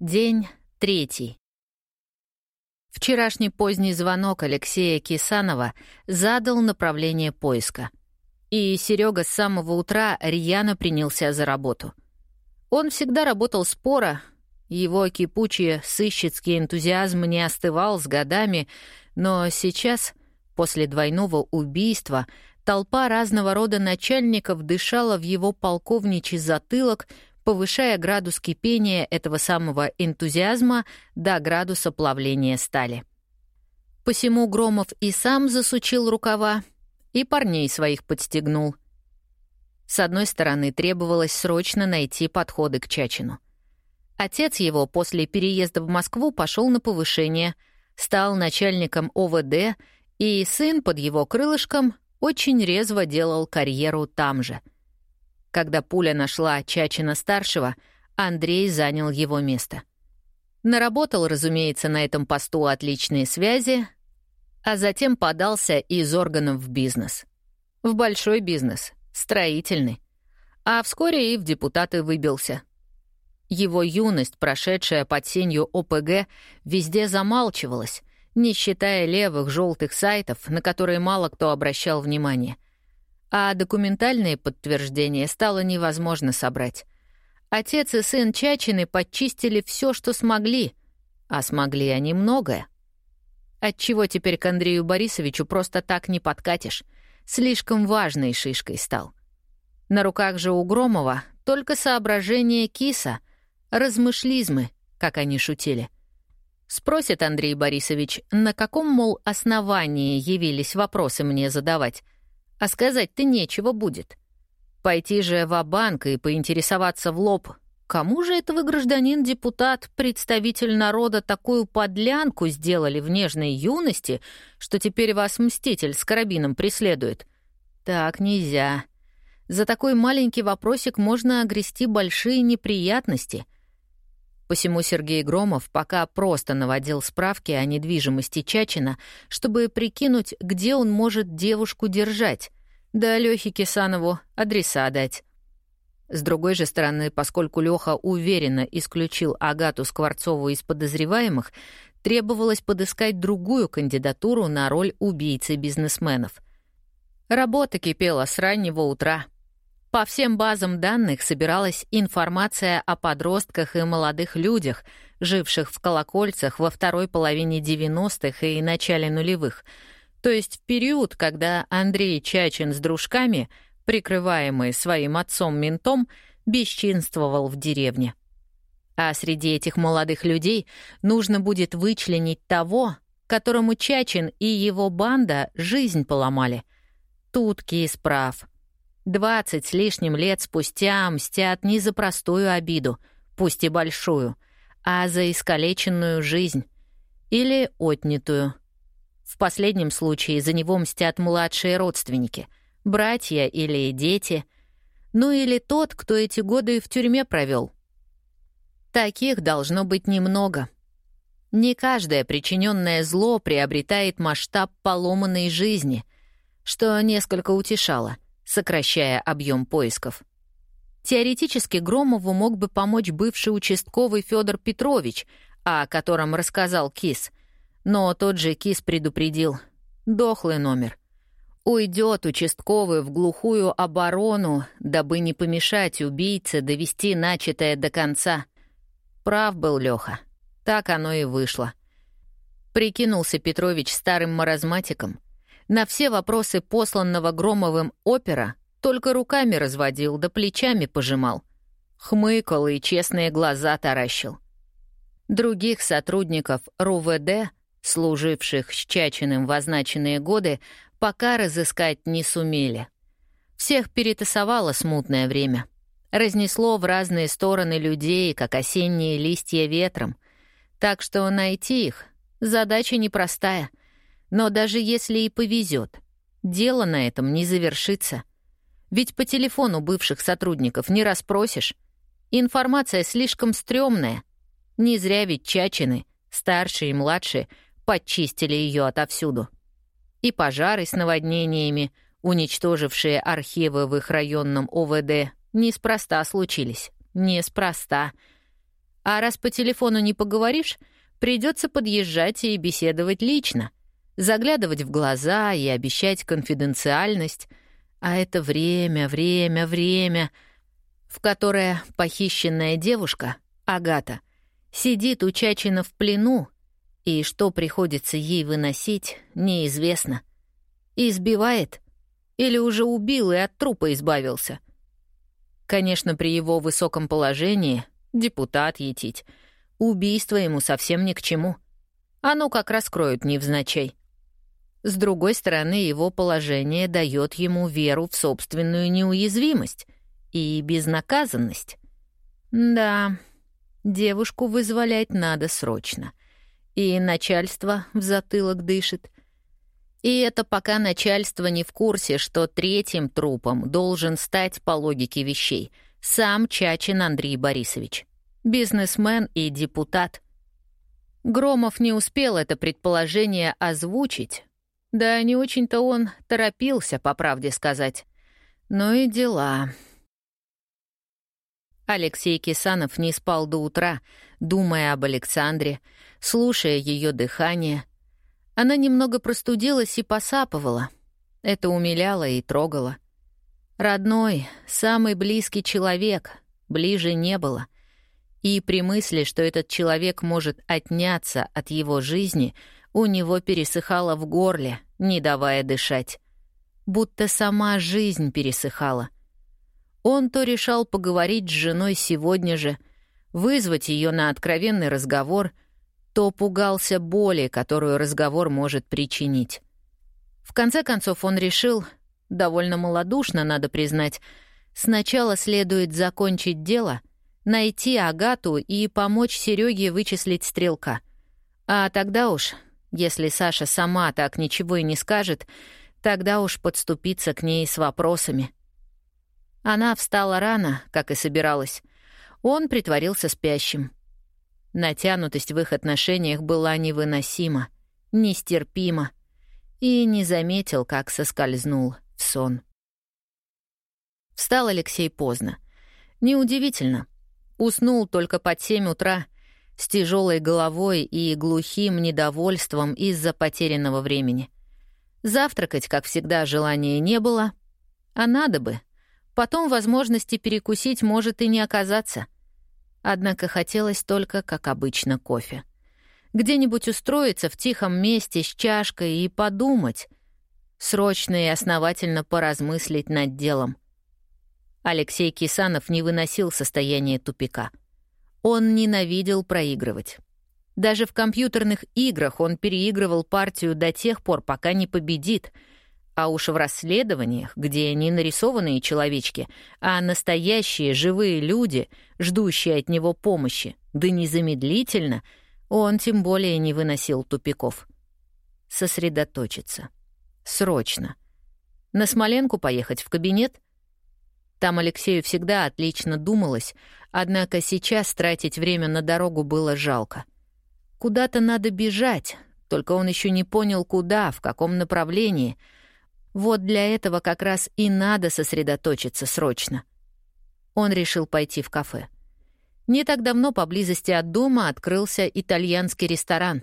День третий. Вчерашний поздний звонок Алексея Кисанова задал направление поиска. И Серега с самого утра рьяно принялся за работу. Он всегда работал споро, его кипучий сыщицкий энтузиазм не остывал с годами, но сейчас, после двойного убийства, толпа разного рода начальников дышала в его полковничий затылок — повышая градус кипения этого самого энтузиазма до градуса плавления стали. Посему Громов и сам засучил рукава, и парней своих подстегнул. С одной стороны, требовалось срочно найти подходы к Чачину. Отец его после переезда в Москву пошел на повышение, стал начальником ОВД, и сын под его крылышком очень резво делал карьеру там же — когда пуля нашла Чачина-старшего, Андрей занял его место. Наработал, разумеется, на этом посту отличные связи, а затем подался из органов в бизнес. В большой бизнес, строительный. А вскоре и в депутаты выбился. Его юность, прошедшая под сенью ОПГ, везде замалчивалась, не считая левых желтых сайтов, на которые мало кто обращал внимание — а документальные подтверждения стало невозможно собрать. Отец и сын Чачины подчистили все, что смогли, а смогли они многое. Отчего теперь к Андрею Борисовичу просто так не подкатишь? Слишком важной шишкой стал. На руках же у Громова только соображение киса, размышлизмы, как они шутили. Спросит Андрей Борисович, на каком, мол, основании явились вопросы мне задавать — а сказать-то нечего будет. Пойти же в банк и поинтересоваться в лоб, кому же это вы, гражданин-депутат, представитель народа, такую подлянку сделали в нежной юности, что теперь вас мститель с карабином преследует? Так нельзя. За такой маленький вопросик можно огрести большие неприятности — Посему Сергей Громов пока просто наводил справки о недвижимости Чачина, чтобы прикинуть, где он может девушку держать, да Лёхе Кисанову адреса дать. С другой же стороны, поскольку Лёха уверенно исключил Агату Скворцову из подозреваемых, требовалось подыскать другую кандидатуру на роль убийцы бизнесменов. Работа кипела с раннего утра — по всем базам данных собиралась информация о подростках и молодых людях, живших в колокольцах во второй половине 90-х и начале нулевых, то есть в период, когда Андрей Чачин с дружками, прикрываемый своим отцом-ментом, бесчинствовал в деревне. А среди этих молодых людей нужно будет вычленить того, которому Чачин и его банда жизнь поломали. Тут Кис прав — Двадцать с лишним лет спустя мстят не за простую обиду, пусть и большую, а за искалеченную жизнь. Или отнятую. В последнем случае за него мстят младшие родственники, братья или дети, ну или тот, кто эти годы в тюрьме провел. Таких должно быть немного. Не каждое причиненное зло приобретает масштаб поломанной жизни, что несколько утешало — сокращая объем поисков. Теоретически Громову мог бы помочь бывший участковый Федор Петрович, о котором рассказал Кис. Но тот же Кис предупредил. Дохлый номер. Уйдет участковый в глухую оборону, дабы не помешать убийце довести начатое до конца. Прав был Леха. Так оно и вышло. Прикинулся Петрович старым маразматиком — на все вопросы посланного Громовым опера только руками разводил да плечами пожимал. Хмыкал и честные глаза таращил. Других сотрудников РУВД, служивших с Чачиным в означенные годы, пока разыскать не сумели. Всех перетасовало смутное время. Разнесло в разные стороны людей, как осенние листья ветром. Так что найти их — задача непростая — но даже если и повезет, дело на этом не завершится. Ведь по телефону бывших сотрудников не расспросишь. Информация слишком стрёмная. Не зря ведь Чачины, старшие и младшие, подчистили ее отовсюду. И пожары с наводнениями, уничтожившие архивы в их районном ОВД, неспроста случились. Неспроста. А раз по телефону не поговоришь, придется подъезжать и беседовать лично, заглядывать в глаза и обещать конфиденциальность. А это время, время, время, в которое похищенная девушка, Агата, сидит у Чачина в плену, и что приходится ей выносить, неизвестно. Избивает? Или уже убил и от трупа избавился? Конечно, при его высоком положении, депутат етить, убийство ему совсем ни к чему. Оно как раскроют невзначай. С другой стороны, его положение дает ему веру в собственную неуязвимость и безнаказанность. Да, девушку вызволять надо срочно. И начальство в затылок дышит. И это пока начальство не в курсе, что третьим трупом должен стать, по логике вещей, сам Чачин Андрей Борисович. Бизнесмен и депутат. Громов не успел это предположение озвучить. Да не очень-то он торопился, по правде сказать. Но и дела. Алексей Кисанов не спал до утра, думая об Александре, слушая ее дыхание, она немного простудилась и посапывала. Это умиляло и трогало. Родной, самый близкий человек, ближе не было. И при мысли, что этот человек может отняться от его жизни, у него пересыхало в горле, не давая дышать. Будто сама жизнь пересыхала. Он то решал поговорить с женой сегодня же, вызвать ее на откровенный разговор — то пугался боли, которую разговор может причинить. В конце концов он решил, довольно малодушно, надо признать, сначала следует закончить дело, найти Агату и помочь Сереге вычислить стрелка. А тогда уж, если Саша сама так ничего и не скажет, тогда уж подступиться к ней с вопросами. Она встала рано, как и собиралась. Он притворился спящим. Натянутость в их отношениях была невыносима, нестерпима, и не заметил, как соскользнул в сон. Встал Алексей поздно. Неудивительно. Уснул только под семь утра с тяжелой головой и глухим недовольством из-за потерянного времени. Завтракать, как всегда, желания не было, а надо бы. Потом возможности перекусить может и не оказаться — Однако хотелось только, как обычно, кофе. Где-нибудь устроиться в тихом месте с чашкой и подумать. Срочно и основательно поразмыслить над делом. Алексей Кисанов не выносил состояние тупика. Он ненавидел проигрывать. Даже в компьютерных играх он переигрывал партию до тех пор, пока не победит — а уж в расследованиях, где не нарисованные человечки, а настоящие живые люди, ждущие от него помощи, да незамедлительно, он тем более не выносил тупиков. Сосредоточиться. Срочно. На Смоленку поехать в кабинет? Там Алексею всегда отлично думалось, однако сейчас тратить время на дорогу было жалко. Куда-то надо бежать, только он еще не понял, куда, в каком направлении — вот для этого как раз и надо сосредоточиться срочно. Он решил пойти в кафе. Не так давно поблизости от дома открылся итальянский ресторан.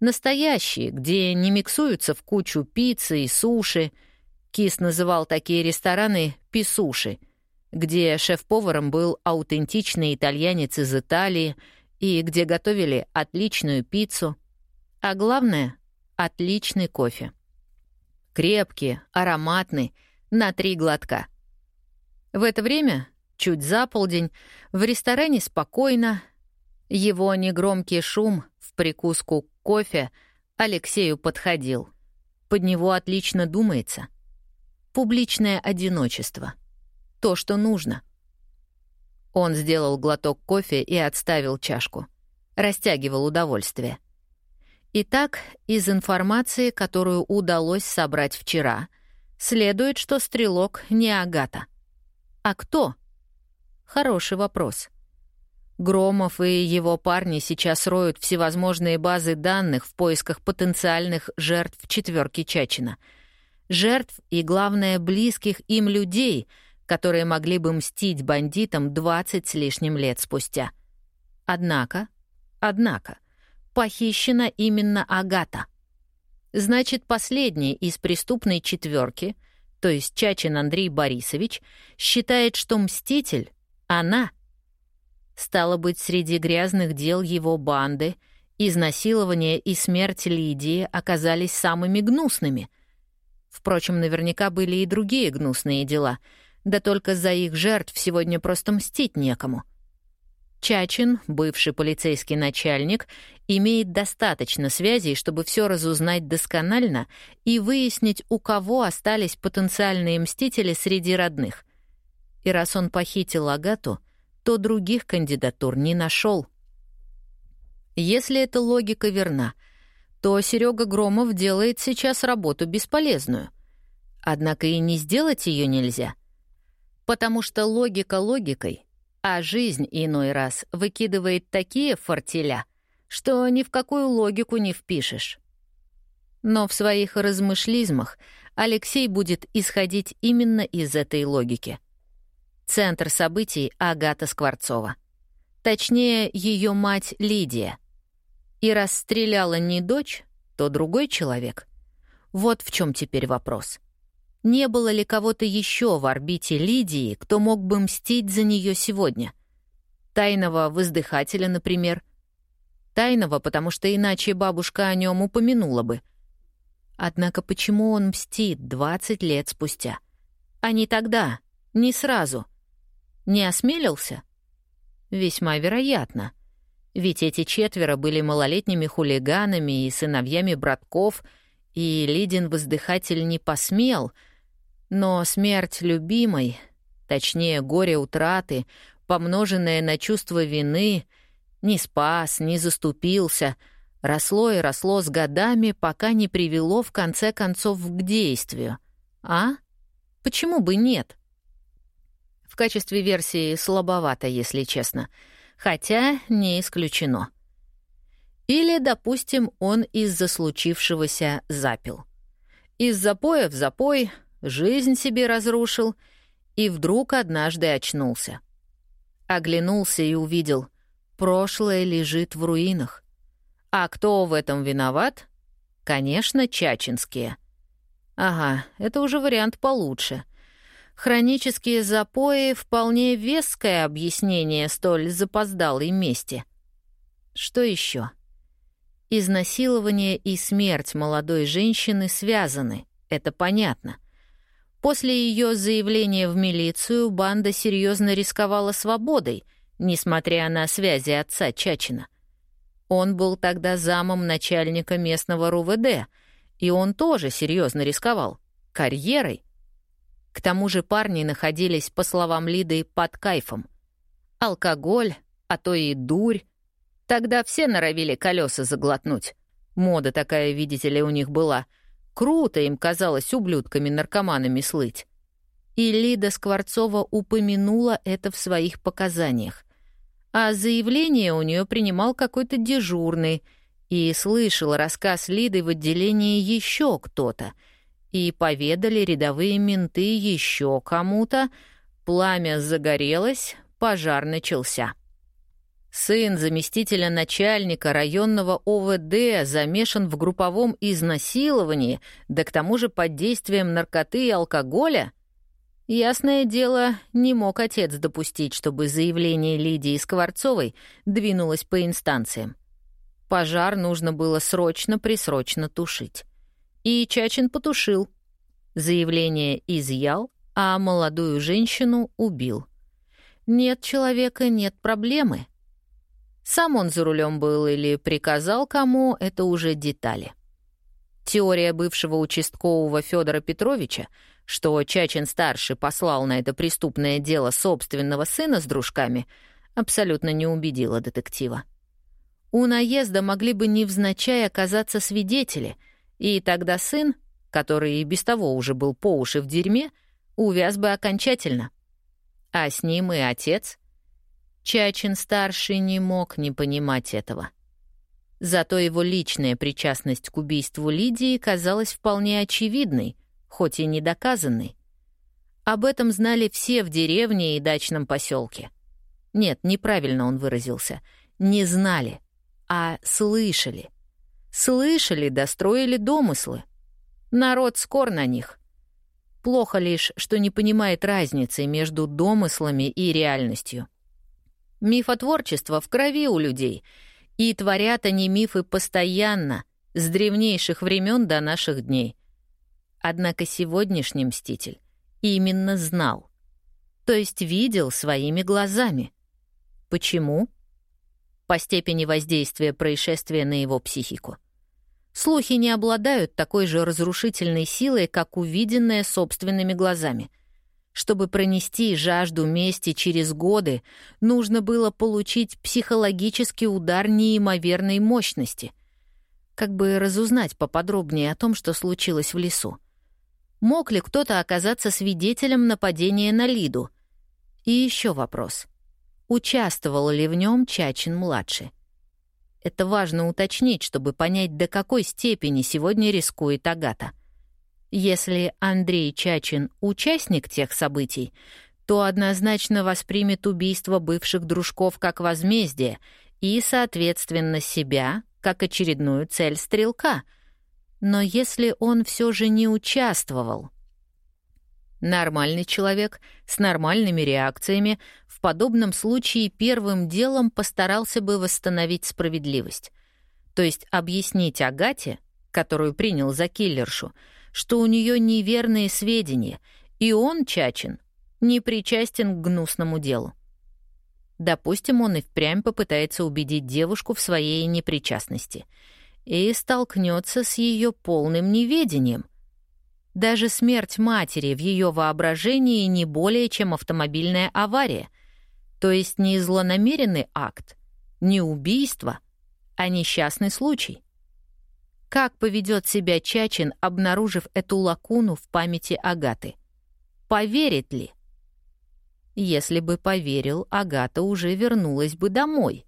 Настоящий, где не миксуются в кучу пиццы и суши. Кис называл такие рестораны «писуши», где шеф-поваром был аутентичный итальянец из Италии и где готовили отличную пиццу, а главное — отличный кофе крепкий, ароматный, на три глотка. В это время, чуть за полдень, в ресторане спокойно, его негромкий шум в прикуску кофе Алексею подходил. Под него отлично думается. Публичное одиночество. То, что нужно. Он сделал глоток кофе и отставил чашку. Растягивал удовольствие. Итак, из информации, которую удалось собрать вчера, следует, что стрелок не Агата. А кто? Хороший вопрос. Громов и его парни сейчас роют всевозможные базы данных в поисках потенциальных жертв четверки Чачина. Жертв и, главное, близких им людей, которые могли бы мстить бандитам 20 с лишним лет спустя. Однако, однако, похищена именно Агата. Значит, последний из преступной четверки, то есть Чачин Андрей Борисович, считает, что мститель — она. Стало быть, среди грязных дел его банды изнасилование и смерть Лидии оказались самыми гнусными. Впрочем, наверняка были и другие гнусные дела, да только за их жертв сегодня просто мстить некому — Чачин, бывший полицейский начальник, имеет достаточно связей, чтобы все разузнать досконально и выяснить, у кого остались потенциальные мстители среди родных. И раз он похитил Агату, то других кандидатур не нашел. Если эта логика верна, то Серега Громов делает сейчас работу бесполезную. Однако и не сделать ее нельзя. Потому что логика логикой, а жизнь иной раз выкидывает такие фортеля, что ни в какую логику не впишешь. Но в своих размышлизмах Алексей будет исходить именно из этой логики. Центр событий — Агата Скворцова. Точнее, ее мать Лидия. И раз стреляла не дочь, то другой человек. Вот в чем теперь вопрос не было ли кого-то еще в орбите Лидии, кто мог бы мстить за нее сегодня. Тайного воздыхателя, например. Тайного, потому что иначе бабушка о нем упомянула бы. Однако почему он мстит 20 лет спустя? А не тогда, не сразу. Не осмелился? Весьма вероятно. Ведь эти четверо были малолетними хулиганами и сыновьями братков, и Лидин воздыхатель не посмел — но смерть любимой, точнее горе утраты, помноженное на чувство вины, не спас, не заступился, росло и росло с годами, пока не привело в конце концов к действию. А? Почему бы нет? В качестве версии слабовато, если честно. Хотя не исключено. Или, допустим, он из-за случившегося запил. Из запоя в запой — жизнь себе разрушил и вдруг однажды очнулся. Оглянулся и увидел, прошлое лежит в руинах. А кто в этом виноват? Конечно, чачинские. Ага, это уже вариант получше. Хронические запои — вполне веское объяснение столь запоздалой мести. Что еще? Изнасилование и смерть молодой женщины связаны, это понятно. После ее заявления в милицию банда серьезно рисковала свободой, несмотря на связи отца Чачина. Он был тогда замом начальника местного РУВД, и он тоже серьезно рисковал. Карьерой. К тому же парни находились, по словам Лиды, под кайфом. Алкоголь, а то и дурь. Тогда все норовили колеса заглотнуть. Мода такая, видите ли, у них была — Круто им казалось ублюдками-наркоманами слыть. И Лида Скворцова упомянула это в своих показаниях. А заявление у нее принимал какой-то дежурный, и слышал рассказ Лиды в отделении еще кто-то. И поведали рядовые менты еще кому-то. Пламя загорелось, пожар начался. Сын заместителя начальника районного ОВД замешан в групповом изнасиловании, да к тому же под действием наркоты и алкоголя? Ясное дело, не мог отец допустить, чтобы заявление Лидии Скворцовой двинулось по инстанциям. Пожар нужно было срочно-присрочно тушить. И Чачин потушил. Заявление изъял, а молодую женщину убил. Нет человека — нет проблемы — сам он за рулем был или приказал кому, это уже детали. Теория бывшего участкового Федора Петровича, что Чачин-старший послал на это преступное дело собственного сына с дружками, абсолютно не убедила детектива. У наезда могли бы невзначай оказаться свидетели, и тогда сын, который и без того уже был по уши в дерьме, увяз бы окончательно. А с ним и отец — Чачин-старший не мог не понимать этого. Зато его личная причастность к убийству Лидии казалась вполне очевидной, хоть и недоказанной. Об этом знали все в деревне и дачном поселке. Нет, неправильно он выразился. не знали, а слышали. Слышали, достроили домыслы. Народ скор на них. Плохо лишь, что не понимает разницы между домыслами и реальностью. Мифотворчество в крови у людей, и творят они мифы постоянно, с древнейших времен до наших дней. Однако сегодняшний мститель именно знал, то есть видел своими глазами. Почему? По степени воздействия происшествия на его психику. Слухи не обладают такой же разрушительной силой, как увиденное собственными глазами. Чтобы пронести жажду мести через годы, нужно было получить психологический удар неимоверной мощности. Как бы разузнать поподробнее о том, что случилось в лесу. Мог ли кто-то оказаться свидетелем нападения на Лиду? И еще вопрос. Участвовал ли в нем Чачин-младший? Это важно уточнить, чтобы понять, до какой степени сегодня рискует Агата. Если Андрей Чачин — участник тех событий, то однозначно воспримет убийство бывших дружков как возмездие и, соответственно, себя как очередную цель стрелка. Но если он все же не участвовал, Нормальный человек с нормальными реакциями в подобном случае первым делом постарался бы восстановить справедливость. То есть объяснить Агате, которую принял за киллершу, что у нее неверные сведения, и он, Чачин, не причастен к гнусному делу. Допустим, он и впрямь попытается убедить девушку в своей непричастности и столкнется с ее полным неведением — даже смерть матери в ее воображении не более чем автомобильная авария, то есть не злонамеренный акт, не убийство, а несчастный случай. Как поведет себя Чачин, обнаружив эту лакуну в памяти Агаты? Поверит ли? Если бы поверил, Агата уже вернулась бы домой.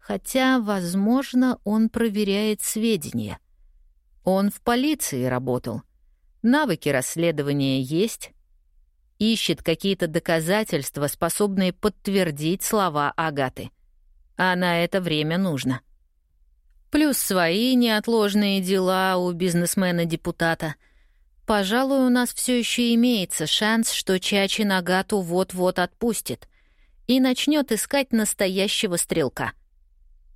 Хотя, возможно, он проверяет сведения. Он в полиции работал — Навыки расследования есть. Ищет какие-то доказательства, способные подтвердить слова Агаты. А на это время нужно. Плюс свои неотложные дела у бизнесмена-депутата. Пожалуй, у нас все еще имеется шанс, что Чачин Агату вот-вот отпустит и начнет искать настоящего стрелка.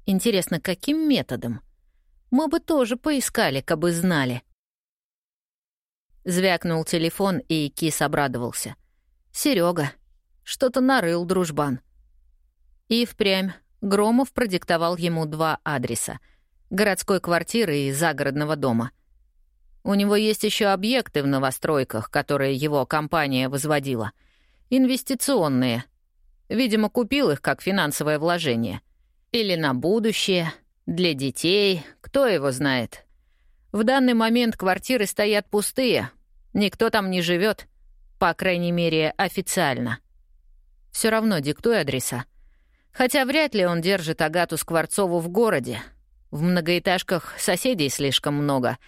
Интересно, каким методом? Мы бы тоже поискали, кабы знали. Звякнул телефон, и Кис обрадовался. Серега, что-то нарыл дружбан. И впрямь Громов продиктовал ему два адреса — городской квартиры и загородного дома. У него есть еще объекты в новостройках, которые его компания возводила. Инвестиционные. Видимо, купил их как финансовое вложение. Или на будущее, для детей, кто его знает. В данный момент квартиры стоят пустые, никто там не живет, по крайней мере, официально. Все равно диктуй адреса. Хотя вряд ли он держит Агату Скворцову в городе. В многоэтажках соседей слишком много.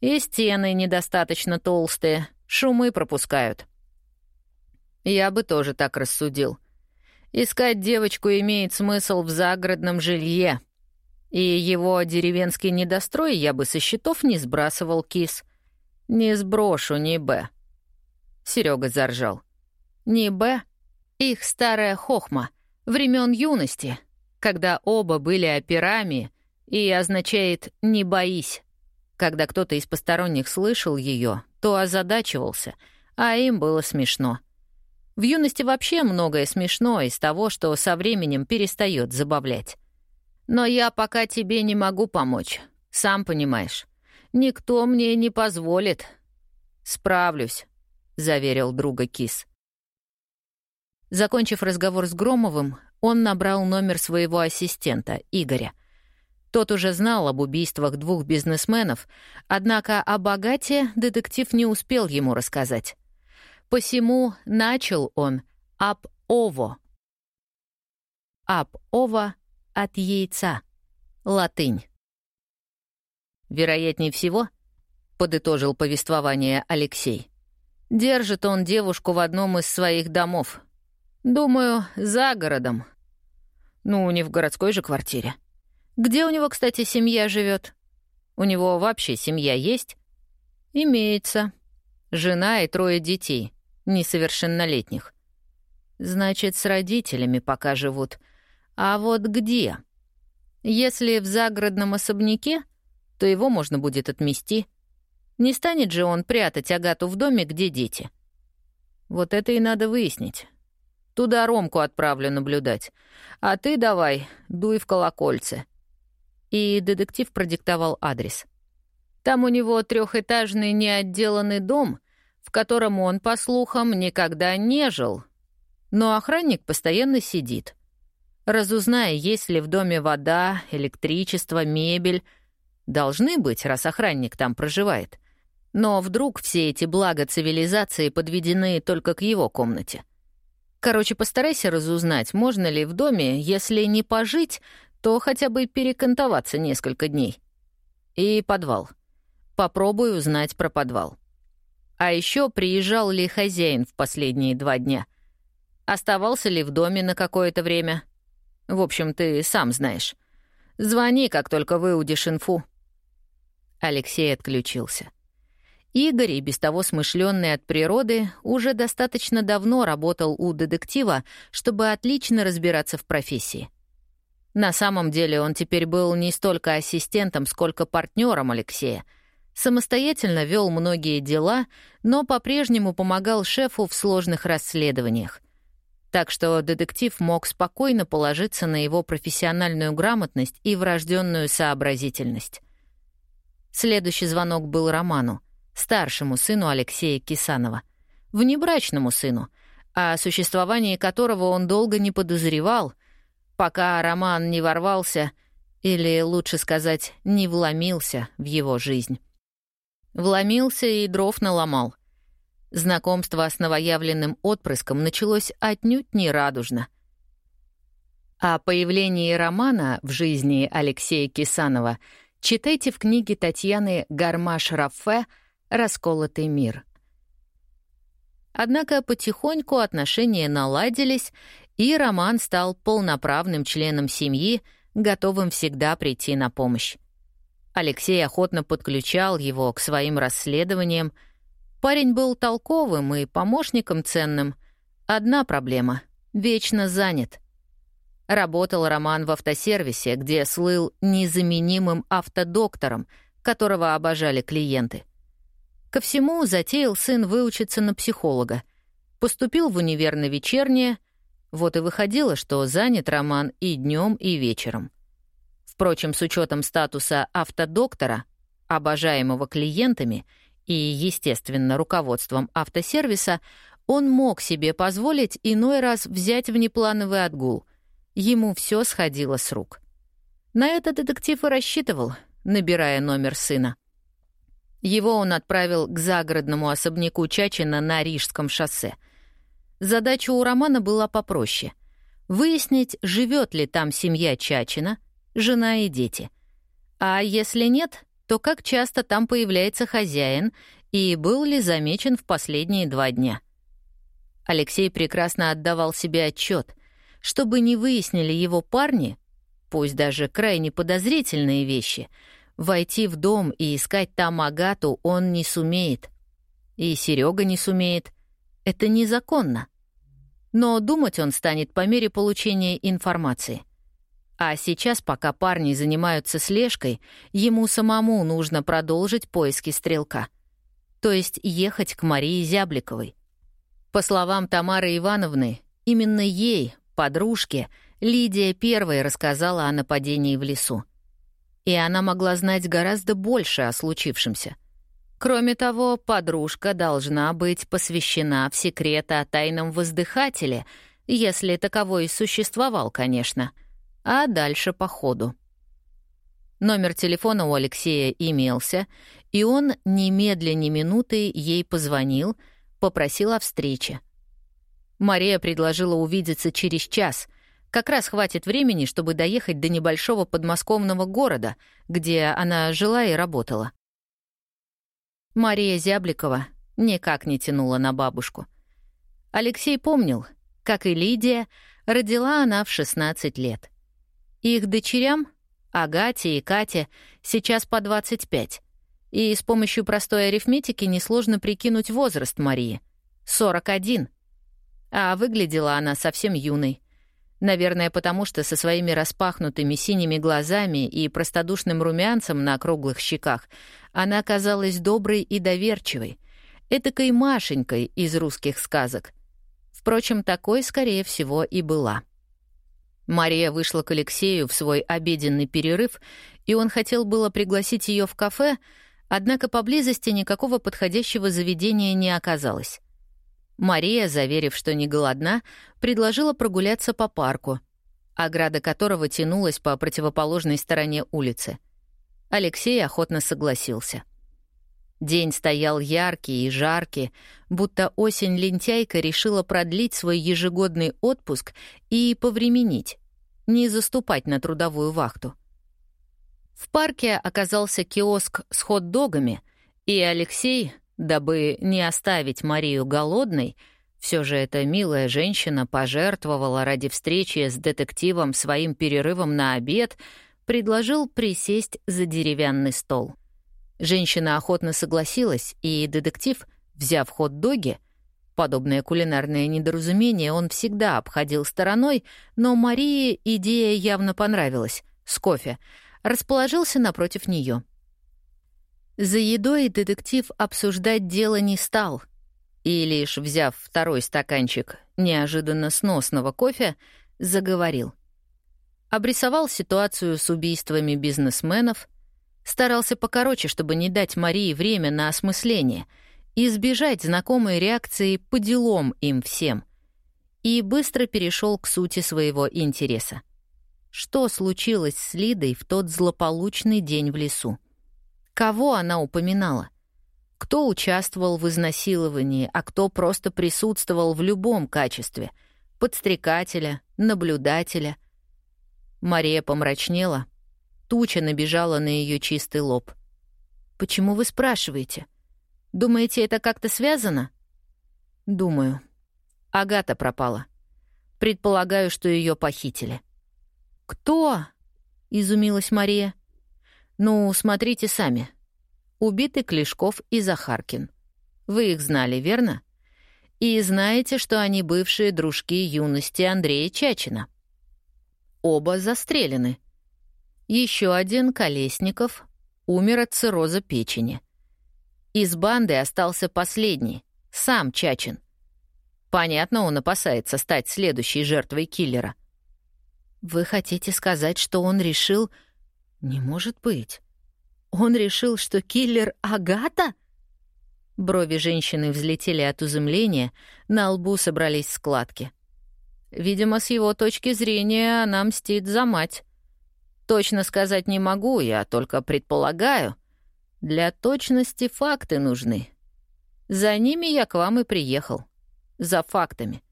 И стены недостаточно толстые, шумы пропускают. Я бы тоже так рассудил. Искать девочку имеет смысл в загородном жилье — и его деревенский недострой я бы со счетов не сбрасывал кис. Не сброшу ни Б. Серега заржал. Ни Б. Их старая хохма, времен юности, когда оба были операми, и означает «не боись». Когда кто-то из посторонних слышал ее, то озадачивался, а им было смешно. В юности вообще многое смешно из того, что со временем перестает забавлять. Но я пока тебе не могу помочь, сам понимаешь. Никто мне не позволит. Справлюсь, заверил друга Кис. Закончив разговор с Громовым, он набрал номер своего ассистента, Игоря. Тот уже знал об убийствах двух бизнесменов, однако о богате детектив не успел ему рассказать. Посему начал он об Ово. Об Ово от яйца. Латынь. Вероятнее всего, подытожил повествование Алексей. Держит он девушку в одном из своих домов. Думаю, за городом. Ну, не в городской же квартире. Где у него, кстати, семья живет? У него вообще семья есть? Имеется. Жена и трое детей, несовершеннолетних. Значит, с родителями пока живут. А вот где? Если в загородном особняке, то его можно будет отмести. Не станет же он прятать Агату в доме, где дети. Вот это и надо выяснить. Туда Ромку отправлю наблюдать. А ты давай, дуй в колокольце. И детектив продиктовал адрес. Там у него трехэтажный неотделанный дом, в котором он, по слухам, никогда не жил. Но охранник постоянно сидит. Разузнай, есть ли в доме вода, электричество, мебель. Должны быть, раз охранник там проживает. Но вдруг все эти блага цивилизации подведены только к его комнате. Короче, постарайся разузнать, можно ли в доме, если не пожить, то хотя бы перекантоваться несколько дней. И подвал. Попробуй узнать про подвал. А еще приезжал ли хозяин в последние два дня? Оставался ли в доме на какое-то время? В общем, ты сам знаешь. Звони, как только выудишь инфу. Алексей отключился. Игорь, и без того смышленный от природы, уже достаточно давно работал у детектива, чтобы отлично разбираться в профессии. На самом деле он теперь был не столько ассистентом, сколько партнером Алексея. Самостоятельно вел многие дела, но по-прежнему помогал шефу в сложных расследованиях. Так что детектив мог спокойно положиться на его профессиональную грамотность и врожденную сообразительность. Следующий звонок был Роману старшему сыну Алексея Кисанова, внебрачному сыну, о существовании которого он долго не подозревал, пока Роман не ворвался, или, лучше сказать, не вломился в его жизнь. Вломился и дров наломал. Знакомство с новоявленным отпрыском началось отнюдь не радужно. О появлении Романа в жизни Алексея Кисанова читайте в книге Татьяны Гармаш-Раффе расколотый мир. Однако потихоньку отношения наладились, и Роман стал полноправным членом семьи, готовым всегда прийти на помощь. Алексей охотно подключал его к своим расследованиям. Парень был толковым и помощником ценным. Одна проблема — вечно занят. Работал Роман в автосервисе, где слыл незаменимым автодоктором, которого обожали клиенты — Ко всему затеял сын выучиться на психолога. Поступил в универ на вечернее, вот и выходило, что занят Роман и днем, и вечером. Впрочем, с учетом статуса автодоктора, обожаемого клиентами и, естественно, руководством автосервиса, он мог себе позволить иной раз взять внеплановый отгул. Ему все сходило с рук. На это детектив и рассчитывал, набирая номер сына. Его он отправил к загородному особняку Чачина на Рижском шоссе. Задача у Романа была попроще — выяснить, живет ли там семья Чачина, жена и дети. А если нет, то как часто там появляется хозяин и был ли замечен в последние два дня. Алексей прекрасно отдавал себе отчет, чтобы не выяснили его парни, пусть даже крайне подозрительные вещи — Войти в дом и искать там Агату он не сумеет. И Серега не сумеет. Это незаконно. Но думать он станет по мере получения информации. А сейчас, пока парни занимаются слежкой, ему самому нужно продолжить поиски стрелка. То есть ехать к Марии Зябликовой. По словам Тамары Ивановны, именно ей, подружке, Лидия первой рассказала о нападении в лесу и она могла знать гораздо больше о случившемся. Кроме того, подружка должна быть посвящена в секреты о тайном воздыхателе, если таковой существовал, конечно, а дальше по ходу. Номер телефона у Алексея имелся, и он немедля ни минуты ей позвонил, попросил о встрече. Мария предложила увидеться через час, как раз хватит времени, чтобы доехать до небольшого подмосковного города, где она жила и работала. Мария Зябликова никак не тянула на бабушку. Алексей помнил, как и Лидия, родила она в 16 лет. Их дочерям, Агате и Кате, сейчас по 25. И с помощью простой арифметики несложно прикинуть возраст Марии — 41. А выглядела она совсем юной. Наверное, потому что со своими распахнутыми синими глазами и простодушным румянцем на круглых щеках она казалась доброй и доверчивой, этакой Машенькой из русских сказок. Впрочем, такой, скорее всего, и была. Мария вышла к Алексею в свой обеденный перерыв, и он хотел было пригласить ее в кафе, однако поблизости никакого подходящего заведения не оказалось. Мария, заверив, что не голодна, предложила прогуляться по парку, ограда которого тянулась по противоположной стороне улицы. Алексей охотно согласился. День стоял яркий и жаркий, будто осень-лентяйка решила продлить свой ежегодный отпуск и повременить, не заступать на трудовую вахту. В парке оказался киоск с хот-догами, и Алексей, Дабы не оставить Марию голодной, все же эта милая женщина пожертвовала ради встречи с детективом своим перерывом на обед, предложил присесть за деревянный стол. Женщина охотно согласилась, и детектив, взяв хот-доги, подобное кулинарное недоразумение он всегда обходил стороной, но Марии идея явно понравилась, с кофе, расположился напротив нее. За едой детектив обсуждать дело не стал, и лишь взяв второй стаканчик неожиданно сносного кофе, заговорил. Обрисовал ситуацию с убийствами бизнесменов, старался покороче, чтобы не дать Марии время на осмысление, избежать знакомой реакции по делам им всем, и быстро перешел к сути своего интереса. Что случилось с Лидой в тот злополучный день в лесу? Кого она упоминала? Кто участвовал в изнасиловании, а кто просто присутствовал в любом качестве — подстрекателя, наблюдателя. Мария помрачнела. Туча набежала на ее чистый лоб. «Почему вы спрашиваете? Думаете, это как-то связано?» «Думаю. Агата пропала. Предполагаю, что ее похитили». «Кто?» — изумилась Мария. Ну, смотрите сами. Убиты Клешков и Захаркин. Вы их знали, верно? И знаете, что они бывшие дружки юности Андрея Чачина. Оба застрелены. Еще один Колесников умер от цирроза печени. Из банды остался последний, сам Чачин. Понятно, он опасается стать следующей жертвой киллера. Вы хотите сказать, что он решил не может быть. Он решил, что киллер Агата? Брови женщины взлетели от изумления, на лбу собрались складки. Видимо, с его точки зрения она мстит за мать. Точно сказать не могу, я только предполагаю. Для точности факты нужны. За ними я к вам и приехал. За фактами.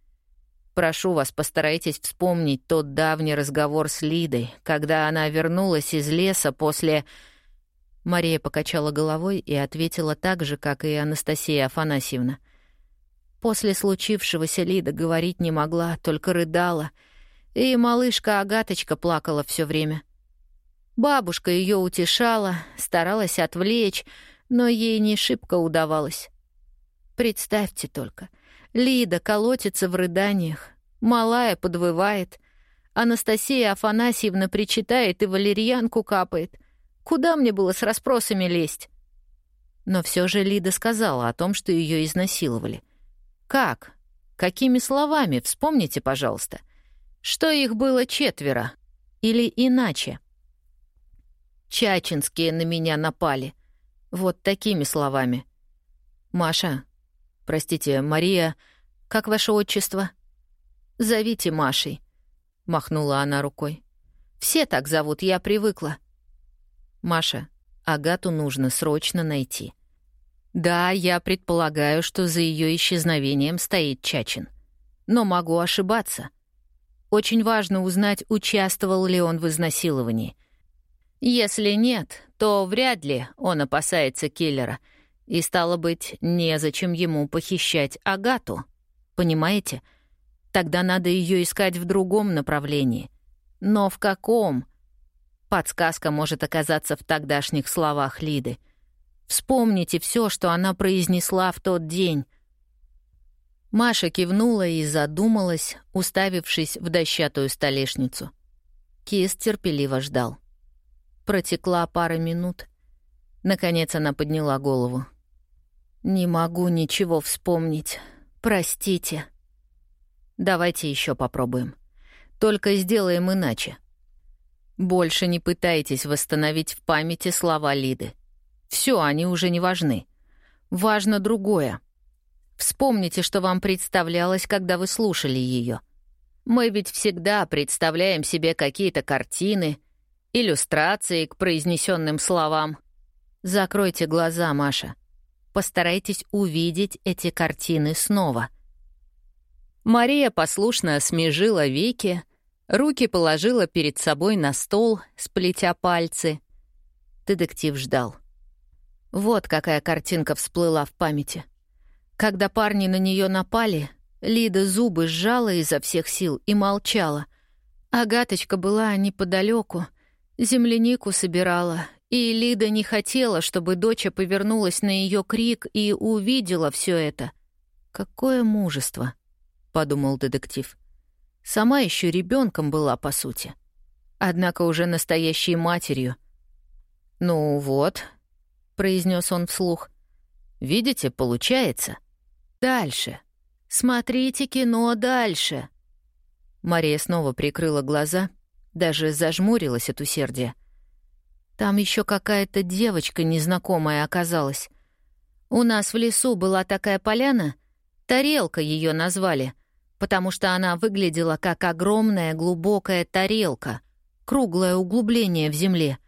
Прошу вас, постарайтесь вспомнить тот давний разговор с Лидой, когда она вернулась из леса после... Мария покачала головой и ответила так же, как и Анастасия Афанасьевна. После случившегося Лида говорить не могла, только рыдала. И малышка Агаточка плакала все время. Бабушка ее утешала, старалась отвлечь, но ей не шибко удавалось. Представьте только — Лида колотится в рыданиях, малая подвывает. Анастасия Афанасьевна причитает и валерьянку капает. Куда мне было с расспросами лезть? Но все же Лида сказала о том, что ее изнасиловали. Как? Какими словами? Вспомните, пожалуйста. Что их было четверо? Или иначе? Чачинские на меня напали. Вот такими словами. Маша, Простите, Мария, как ваше отчество? Зовите Машей, махнула она рукой. Все так зовут, я привыкла. Маша, Агату нужно срочно найти. Да, я предполагаю, что за ее исчезновением стоит Чачин. Но могу ошибаться. Очень важно узнать, участвовал ли он в изнасиловании. Если нет, то вряд ли он опасается киллера — и, стало быть, незачем ему похищать Агату. Понимаете? Тогда надо ее искать в другом направлении. Но в каком? Подсказка может оказаться в тогдашних словах Лиды. Вспомните все, что она произнесла в тот день. Маша кивнула и задумалась, уставившись в дощатую столешницу. Кис терпеливо ждал. Протекла пара минут. Наконец она подняла голову. «Не могу ничего вспомнить. Простите». «Давайте еще попробуем. Только сделаем иначе. Больше не пытайтесь восстановить в памяти слова Лиды. Все, они уже не важны. Важно другое. Вспомните, что вам представлялось, когда вы слушали ее. Мы ведь всегда представляем себе какие-то картины, иллюстрации к произнесенным словам. Закройте глаза, Маша. Постарайтесь увидеть эти картины снова. Мария послушно смежила веки, руки положила перед собой на стол, сплетя пальцы. Детектив ждал. Вот какая картинка всплыла в памяти. Когда парни на нее напали, Лида зубы сжала изо всех сил и молчала. Агаточка была неподалеку, землянику собирала и Лида не хотела, чтобы доча повернулась на ее крик и увидела все это. «Какое мужество!» — подумал детектив. Сама еще ребенком была, по сути. Однако уже настоящей матерью. «Ну вот», — произнес он вслух. «Видите, получается. Дальше. Смотрите кино дальше». Мария снова прикрыла глаза, даже зажмурилась от усердия. Там еще какая-то девочка незнакомая оказалась. У нас в лесу была такая поляна, тарелка ее назвали, потому что она выглядела как огромная глубокая тарелка, круглое углубление в земле,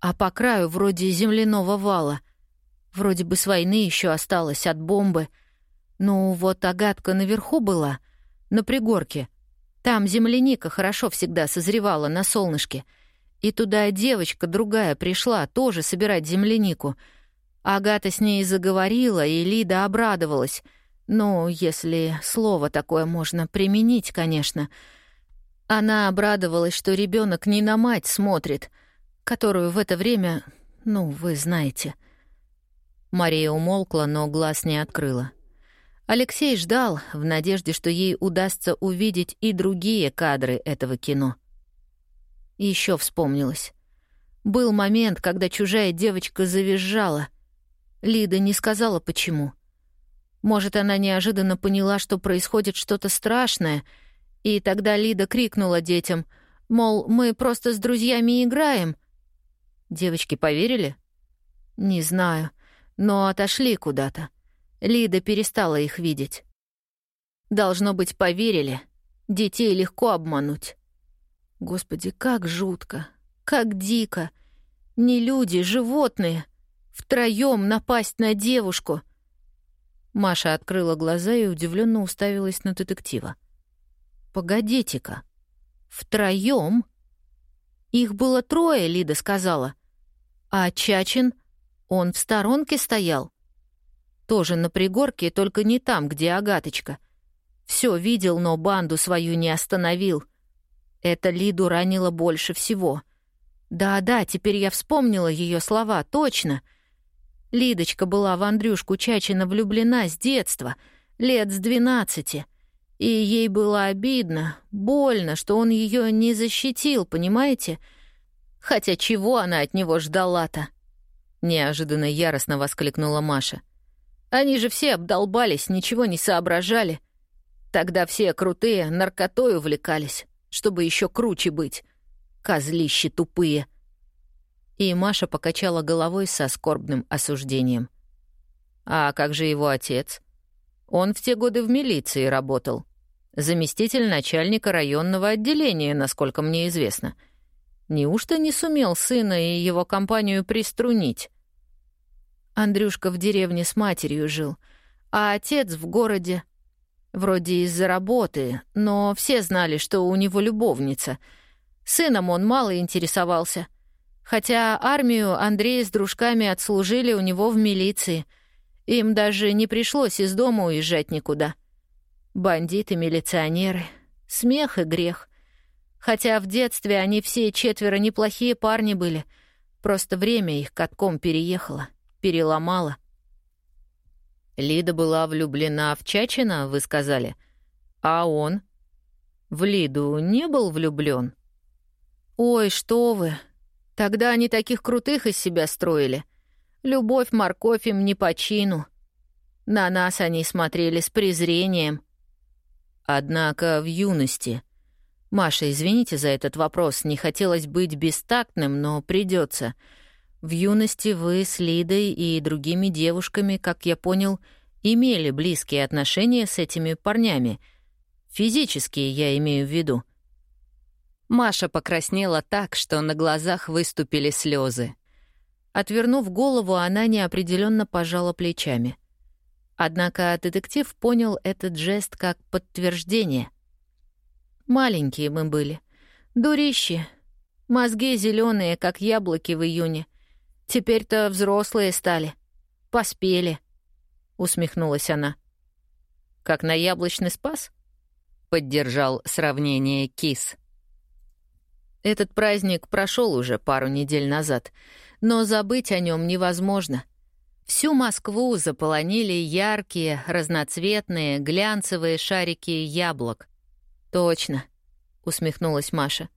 а по краю вроде земляного вала. Вроде бы с войны еще осталось от бомбы. Ну вот агатка наверху была, на пригорке. Там земляника хорошо всегда созревала на солнышке — и туда девочка другая пришла, тоже собирать землянику. Агата с ней заговорила, и Лида обрадовалась. Ну, если слово такое можно применить, конечно. Она обрадовалась, что ребенок не на мать смотрит, которую в это время, ну, вы знаете. Мария умолкла, но глаз не открыла. Алексей ждал, в надежде, что ей удастся увидеть и другие кадры этого кино — еще вспомнилось. Был момент, когда чужая девочка завизжала. Лида не сказала, почему. Может, она неожиданно поняла, что происходит что-то страшное, и тогда Лида крикнула детям, мол, мы просто с друзьями играем. Девочки поверили? Не знаю, но отошли куда-то. Лида перестала их видеть. Должно быть, поверили. Детей легко обмануть. Господи, как жутко, как дико. Не люди, животные. Втроем напасть на девушку. Маша открыла глаза и удивленно уставилась на детектива. «Погодите-ка. Втроем? Их было трое, Лида сказала. А Чачин, он в сторонке стоял. Тоже на пригорке, только не там, где Агаточка. Все видел, но банду свою не остановил». Это Лиду ранило больше всего. Да-да, теперь я вспомнила ее слова, точно. Лидочка была в Андрюшку Чачина влюблена с детства, лет с двенадцати. И ей было обидно, больно, что он ее не защитил, понимаете? Хотя чего она от него ждала-то? Неожиданно яростно воскликнула Маша. Они же все обдолбались, ничего не соображали. Тогда все крутые наркотой увлекались чтобы еще круче быть. Козлищи тупые. И Маша покачала головой со скорбным осуждением. А как же его отец? Он в те годы в милиции работал. Заместитель начальника районного отделения, насколько мне известно. Неужто не сумел сына и его компанию приструнить? Андрюшка в деревне с матерью жил, а отец в городе — Вроде из-за работы, но все знали, что у него любовница. Сыном он мало интересовался. Хотя армию Андрей с дружками отслужили у него в милиции. Им даже не пришлось из дома уезжать никуда. Бандиты, милиционеры. Смех и грех. Хотя в детстве они все четверо неплохие парни были. Просто время их катком переехало, переломало. Лида была влюблена в Чачина, вы сказали? А он? В Лиду не был влюблен? Ой, что вы. Тогда они таких крутых из себя строили. Любовь, морковь им не по чину. На нас они смотрели с презрением. Однако в юности... Маша, извините за этот вопрос, не хотелось быть бестактным, но придется. В юности вы с Лидой и другими девушками, как я понял, имели близкие отношения с этими парнями. Физические, я имею в виду. Маша покраснела так, что на глазах выступили слезы. Отвернув голову, она неопределенно пожала плечами. Однако детектив понял этот жест как подтверждение. Маленькие мы были. Дурищи. Мозги зеленые, как яблоки в июне. Теперь-то взрослые стали. Поспели. Усмехнулась она. Как на яблочный спас? Поддержал сравнение Кис. Этот праздник прошел уже пару недель назад, но забыть о нем невозможно. Всю Москву заполонили яркие, разноцветные, глянцевые шарики яблок. «Точно», — усмехнулась Маша.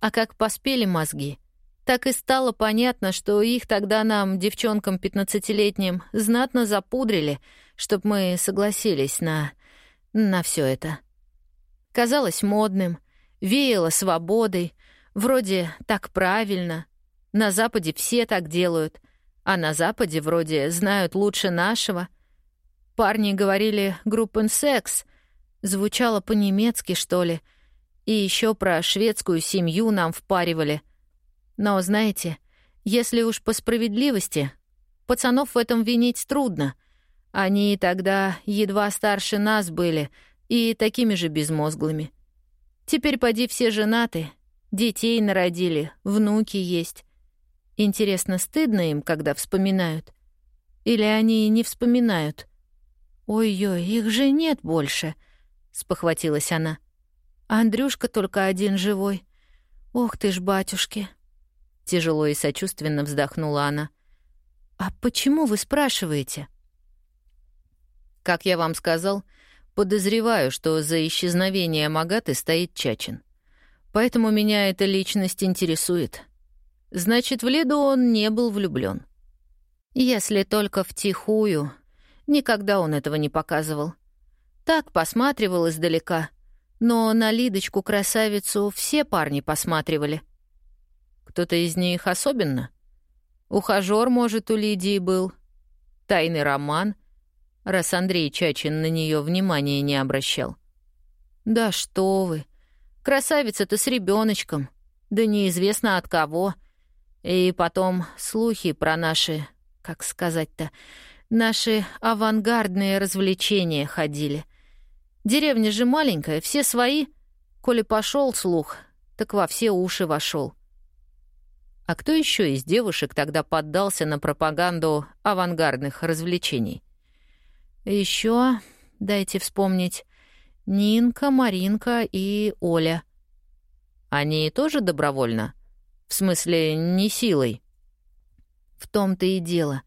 «А как поспели мозги, так и стало понятно, что их тогда нам, девчонкам пятнадцатилетним, знатно запудрили, чтоб мы согласились на... на все это. Казалось модным, веяло свободой, вроде так правильно. На Западе все так делают, а на Западе вроде знают лучше нашего. Парни говорили «группенсекс», звучало по-немецки, что ли, и еще про шведскую семью нам впаривали — но, знаете, если уж по справедливости, пацанов в этом винить трудно. Они тогда едва старше нас были и такими же безмозглыми. Теперь поди все женаты, детей народили, внуки есть. Интересно, стыдно им, когда вспоминают? Или они не вспоминают? «Ой-ой, их же нет больше», — спохватилась она. «Андрюшка только один живой. Ох ты ж, батюшки!» Тяжело и сочувственно вздохнула она. «А почему вы спрашиваете?» «Как я вам сказал, подозреваю, что за исчезновение Магаты стоит Чачин. Поэтому меня эта личность интересует. Значит, в Леду он не был влюблен. Если только втихую. Никогда он этого не показывал. Так посматривал издалека. Но на Лидочку-красавицу все парни посматривали — кто-то из них особенно? Ухажёр, может, у Лидии был? Тайный роман? Раз Андрей Чачин на нее внимания не обращал. Да что вы. Красавица-то с ребеночком. Да неизвестно от кого. И потом слухи про наши, как сказать-то, наши авангардные развлечения ходили. Деревня же маленькая, все свои. Коли пошел слух, так во все уши вошел. А кто еще из девушек тогда поддался на пропаганду авангардных развлечений? Еще, дайте вспомнить, Нинка, Маринка и Оля. Они тоже добровольно? В смысле, не силой? В том-то и дело.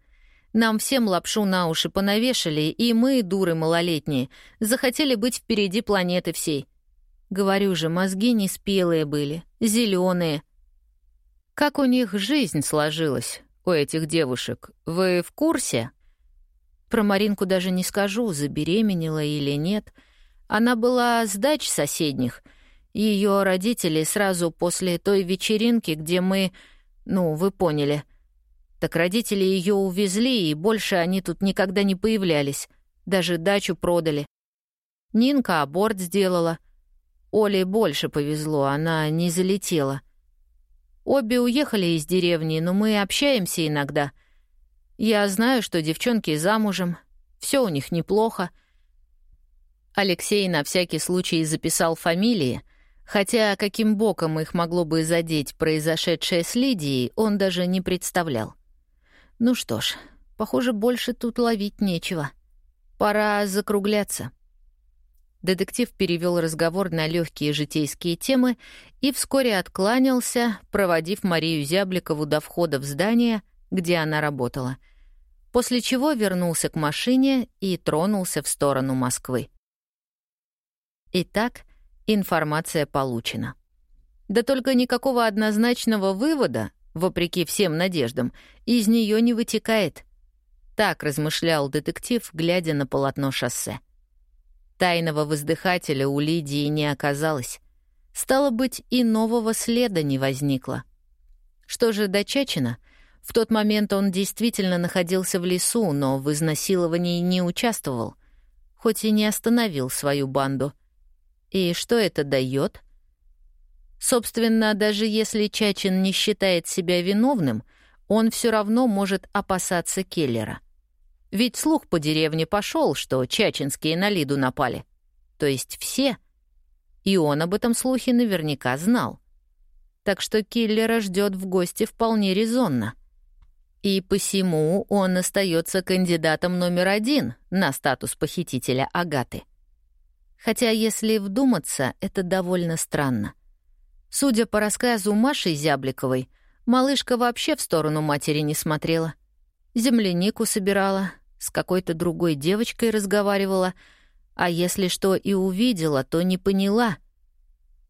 Нам всем лапшу на уши понавешали, и мы, дуры малолетние, захотели быть впереди планеты всей. Говорю же, мозги неспелые были, зеленые, как у них жизнь сложилась, у этих девушек? Вы в курсе? Про Маринку даже не скажу, забеременела или нет. Она была с дач соседних. Ее родители сразу после той вечеринки, где мы... Ну, вы поняли. Так родители ее увезли, и больше они тут никогда не появлялись. Даже дачу продали. Нинка аборт сделала. Оле больше повезло, она не залетела. Обе уехали из деревни, но мы общаемся иногда. Я знаю, что девчонки замужем, все у них неплохо. Алексей на всякий случай записал фамилии, хотя каким боком их могло бы задеть произошедшее с Лидией, он даже не представлял. Ну что ж, похоже, больше тут ловить нечего. Пора закругляться. Детектив перевел разговор на легкие житейские темы и вскоре откланялся, проводив Марию Зябликову до входа в здание, где она работала, после чего вернулся к машине и тронулся в сторону Москвы. Итак, информация получена. Да только никакого однозначного вывода, вопреки всем надеждам, из нее не вытекает. Так размышлял детектив, глядя на полотно шоссе. Тайного воздыхателя у Лидии не оказалось. Стало быть, и нового следа не возникло. Что же до Чачина? В тот момент он действительно находился в лесу, но в изнасиловании не участвовал, хоть и не остановил свою банду. И что это дает? Собственно, даже если Чачин не считает себя виновным, он все равно может опасаться Келлера. Ведь слух по деревне пошел, что чачинские на Лиду напали. То есть все. И он об этом слухе наверняка знал. Так что киллера ждет в гости вполне резонно. И посему он остается кандидатом номер один на статус похитителя Агаты. Хотя, если вдуматься, это довольно странно. Судя по рассказу Маши Зябликовой, малышка вообще в сторону матери не смотрела. Землянику собирала, с какой-то другой девочкой разговаривала, а если что и увидела, то не поняла.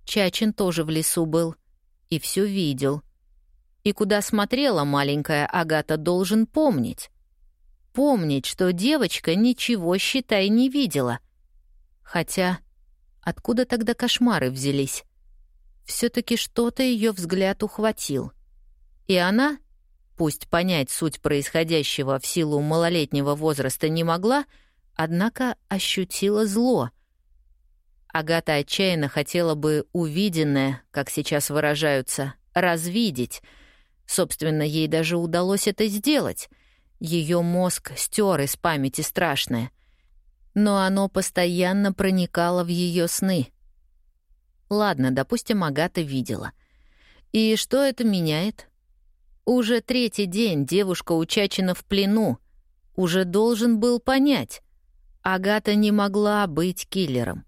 Чачин тоже в лесу был и все видел. И куда смотрела маленькая Агата, должен помнить. Помнить, что девочка ничего, считай, не видела. Хотя откуда тогда кошмары взялись? все-таки что-то ее взгляд ухватил. И она, пусть понять суть происходящего в силу малолетнего возраста не могла, однако ощутила зло. Агата отчаянно хотела бы увиденное, как сейчас выражаются, развидеть. Собственно, ей даже удалось это сделать. Ее мозг стер из памяти страшное. Но оно постоянно проникало в ее сны — Ладно, допустим, Агата видела. И что это меняет? Уже третий день девушка учачена в плену. Уже должен был понять. Агата не могла быть киллером.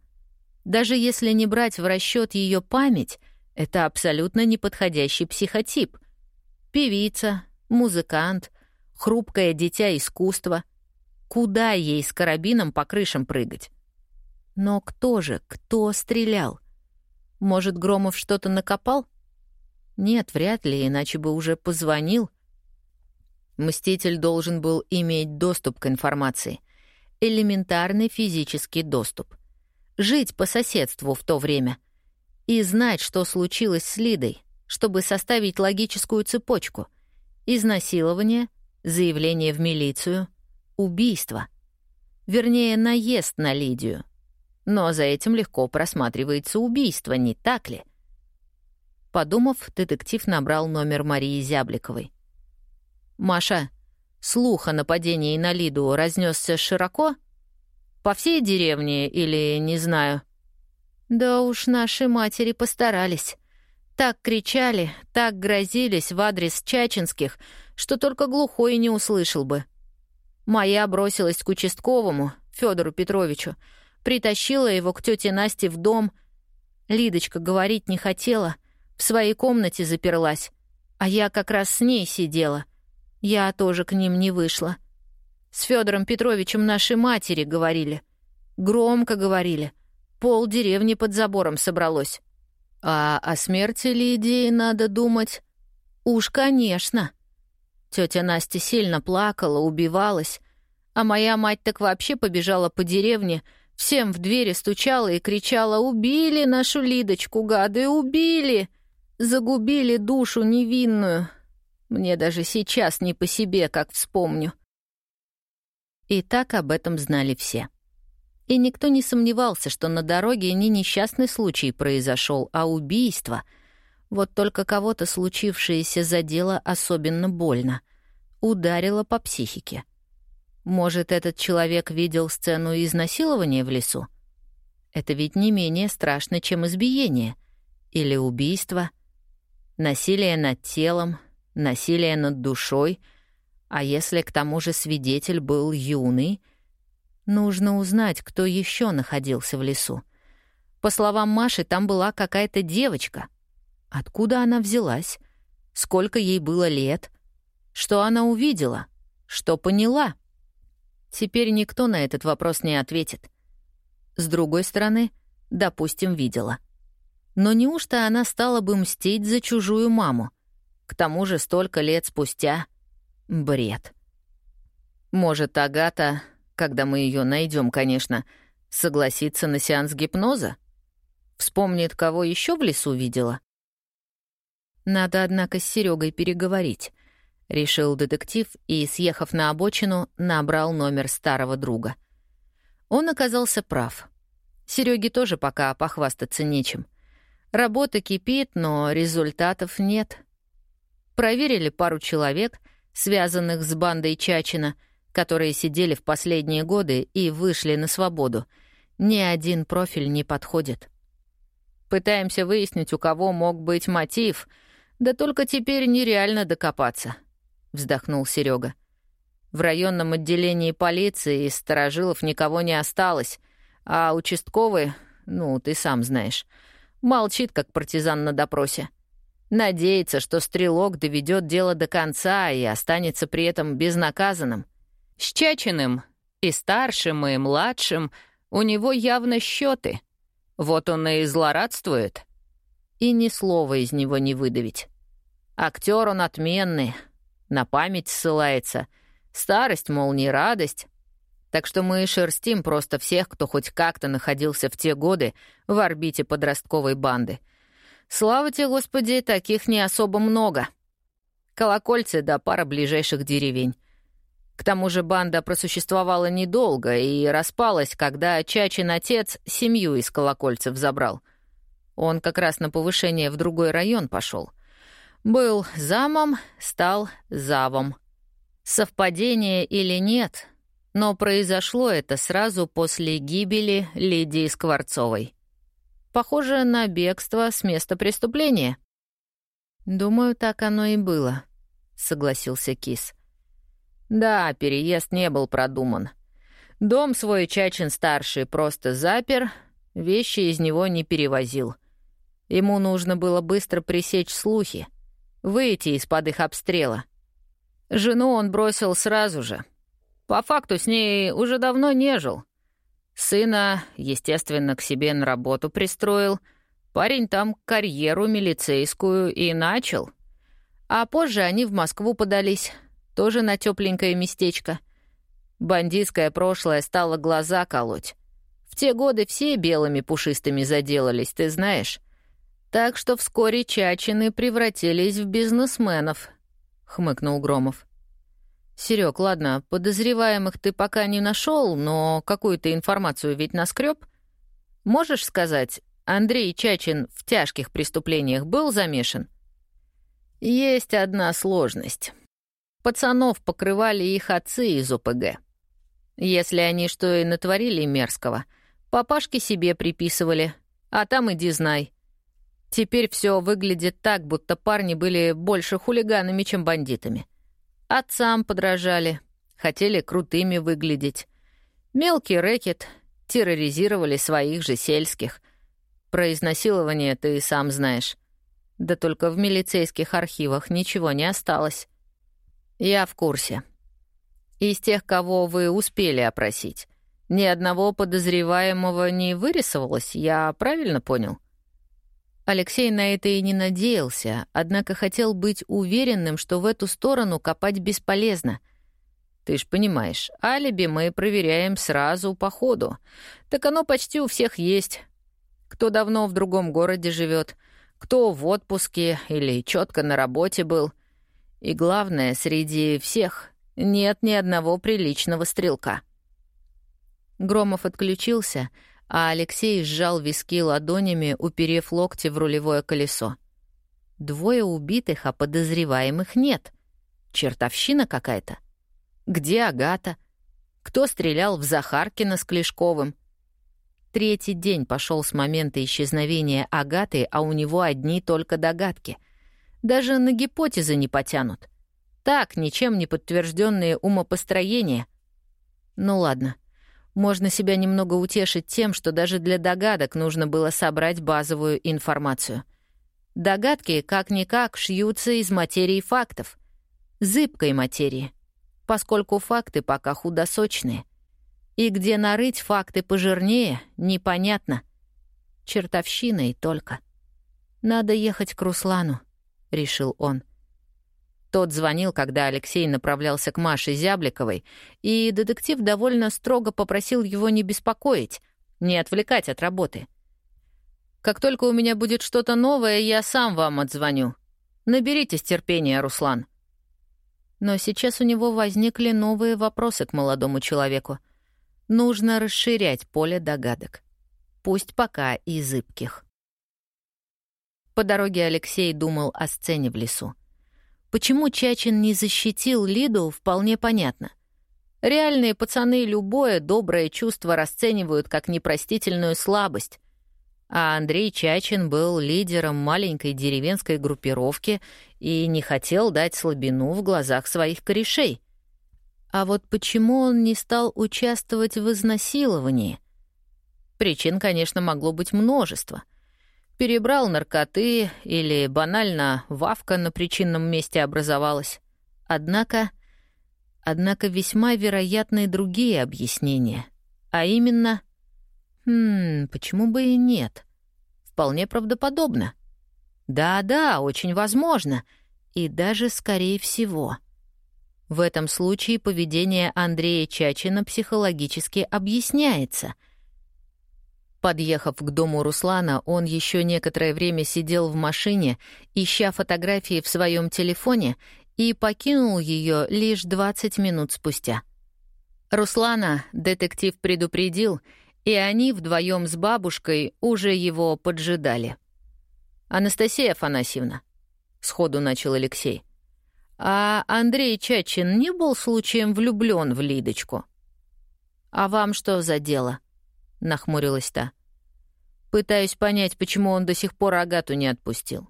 Даже если не брать в расчет ее память, это абсолютно неподходящий психотип. Певица, музыкант, хрупкое дитя искусства. Куда ей с карабином по крышам прыгать? Но кто же, кто стрелял? Может, Громов что-то накопал? Нет, вряд ли, иначе бы уже позвонил. Мститель должен был иметь доступ к информации. Элементарный физический доступ. Жить по соседству в то время. И знать, что случилось с Лидой, чтобы составить логическую цепочку. Изнасилование, заявление в милицию, убийство. Вернее, наезд на Лидию — но за этим легко просматривается убийство, не так ли? Подумав, детектив набрал номер Марии Зябликовой. «Маша, слух о нападении на Лиду разнесся широко? По всей деревне или не знаю?» «Да уж наши матери постарались. Так кричали, так грозились в адрес Чачинских, что только глухой не услышал бы. Моя бросилась к участковому, Федору Петровичу, притащила его к тете Насте в дом. Лидочка говорить не хотела, в своей комнате заперлась, а я как раз с ней сидела. Я тоже к ним не вышла. С Федором Петровичем нашей матери говорили. Громко говорили. Пол деревни под забором собралось. А о смерти Лидии надо думать. Уж, конечно. Тетя Настя сильно плакала, убивалась, а моя мать так вообще побежала по деревне — Всем в двери стучала и кричала «Убили нашу Лидочку, гады, убили!» Загубили душу невинную. Мне даже сейчас не по себе, как вспомню. И так об этом знали все. И никто не сомневался, что на дороге не несчастный случай произошел, а убийство. Вот только кого-то случившееся задело особенно больно. Ударило по психике. Может, этот человек видел сцену изнасилования в лесу? Это ведь не менее страшно, чем избиение или убийство, насилие над телом, насилие над душой, а если к тому же свидетель был юный, Нужно узнать, кто еще находился в лесу. По словам Маши, там была какая-то девочка. Откуда она взялась? Сколько ей было лет? Что она увидела? Что поняла? Теперь никто на этот вопрос не ответит. С другой стороны, допустим, видела. Но неужто она стала бы мстить за чужую маму? К тому же столько лет спустя. Бред. Может, Агата, когда мы ее найдем, конечно, согласится на сеанс гипноза? Вспомнит, кого еще в лесу видела? Надо, однако, с Серегой переговорить, решил детектив и, съехав на обочину, набрал номер старого друга. Он оказался прав. Сереге тоже пока похвастаться нечем. Работа кипит, но результатов нет. Проверили пару человек, связанных с бандой Чачина, которые сидели в последние годы и вышли на свободу. Ни один профиль не подходит. Пытаемся выяснить, у кого мог быть мотив, да только теперь нереально докопаться», — вздохнул Серега. В районном отделении полиции из сторожилов никого не осталось, а участковый, ну, ты сам знаешь, молчит, как партизан на допросе. Надеется, что стрелок доведет дело до конца и останется при этом безнаказанным. С Чачиным и старшим, и младшим у него явно счеты — вот он и злорадствует. И ни слова из него не выдавить. Актер он отменный, на память ссылается. Старость, мол, не радость. Так что мы шерстим просто всех, кто хоть как-то находился в те годы в орбите подростковой банды. Слава тебе, Господи, таких не особо много. Колокольцы да пара ближайших деревень. К тому же банда просуществовала недолго и распалась, когда Чачин отец семью из колокольцев забрал. Он как раз на повышение в другой район пошел. Был замом, стал завом. Совпадение или нет, но произошло это сразу после гибели Лидии Скворцовой. Похоже на бегство с места преступления. «Думаю, так оно и было», — согласился Кис. — да, переезд не был продуман. Дом свой Чачин-старший просто запер, вещи из него не перевозил. Ему нужно было быстро пресечь слухи, выйти из-под их обстрела. Жену он бросил сразу же. По факту с ней уже давно не жил. Сына, естественно, к себе на работу пристроил. Парень там карьеру милицейскую и начал. А позже они в Москву подались — тоже на тепленькое местечко. Бандитское прошлое стало глаза колоть. В те годы все белыми пушистыми заделались, ты знаешь. Так что вскоре Чачины превратились в бизнесменов, — хмыкнул Громов. Серег, ладно, подозреваемых ты пока не нашел, но какую-то информацию ведь наскреб. Можешь сказать, Андрей Чачин в тяжких преступлениях был замешан? Есть одна сложность. Пацанов покрывали их отцы из ОПГ. Если они что и натворили мерзкого, папашки себе приписывали, а там иди знай. Теперь все выглядит так, будто парни были больше хулиганами, чем бандитами. Отцам подражали, хотели крутыми выглядеть. Мелкий рэкет терроризировали своих же сельских. Про изнасилование ты и сам знаешь. Да только в милицейских архивах ничего не осталось. «Я в курсе. Из тех, кого вы успели опросить, ни одного подозреваемого не вырисовалось, я правильно понял?» Алексей на это и не надеялся, однако хотел быть уверенным, что в эту сторону копать бесполезно. Ты ж понимаешь, алиби мы проверяем сразу по ходу. Так оно почти у всех есть. Кто давно в другом городе живет, кто в отпуске или четко на работе был — и главное, среди всех нет ни одного приличного стрелка. Громов отключился, а Алексей сжал виски ладонями, уперев локти в рулевое колесо. Двое убитых, а подозреваемых нет. Чертовщина какая-то. Где Агата? Кто стрелял в Захаркина с Клешковым? Третий день пошел с момента исчезновения Агаты, а у него одни только догадки — даже на гипотезы не потянут. Так, ничем не подтвержденные умопостроения. Ну ладно, Можно себя немного утешить тем, что даже для догадок нужно было собрать базовую информацию. Догадки, как-никак, шьются из материи фактов. Зыбкой материи. Поскольку факты пока худосочные. И где нарыть факты пожирнее, непонятно. Чертовщина и только. «Надо ехать к Руслану», — решил он. Тот звонил, когда Алексей направлялся к Маше Зябликовой, и детектив довольно строго попросил его не беспокоить, не отвлекать от работы. «Как только у меня будет что-то новое, я сам вам отзвоню. Наберитесь терпения, Руслан». Но сейчас у него возникли новые вопросы к молодому человеку. Нужно расширять поле догадок. Пусть пока и зыбких. По дороге Алексей думал о сцене в лесу. Почему Чачин не защитил Лиду, вполне понятно. Реальные пацаны любое доброе чувство расценивают как непростительную слабость. А Андрей Чачин был лидером маленькой деревенской группировки и не хотел дать слабину в глазах своих корешей. А вот почему он не стал участвовать в изнасиловании? Причин, конечно, могло быть множество перебрал наркоты или банально вавка на причинном месте образовалась. Однако... Однако весьма вероятны другие объяснения. А именно... Хм, почему бы и нет? Вполне правдоподобно. Да-да, очень возможно. И даже скорее всего. В этом случае поведение Андрея Чачина психологически объясняется — Подъехав к дому Руслана, он еще некоторое время сидел в машине, ища фотографии в своем телефоне, и покинул ее лишь 20 минут спустя. Руслана детектив предупредил, и они вдвоем с бабушкой уже его поджидали. «Анастасия Афанасьевна», — сходу начал Алексей, «а Андрей Чачин не был случаем влюблен в Лидочку?» «А вам что за дело?» — нахмурилась та. Пытаюсь понять, почему он до сих пор Агату не отпустил.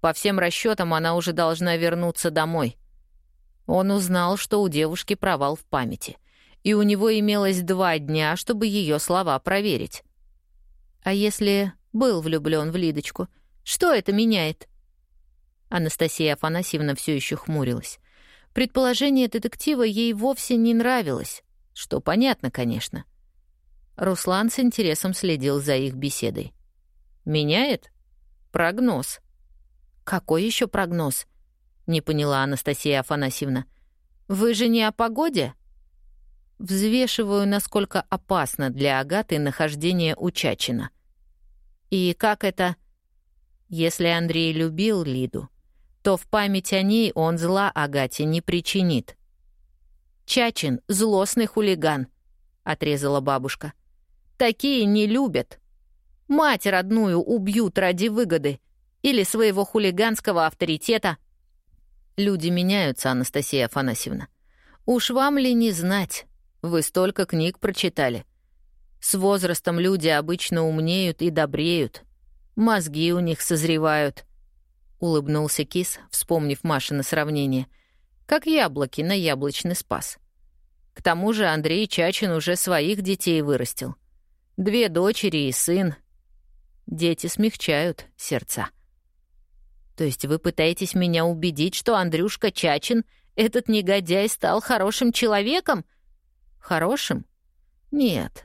По всем расчетам она уже должна вернуться домой. Он узнал, что у девушки провал в памяти, и у него имелось два дня, чтобы ее слова проверить. А если был влюблен в Лидочку, что это меняет? Анастасия Афанасьевна все еще хмурилась. Предположение детектива ей вовсе не нравилось, что понятно, конечно. Руслан с интересом следил за их беседой. «Меняет? Прогноз». «Какой еще прогноз?» — не поняла Анастасия Афанасьевна. «Вы же не о погоде?» Взвешиваю, насколько опасно для Агаты нахождение у Чачина. И как это... Если Андрей любил Лиду, то в память о ней он зла Агате не причинит. «Чачин — злостный хулиган», — отрезала бабушка. Такие не любят. Мать родную убьют ради выгоды или своего хулиганского авторитета. Люди меняются, Анастасия Афанасьевна. Уж вам ли не знать? Вы столько книг прочитали. С возрастом люди обычно умнеют и добреют. Мозги у них созревают. Улыбнулся кис, вспомнив Машина сравнение. Как яблоки на яблочный спас. К тому же Андрей Чачин уже своих детей вырастил. Две дочери и сын. Дети смягчают сердца. То есть вы пытаетесь меня убедить, что Андрюшка Чачин, этот негодяй, стал хорошим человеком? Хорошим? Нет.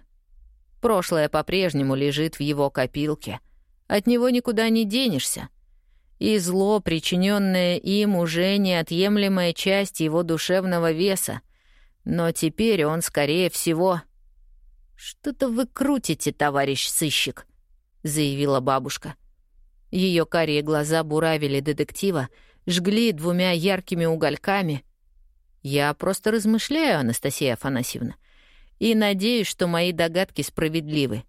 Прошлое по-прежнему лежит в его копилке. От него никуда не денешься. И зло, причиненное им, уже неотъемлемая часть его душевного веса. Но теперь он, скорее всего, «Что-то вы крутите, товарищ сыщик», — заявила бабушка. Ее карие глаза буравили детектива, жгли двумя яркими угольками. «Я просто размышляю, Анастасия Афанасьевна, и надеюсь, что мои догадки справедливы.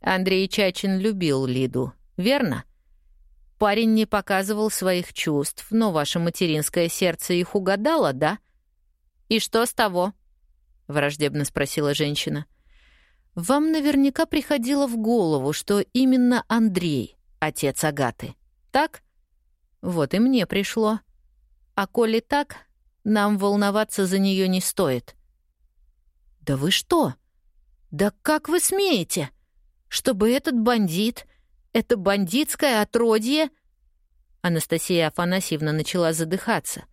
Андрей Чачин любил Лиду, верно? Парень не показывал своих чувств, но ваше материнское сердце их угадало, да? И что с того?» — враждебно спросила женщина. Вам наверняка приходило в голову, что именно Андрей — отец Агаты, так? Вот и мне пришло. А коли так, нам волноваться за нее не стоит. «Да вы что?» «Да как вы смеете? Чтобы этот бандит, это бандитское отродье...» Анастасия Афанасьевна начала задыхаться.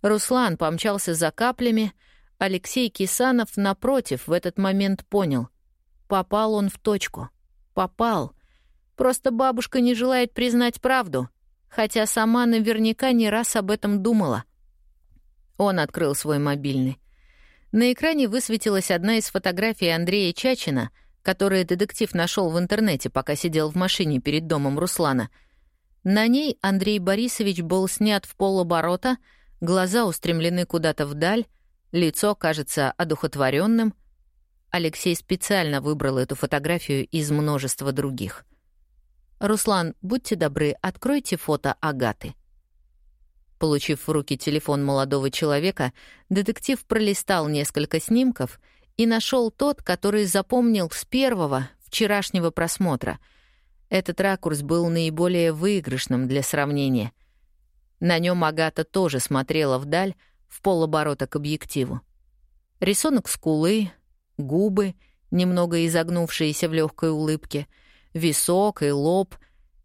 Руслан помчался за каплями, Алексей Кисанов, напротив, в этот момент понял. Попал он в точку. Попал. Просто бабушка не желает признать правду, хотя сама наверняка не раз об этом думала. Он открыл свой мобильный. На экране высветилась одна из фотографий Андрея Чачина, которые детектив нашел в интернете, пока сидел в машине перед домом Руслана. На ней Андрей Борисович был снят в полоборота, глаза устремлены куда-то вдаль, лицо кажется одухотворенным. Алексей специально выбрал эту фотографию из множества других. «Руслан, будьте добры, откройте фото Агаты». Получив в руки телефон молодого человека, детектив пролистал несколько снимков и нашел тот, который запомнил с первого, вчерашнего просмотра. Этот ракурс был наиболее выигрышным для сравнения. На нем Агата тоже смотрела вдаль, в полоборота к объективу. Рисунок скулы, губы, немного изогнувшиеся в легкой улыбке, висок и лоб.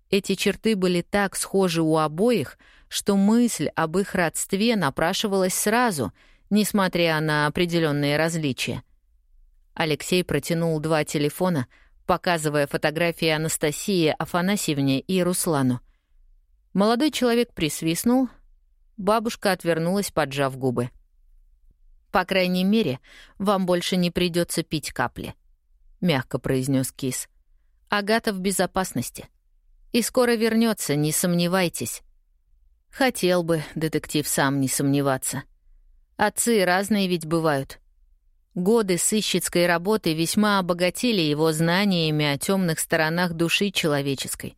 Эти черты были так схожи у обоих — что мысль об их родстве напрашивалась сразу, несмотря на определенные различия. Алексей протянул два телефона, показывая фотографии Анастасии Афанасьевне и Руслану. Молодой человек присвистнул, бабушка отвернулась, поджав губы. «По крайней мере, вам больше не придется пить капли», — мягко произнес Кис. «Агата в безопасности. И скоро вернется, не сомневайтесь. Хотел бы детектив сам не сомневаться. Отцы разные ведь бывают. Годы сыщицкой работы весьма обогатили его знаниями о темных сторонах души человеческой.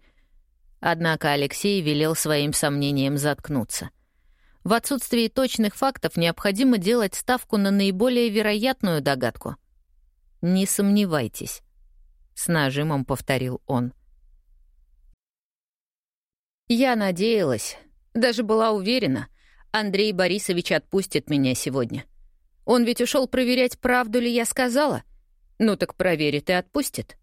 Однако Алексей велел своим сомнениям заткнуться. В отсутствии точных фактов необходимо делать ставку на наиболее вероятную догадку. «Не сомневайтесь», — с нажимом повторил он. Я надеялась, даже была уверена, Андрей Борисович отпустит меня сегодня. Он ведь ушел проверять, правду ли я сказала. Ну так проверит и отпустит.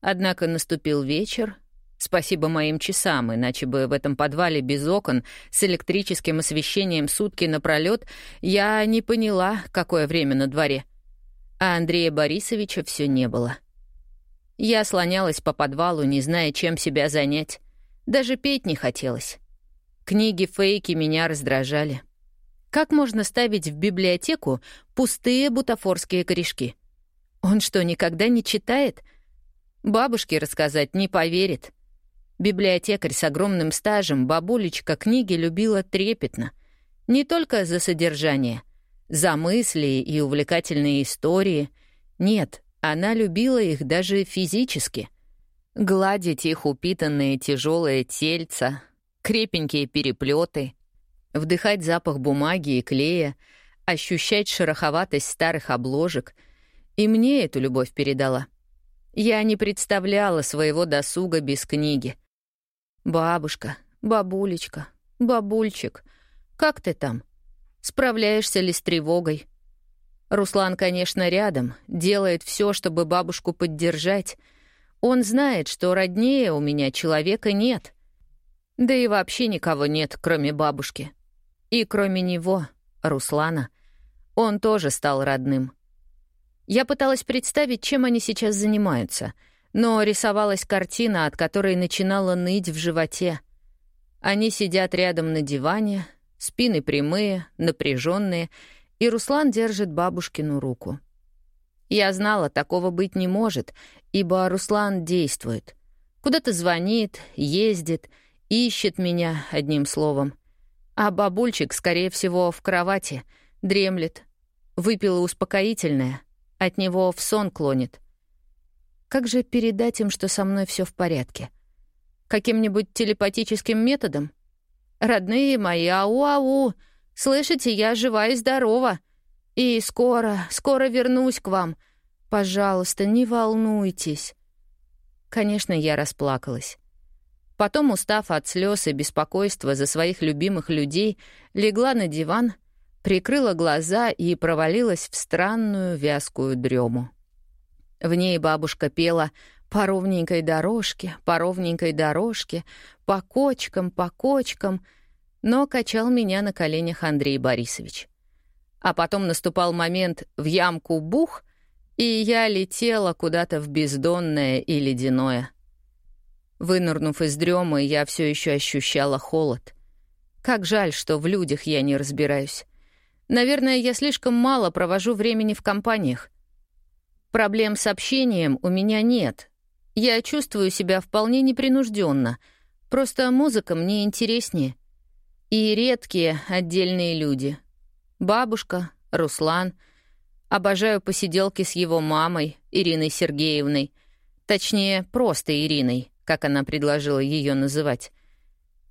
Однако наступил вечер. Спасибо моим часам, иначе бы в этом подвале без окон с электрическим освещением сутки напролет я не поняла, какое время на дворе. А Андрея Борисовича все не было. Я слонялась по подвалу, не зная, чем себя занять. Даже петь не хотелось. Книги-фейки меня раздражали. Как можно ставить в библиотеку пустые бутафорские корешки? Он что, никогда не читает? Бабушке рассказать не поверит. Библиотекарь с огромным стажем, бабулечка книги любила трепетно. Не только за содержание, за мысли и увлекательные истории. Нет, она любила их даже физически. Гладить их упитанные тяжелые тельца, крепенькие переплеты, вдыхать запах бумаги и клея, ощущать шероховатость старых обложек. И мне эту любовь передала. Я не представляла своего досуга без книги. «Бабушка, бабулечка, бабульчик, как ты там? Справляешься ли с тревогой?» Руслан, конечно, рядом, делает все, чтобы бабушку поддержать. Он знает, что роднее у меня человека нет. Да и вообще никого нет, кроме бабушки. И кроме него, Руслана, он тоже стал родным. Я пыталась представить, чем они сейчас занимаются, но рисовалась картина, от которой начинала ныть в животе. Они сидят рядом на диване, спины прямые, напряженные, и Руслан держит бабушкину руку. Я знала, такого быть не может, ибо Руслан действует. Куда-то звонит, ездит — Ищет меня, одним словом. А бабульчик, скорее всего, в кровати, дремлет. Выпила успокоительное, от него в сон клонит. Как же передать им, что со мной все в порядке? Каким-нибудь телепатическим методом? Родные мои, ау-ау, слышите, я жива и здорова. И скоро, скоро вернусь к вам. Пожалуйста, не волнуйтесь. Конечно, я расплакалась. Потом, устав от слез и беспокойства за своих любимых людей, легла на диван, прикрыла глаза и провалилась в странную вязкую дрему. В ней бабушка пела «По ровненькой дорожке, по ровненькой дорожке, по кочкам, по кочкам», но качал меня на коленях Андрей Борисович. А потом наступал момент «в ямку бух», и я летела куда-то в бездонное и ледяное. Вынырнув из дремы, я все еще ощущала холод. Как жаль, что в людях я не разбираюсь. Наверное, я слишком мало провожу времени в компаниях. Проблем с общением у меня нет. Я чувствую себя вполне непринужденно. Просто музыка мне интереснее. И редкие отдельные люди. Бабушка, Руслан. Обожаю посиделки с его мамой, Ириной Сергеевной. Точнее, просто Ириной, как она предложила ее называть.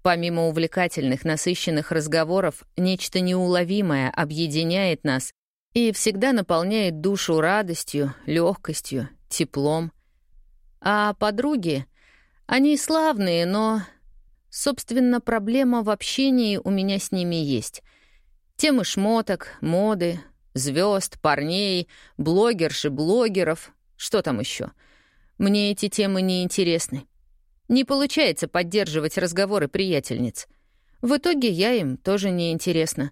Помимо увлекательных, насыщенных разговоров, нечто неуловимое объединяет нас и всегда наполняет душу радостью, легкостью, теплом. А подруги, они славные, но, собственно, проблема в общении у меня с ними есть. Темы шмоток, моды, звезд, парней, блогерши, блогеров, что там еще. Мне эти темы не интересны. Не получается поддерживать разговоры приятельниц. В итоге я им тоже не интересна.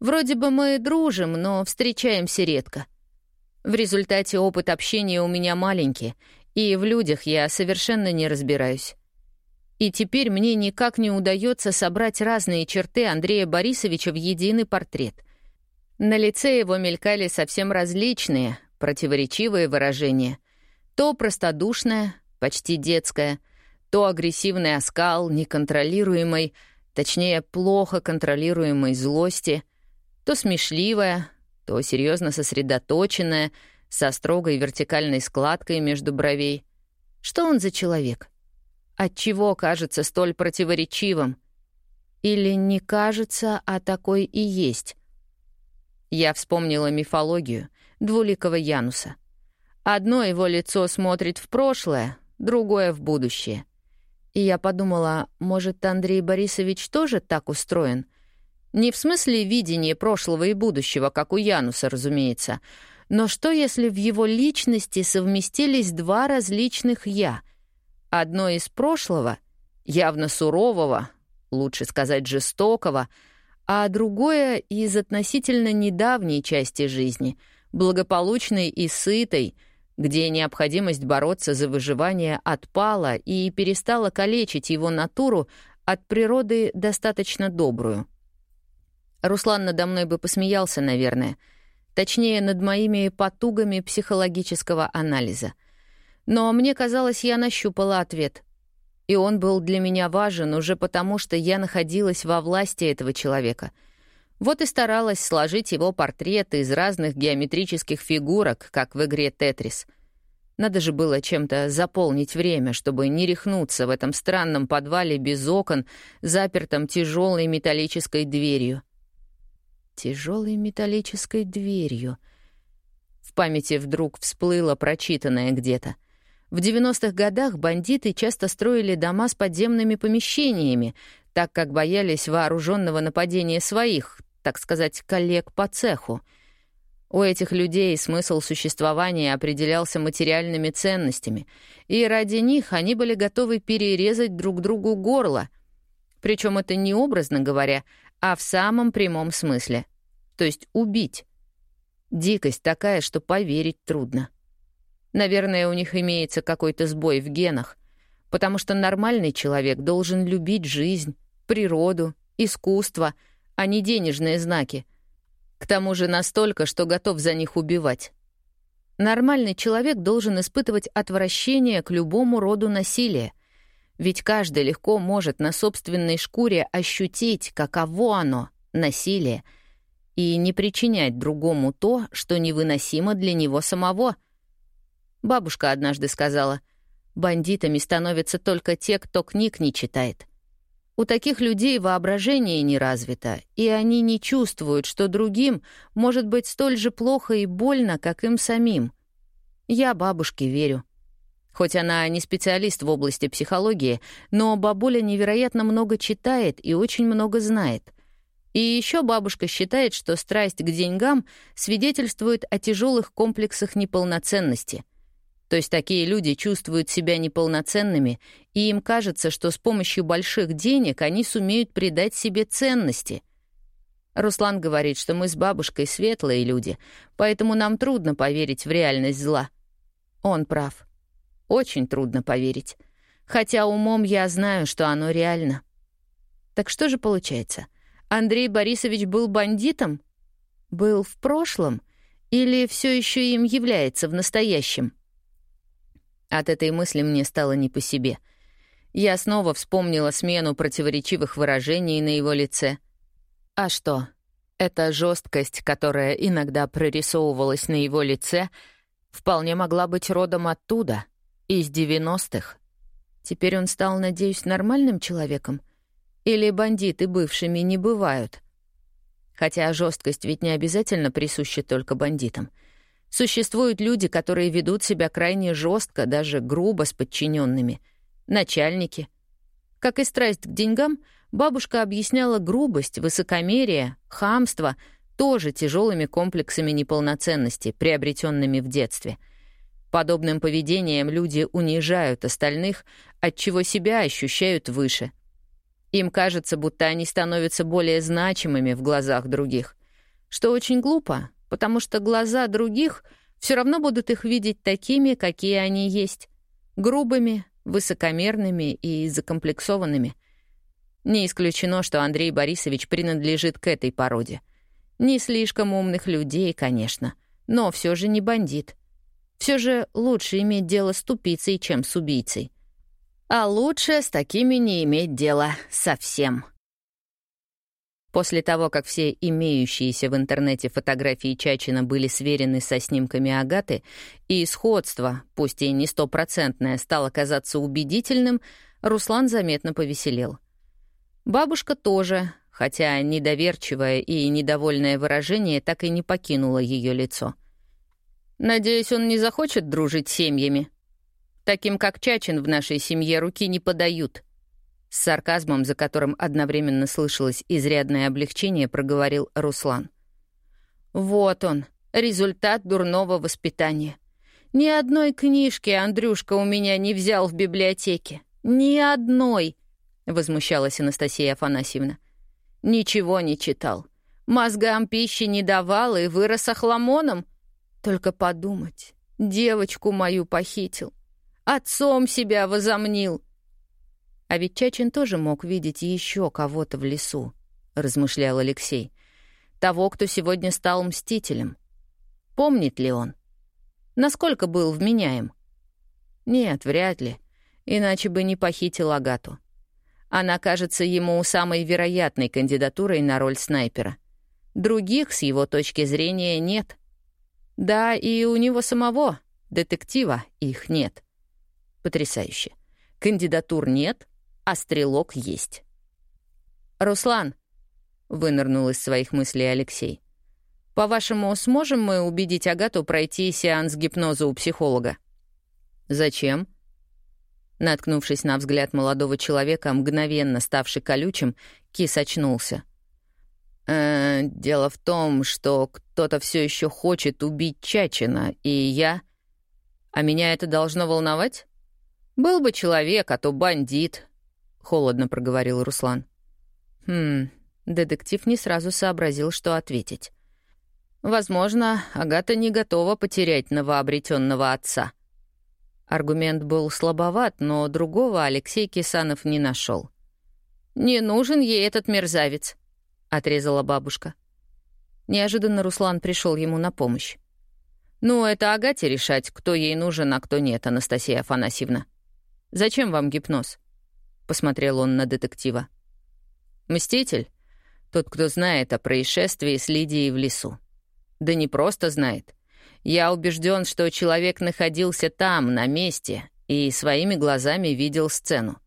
Вроде бы мы дружим, но встречаемся редко. В результате опыт общения у меня маленький, и в людях я совершенно не разбираюсь. И теперь мне никак не удается собрать разные черты Андрея Борисовича в единый портрет. На лице его мелькали совсем различные, противоречивые выражения. То простодушное, почти детское, то агрессивный оскал неконтролируемой, точнее, плохо контролируемой злости, то смешливая, то серьезно сосредоточенная, со строгой вертикальной складкой между бровей. Что он за человек? Отчего кажется столь противоречивым? Или не кажется, а такой и есть? Я вспомнила мифологию двуликого Януса. Одно его лицо смотрит в прошлое, другое — в будущее. И я подумала, может, Андрей Борисович тоже так устроен? Не в смысле видения прошлого и будущего, как у Януса, разумеется. Но что, если в его личности совместились два различных «я»? Одно из прошлого, явно сурового, лучше сказать жестокого, а другое из относительно недавней части жизни, благополучной и сытой — где необходимость бороться за выживание отпала и перестала калечить его натуру от природы достаточно добрую. Руслан надо мной бы посмеялся, наверное. Точнее, над моими потугами психологического анализа. Но мне казалось, я нащупала ответ. И он был для меня важен уже потому, что я находилась во власти этого человека — вот и старалась сложить его портрет из разных геометрических фигурок, как в игре «Тетрис». Надо же было чем-то заполнить время, чтобы не рехнуться в этом странном подвале без окон, запертом тяжелой металлической дверью. Тяжелой металлической дверью. В памяти вдруг всплыло прочитанное где-то. В 90-х годах бандиты часто строили дома с подземными помещениями, так как боялись вооруженного нападения своих, так сказать, коллег по цеху. У этих людей смысл существования определялся материальными ценностями, и ради них они были готовы перерезать друг другу горло. Причем это не образно говоря, а в самом прямом смысле. То есть убить. Дикость такая, что поверить трудно. Наверное, у них имеется какой-то сбой в генах, потому что нормальный человек должен любить жизнь, природу, искусство — а не денежные знаки. К тому же настолько, что готов за них убивать. Нормальный человек должен испытывать отвращение к любому роду насилия. Ведь каждый легко может на собственной шкуре ощутить, каково оно, насилие, и не причинять другому то, что невыносимо для него самого. Бабушка однажды сказала, «Бандитами становятся только те, кто книг не читает». У таких людей воображение не развито, и они не чувствуют, что другим может быть столь же плохо и больно, как им самим. Я бабушке верю. Хоть она не специалист в области психологии, но бабуля невероятно много читает и очень много знает. И еще бабушка считает, что страсть к деньгам свидетельствует о тяжелых комплексах неполноценности. То есть такие люди чувствуют себя неполноценными, и им кажется, что с помощью больших денег они сумеют придать себе ценности. Руслан говорит, что мы с бабушкой светлые люди, поэтому нам трудно поверить в реальность зла. Он прав. Очень трудно поверить. Хотя умом я знаю, что оно реально. Так что же получается? Андрей Борисович был бандитом? Был в прошлом? Или все еще им является в настоящем? От этой мысли мне стало не по себе. Я снова вспомнила смену противоречивых выражений на его лице. А что? Эта жесткость, которая иногда прорисовывалась на его лице, вполне могла быть родом оттуда, из девяностых. Теперь он стал, надеюсь, нормальным человеком? Или бандиты бывшими не бывают? Хотя жесткость ведь не обязательно присуща только бандитам — Существуют люди, которые ведут себя крайне жестко, даже грубо с подчиненными. Начальники. Как и страсть к деньгам, бабушка объясняла грубость, высокомерие, хамство тоже тяжелыми комплексами неполноценности, приобретенными в детстве. Подобным поведением люди унижают остальных, отчего себя ощущают выше. Им кажется, будто они становятся более значимыми в глазах других. Что очень глупо, потому что глаза других все равно будут их видеть такими, какие они есть. Грубыми, высокомерными и закомплексованными. Не исключено, что Андрей Борисович принадлежит к этой породе. Не слишком умных людей, конечно, но все же не бандит. Все же лучше иметь дело с тупицей, чем с убийцей. А лучше с такими не иметь дела совсем. После того, как все имеющиеся в интернете фотографии Чачина были сверены со снимками Агаты, и сходство, пусть и не стопроцентное, стало казаться убедительным, Руслан заметно повеселел. Бабушка тоже, хотя недоверчивое и недовольное выражение так и не покинуло ее лицо. «Надеюсь, он не захочет дружить с семьями. Таким, как Чачин, в нашей семье руки не подают», с сарказмом, за которым одновременно слышалось изрядное облегчение, проговорил Руслан. «Вот он, результат дурного воспитания. Ни одной книжки Андрюшка у меня не взял в библиотеке. Ни одной!» — возмущалась Анастасия Афанасьевна. «Ничего не читал. Мозгам пищи не давал и вырос охламоном. Только подумать, девочку мою похитил. Отцом себя возомнил. А ведь Чачин тоже мог видеть еще кого-то в лесу, размышлял Алексей. Того, кто сегодня стал мстителем. Помнит ли он? Насколько был вменяем? Нет, вряд ли. Иначе бы не похитил Агату. Она кажется ему самой вероятной кандидатурой на роль снайпера. Других, с его точки зрения, нет. Да, и у него самого, детектива, их нет. Потрясающе. Кандидатур нет, а стрелок есть. «Руслан», — вынырнул из своих мыслей Алексей, «по-вашему, сможем мы убедить Агату пройти сеанс гипноза у психолога?» «Зачем?» Наткнувшись на взгляд молодого человека, мгновенно ставший колючим, Кис очнулся. «Э, «Дело в том, что кто-то все еще хочет убить Чачина, и я...» «А меня это должно волновать?» «Был бы человек, а то бандит, холодно проговорил Руслан. Хм, детектив не сразу сообразил, что ответить. Возможно, Агата не готова потерять новообретенного отца. Аргумент был слабоват, но другого Алексей Кисанов не нашел. «Не нужен ей этот мерзавец», — отрезала бабушка. Неожиданно Руслан пришел ему на помощь. «Ну, это Агате решать, кто ей нужен, а кто нет, Анастасия Афанасьевна. Зачем вам гипноз? посмотрел он на детектива. «Мститель? Тот, кто знает о происшествии с Лидией в лесу. Да не просто знает. Я убежден, что человек находился там, на месте, и своими глазами видел сцену.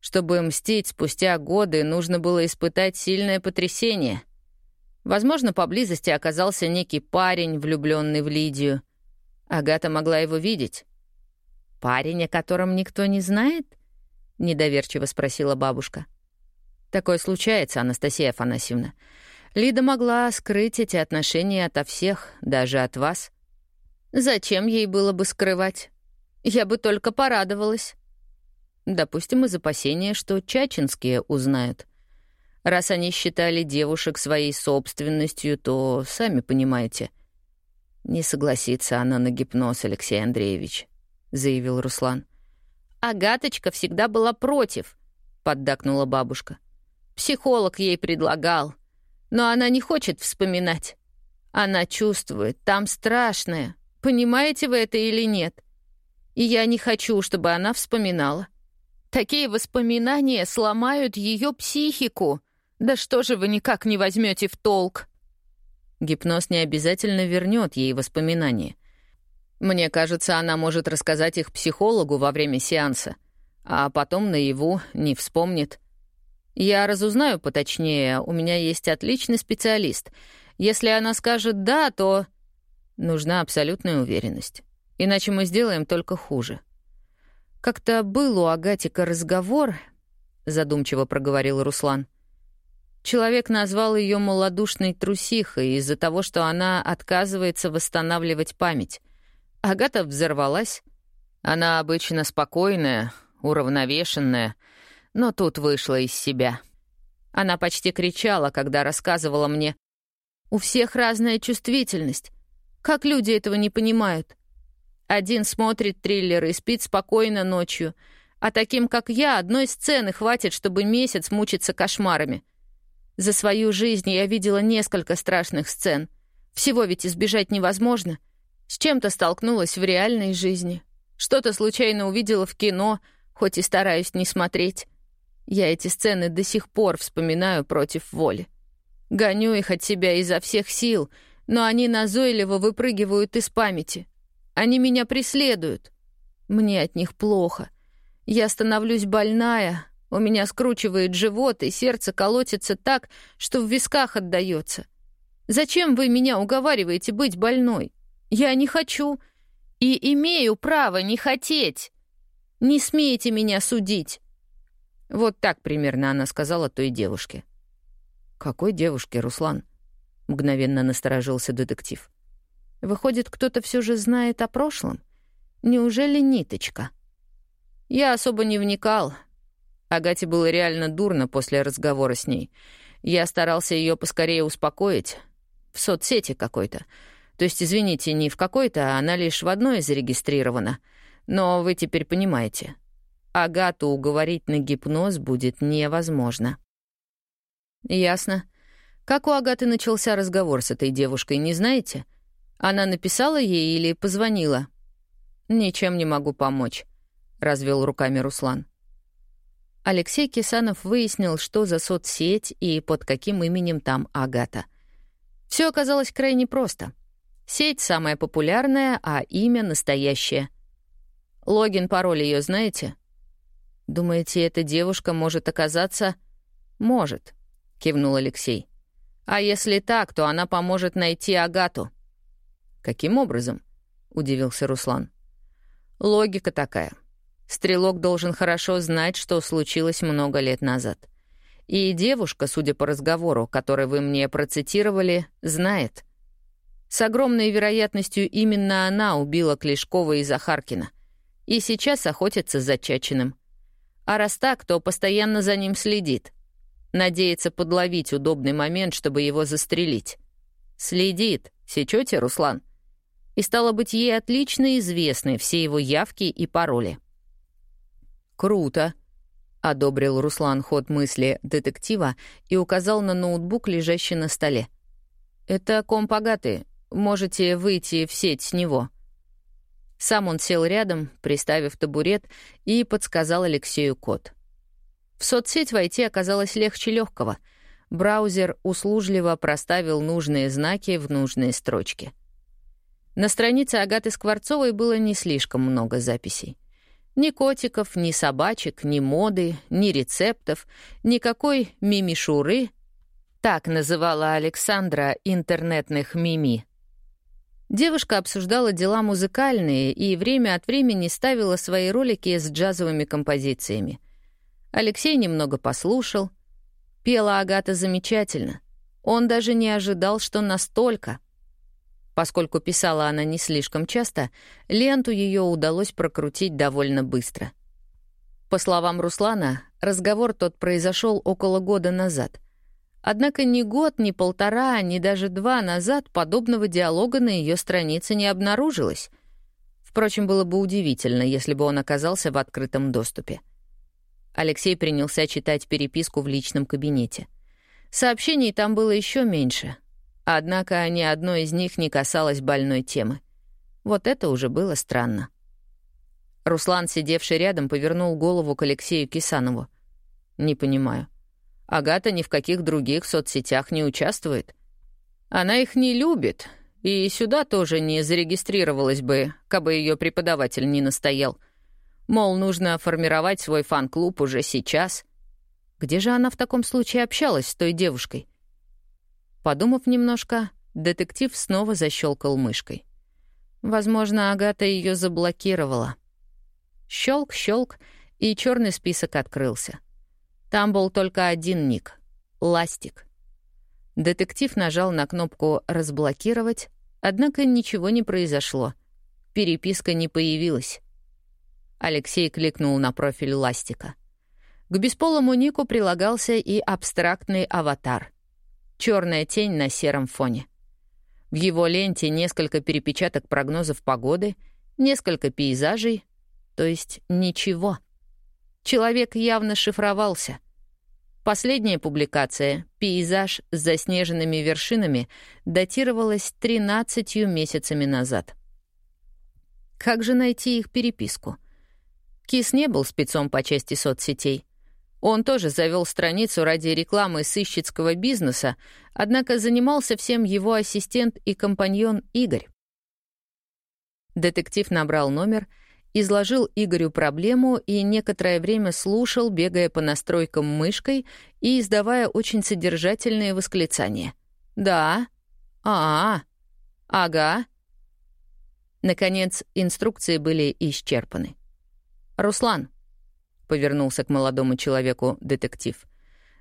Чтобы мстить спустя годы, нужно было испытать сильное потрясение. Возможно, поблизости оказался некий парень, влюбленный в Лидию. Агата могла его видеть. Парень, о котором никто не знает? недоверчиво спросила бабушка. Такое случается, Анастасия Афанасьевна. Лида могла скрыть эти отношения ото всех, даже от вас. Зачем ей было бы скрывать? Я бы только порадовалась. Допустим, из опасения, что чачинские узнают. Раз они считали девушек своей собственностью, то, сами понимаете, не согласится она на гипноз, Алексей Андреевич, — заявил Руслан. «Агаточка всегда была против», — поддакнула бабушка. «Психолог ей предлагал, но она не хочет вспоминать. Она чувствует, там страшное. Понимаете вы это или нет? И я не хочу, чтобы она вспоминала. Такие воспоминания сломают ее психику. Да что же вы никак не возьмете в толк?» Гипноз не обязательно вернет ей воспоминания. Мне кажется, она может рассказать их психологу во время сеанса, а потом наяву не вспомнит. Я разузнаю поточнее, у меня есть отличный специалист. Если она скажет «да», то нужна абсолютная уверенность. Иначе мы сделаем только хуже. Как-то был у Агатика разговор, задумчиво проговорил Руслан. Человек назвал ее малодушной трусихой из-за того, что она отказывается восстанавливать память. Агата взорвалась. Она обычно спокойная, уравновешенная, но тут вышла из себя. Она почти кричала, когда рассказывала мне. «У всех разная чувствительность. Как люди этого не понимают? Один смотрит триллеры и спит спокойно ночью, а таким, как я, одной сцены хватит, чтобы месяц мучиться кошмарами. За свою жизнь я видела несколько страшных сцен. Всего ведь избежать невозможно. С чем-то столкнулась в реальной жизни. Что-то случайно увидела в кино, хоть и стараюсь не смотреть. Я эти сцены до сих пор вспоминаю против воли. Гоню их от себя изо всех сил, но они назойливо выпрыгивают из памяти. Они меня преследуют. Мне от них плохо. Я становлюсь больная, у меня скручивает живот, и сердце колотится так, что в висках отдаётся. Зачем вы меня уговариваете быть больной? Я не хочу. И имею право не хотеть. Не смейте меня судить. Вот так примерно она сказала той девушке. «Какой девушке, Руслан?» — мгновенно насторожился детектив. «Выходит, кто-то все же знает о прошлом? Неужели ниточка?» «Я особо не вникал», Агате было реально дурно после разговора с ней. Я старался ее поскорее успокоить. В соцсети какой-то. То есть, извините, не в какой-то, а она лишь в одной зарегистрирована. Но вы теперь понимаете. Агату уговорить на гипноз будет невозможно. Ясно. Как у Агаты начался разговор с этой девушкой, не знаете? Она написала ей или позвонила? Ничем не могу помочь, развел руками Руслан. Алексей Кисанов выяснил, что за соцсеть и под каким именем там Агата. Все оказалось крайне просто. Сеть самая популярная, а имя настоящее. Логин, пароль ее знаете? Думаете, эта девушка может оказаться... Может, кивнул Алексей. А если так, то она поможет найти Агату. Каким образом? удивился Руслан. Логика такая. Стрелок должен хорошо знать, что случилось много лет назад. И девушка, судя по разговору, который вы мне процитировали, знает. С огромной вероятностью именно она убила Клешкова и Захаркина. И сейчас охотится за Чачиным. А раз так, то постоянно за ним следит. Надеется подловить удобный момент, чтобы его застрелить. Следит, сечете, Руслан? И стало быть, ей отлично известны все его явки и пароли. «Круто», — одобрил Руслан ход мысли детектива и указал на ноутбук, лежащий на столе. «Это комп Агаты. Можете выйти в сеть с него». Сам он сел рядом, приставив табурет, и подсказал Алексею код. В соцсеть войти оказалось легче легкого. Браузер услужливо проставил нужные знаки в нужные строчки. На странице Агаты Скворцовой было не слишком много записей. Ни котиков, ни собачек, ни моды, ни рецептов, никакой мимишуры. Так называла Александра интернетных мими. Девушка обсуждала дела музыкальные и время от времени ставила свои ролики с джазовыми композициями. Алексей немного послушал. Пела Агата замечательно. Он даже не ожидал, что настолько — Поскольку писала она не слишком часто, ленту ее удалось прокрутить довольно быстро. По словам Руслана, разговор тот произошел около года назад. Однако ни год, ни полтора, ни даже два назад подобного диалога на ее странице не обнаружилось. Впрочем, было бы удивительно, если бы он оказался в открытом доступе. Алексей принялся читать переписку в личном кабинете. Сообщений там было еще меньше, однако ни одно из них не касалось больной темы. Вот это уже было странно. Руслан, сидевший рядом, повернул голову к Алексею Кисанову. «Не понимаю. Агата ни в каких других соцсетях не участвует. Она их не любит, и сюда тоже не зарегистрировалась бы, кабы ее преподаватель не настоял. Мол, нужно формировать свой фан-клуб уже сейчас. Где же она в таком случае общалась с той девушкой? Подумав немножко, детектив снова защелкал мышкой. Возможно, Агата ее заблокировала. Щелк, щелк, и черный список открылся. Там был только один ник — Ластик. Детектив нажал на кнопку «Разблокировать», однако ничего не произошло. Переписка не появилась. Алексей кликнул на профиль Ластика. К бесполому нику прилагался и абстрактный аватар. Черная тень на сером фоне. В его ленте несколько перепечаток прогнозов погоды, несколько пейзажей, то есть ничего. Человек явно шифровался. Последняя публикация, пейзаж с заснеженными вершинами, датировалась 13 месяцами назад. Как же найти их переписку? Кис не был спецом по части соцсетей. Он тоже завел страницу ради рекламы сыщицкого бизнеса, однако занимался всем его ассистент и компаньон Игорь. Детектив набрал номер — изложил Игорю проблему и некоторое время слушал, бегая по настройкам мышкой и издавая очень содержательные восклицания. «Да», «А, ага». Наконец, инструкции были исчерпаны. «Руслан», — повернулся к молодому человеку детектив,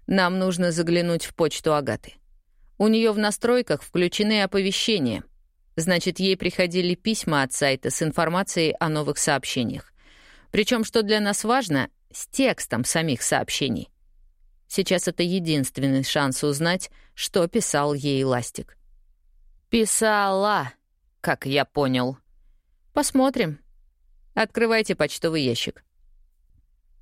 «нам нужно заглянуть в почту Агаты. У нее в настройках включены оповещения — Значит, ей приходили письма от сайта с информацией о новых сообщениях. Причем, что для нас важно, с текстом самих сообщений. Сейчас это единственный шанс узнать, что писал ей Ластик. «Писала, как я понял. Посмотрим. Открывайте почтовый ящик».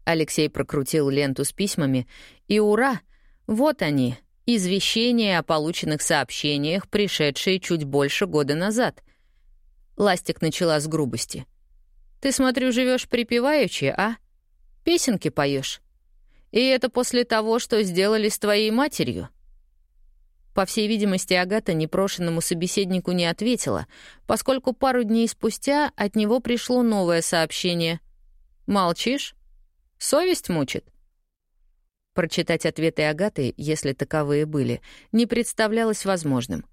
Алексей прокрутил ленту с письмами, и ура! Вот они, извещения о полученных сообщениях, пришедшие чуть больше года назад. Ластик начала с грубости. «Ты, смотрю, живешь припеваючи, а? Песенки поешь. И это после того, что сделали с твоей матерью?» По всей видимости, Агата непрошенному собеседнику не ответила, поскольку пару дней спустя от него пришло новое сообщение. «Молчишь? Совесть мучит?» Прочитать ответы Агаты, если таковые были, не представлялось возможным.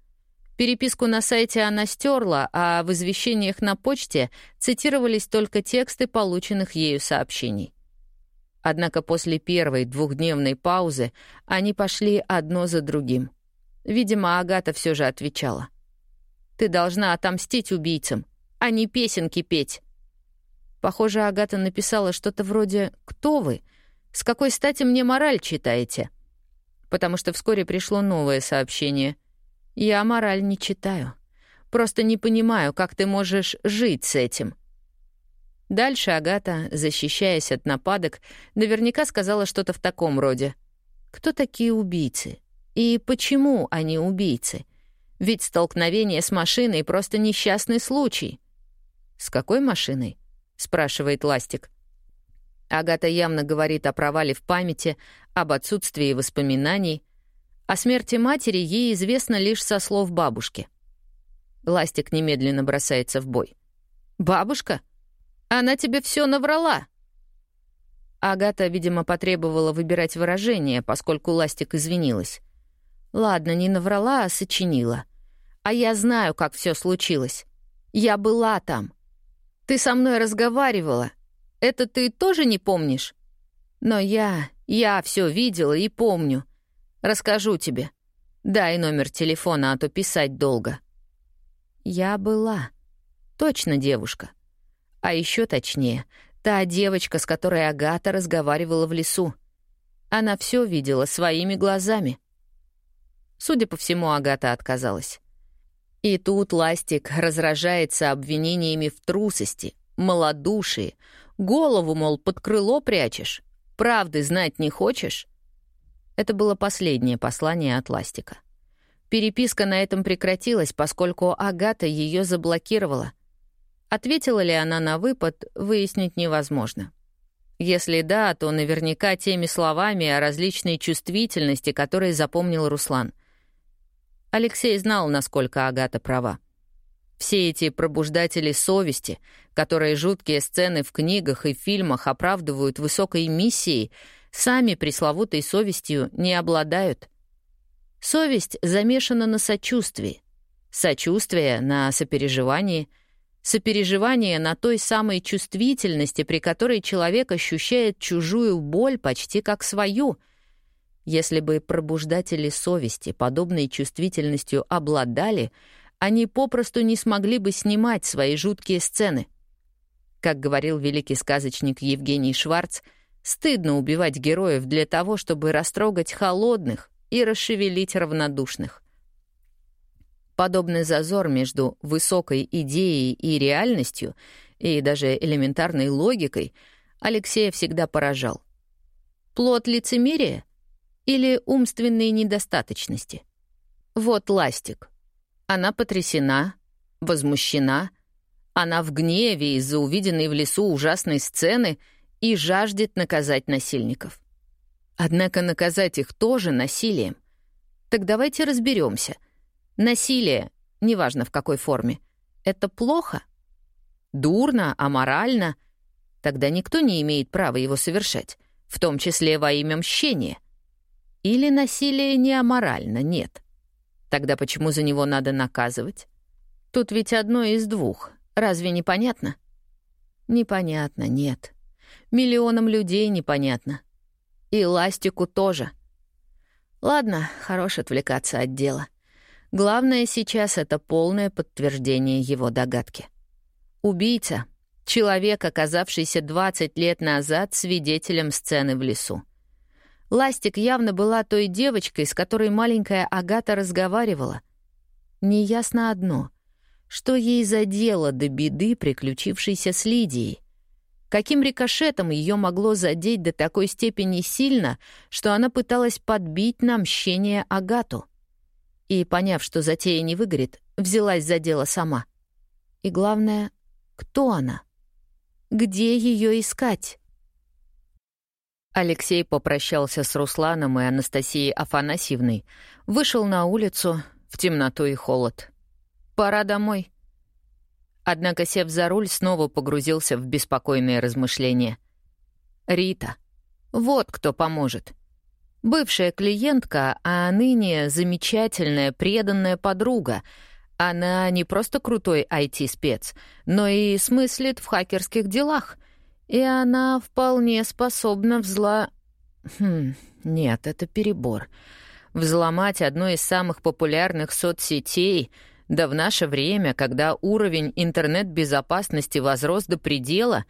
Переписку на сайте она стерла, а в извещениях на почте цитировались только тексты полученных ею сообщений. Однако после первой двухдневной паузы они пошли одно за другим. Видимо, Агата все же отвечала. «Ты должна отомстить убийцам, а не песенки петь». Похоже, Агата написала что-то вроде «Кто вы?» С какой стати мне мораль читаете? Потому что вскоре пришло новое сообщение. Я мораль не читаю. Просто не понимаю, как ты можешь жить с этим. Дальше Агата, защищаясь от нападок, наверняка сказала что-то в таком роде. Кто такие убийцы? И почему они убийцы? Ведь столкновение с машиной — просто несчастный случай. «С какой машиной?» — спрашивает Ластик. Агата явно говорит о провале в памяти, об отсутствии воспоминаний. О смерти матери ей известно лишь со слов бабушки. Ластик немедленно бросается в бой. «Бабушка? Она тебе все наврала!» Агата, видимо, потребовала выбирать выражение, поскольку Ластик извинилась. «Ладно, не наврала, а сочинила. А я знаю, как все случилось. Я была там. Ты со мной разговаривала, это ты тоже не помнишь? Но я, я все видела и помню. Расскажу тебе. Дай номер телефона, а то писать долго. Я была. Точно девушка. А еще точнее, та девочка, с которой Агата разговаривала в лесу. Она все видела своими глазами. Судя по всему, Агата отказалась. И тут Ластик разражается обвинениями в трусости, малодушии, голову, мол, под крыло прячешь, правды знать не хочешь. Это было последнее послание от Ластика. Переписка на этом прекратилась, поскольку Агата ее заблокировала. Ответила ли она на выпад, выяснить невозможно. Если да, то наверняка теми словами о различной чувствительности, которые запомнил Руслан. Алексей знал, насколько Агата права. Все эти пробуждатели совести, которые жуткие сцены в книгах и фильмах оправдывают высокой миссией, сами пресловутой совестью не обладают. Совесть замешана на сочувствии, сочувствие на сопереживании, сопереживание на той самой чувствительности, при которой человек ощущает чужую боль почти как свою. Если бы пробуждатели совести подобной чувствительностью обладали — они попросту не смогли бы снимать свои жуткие сцены. Как говорил великий сказочник Евгений Шварц, стыдно убивать героев для того, чтобы растрогать холодных и расшевелить равнодушных. Подобный зазор между высокой идеей и реальностью, и даже элементарной логикой, Алексея всегда поражал. Плод лицемерия или умственной недостаточности? Вот ластик — она потрясена, возмущена. Она в гневе из-за увиденной в лесу ужасной сцены и жаждет наказать насильников. Однако наказать их тоже насилием. Так давайте разберемся. Насилие, неважно в какой форме, это плохо? Дурно, аморально? Тогда никто не имеет права его совершать, в том числе во имя мщения. Или насилие не аморально, нет. Тогда почему за него надо наказывать? Тут ведь одно из двух. Разве непонятно? Непонятно, нет. Миллионам людей непонятно. И Ластику тоже. Ладно, хорош отвлекаться от дела. Главное сейчас — это полное подтверждение его догадки. Убийца — человек, оказавшийся 20 лет назад свидетелем сцены в лесу. Ластик явно была той девочкой, с которой маленькая Агата разговаривала. Неясно одно — что ей за дело до беды, приключившейся с Лидией? Каким рикошетом ее могло задеть до такой степени сильно, что она пыталась подбить на мщение Агату? И, поняв, что затея не выгорит, взялась за дело сама. И главное, кто она? Где ее искать? Алексей попрощался с Русланом и Анастасией Афанасьевной, вышел на улицу в темноту и холод. «Пора домой». Однако, сев за руль, снова погрузился в беспокойные размышления. «Рита. Вот кто поможет. Бывшая клиентка, а ныне замечательная, преданная подруга. Она не просто крутой IT-спец, но и смыслит в хакерских делах — и она вполне способна взла... Хм, нет, это перебор. Взломать одну из самых популярных соцсетей, да в наше время, когда уровень интернет-безопасности возрос до предела,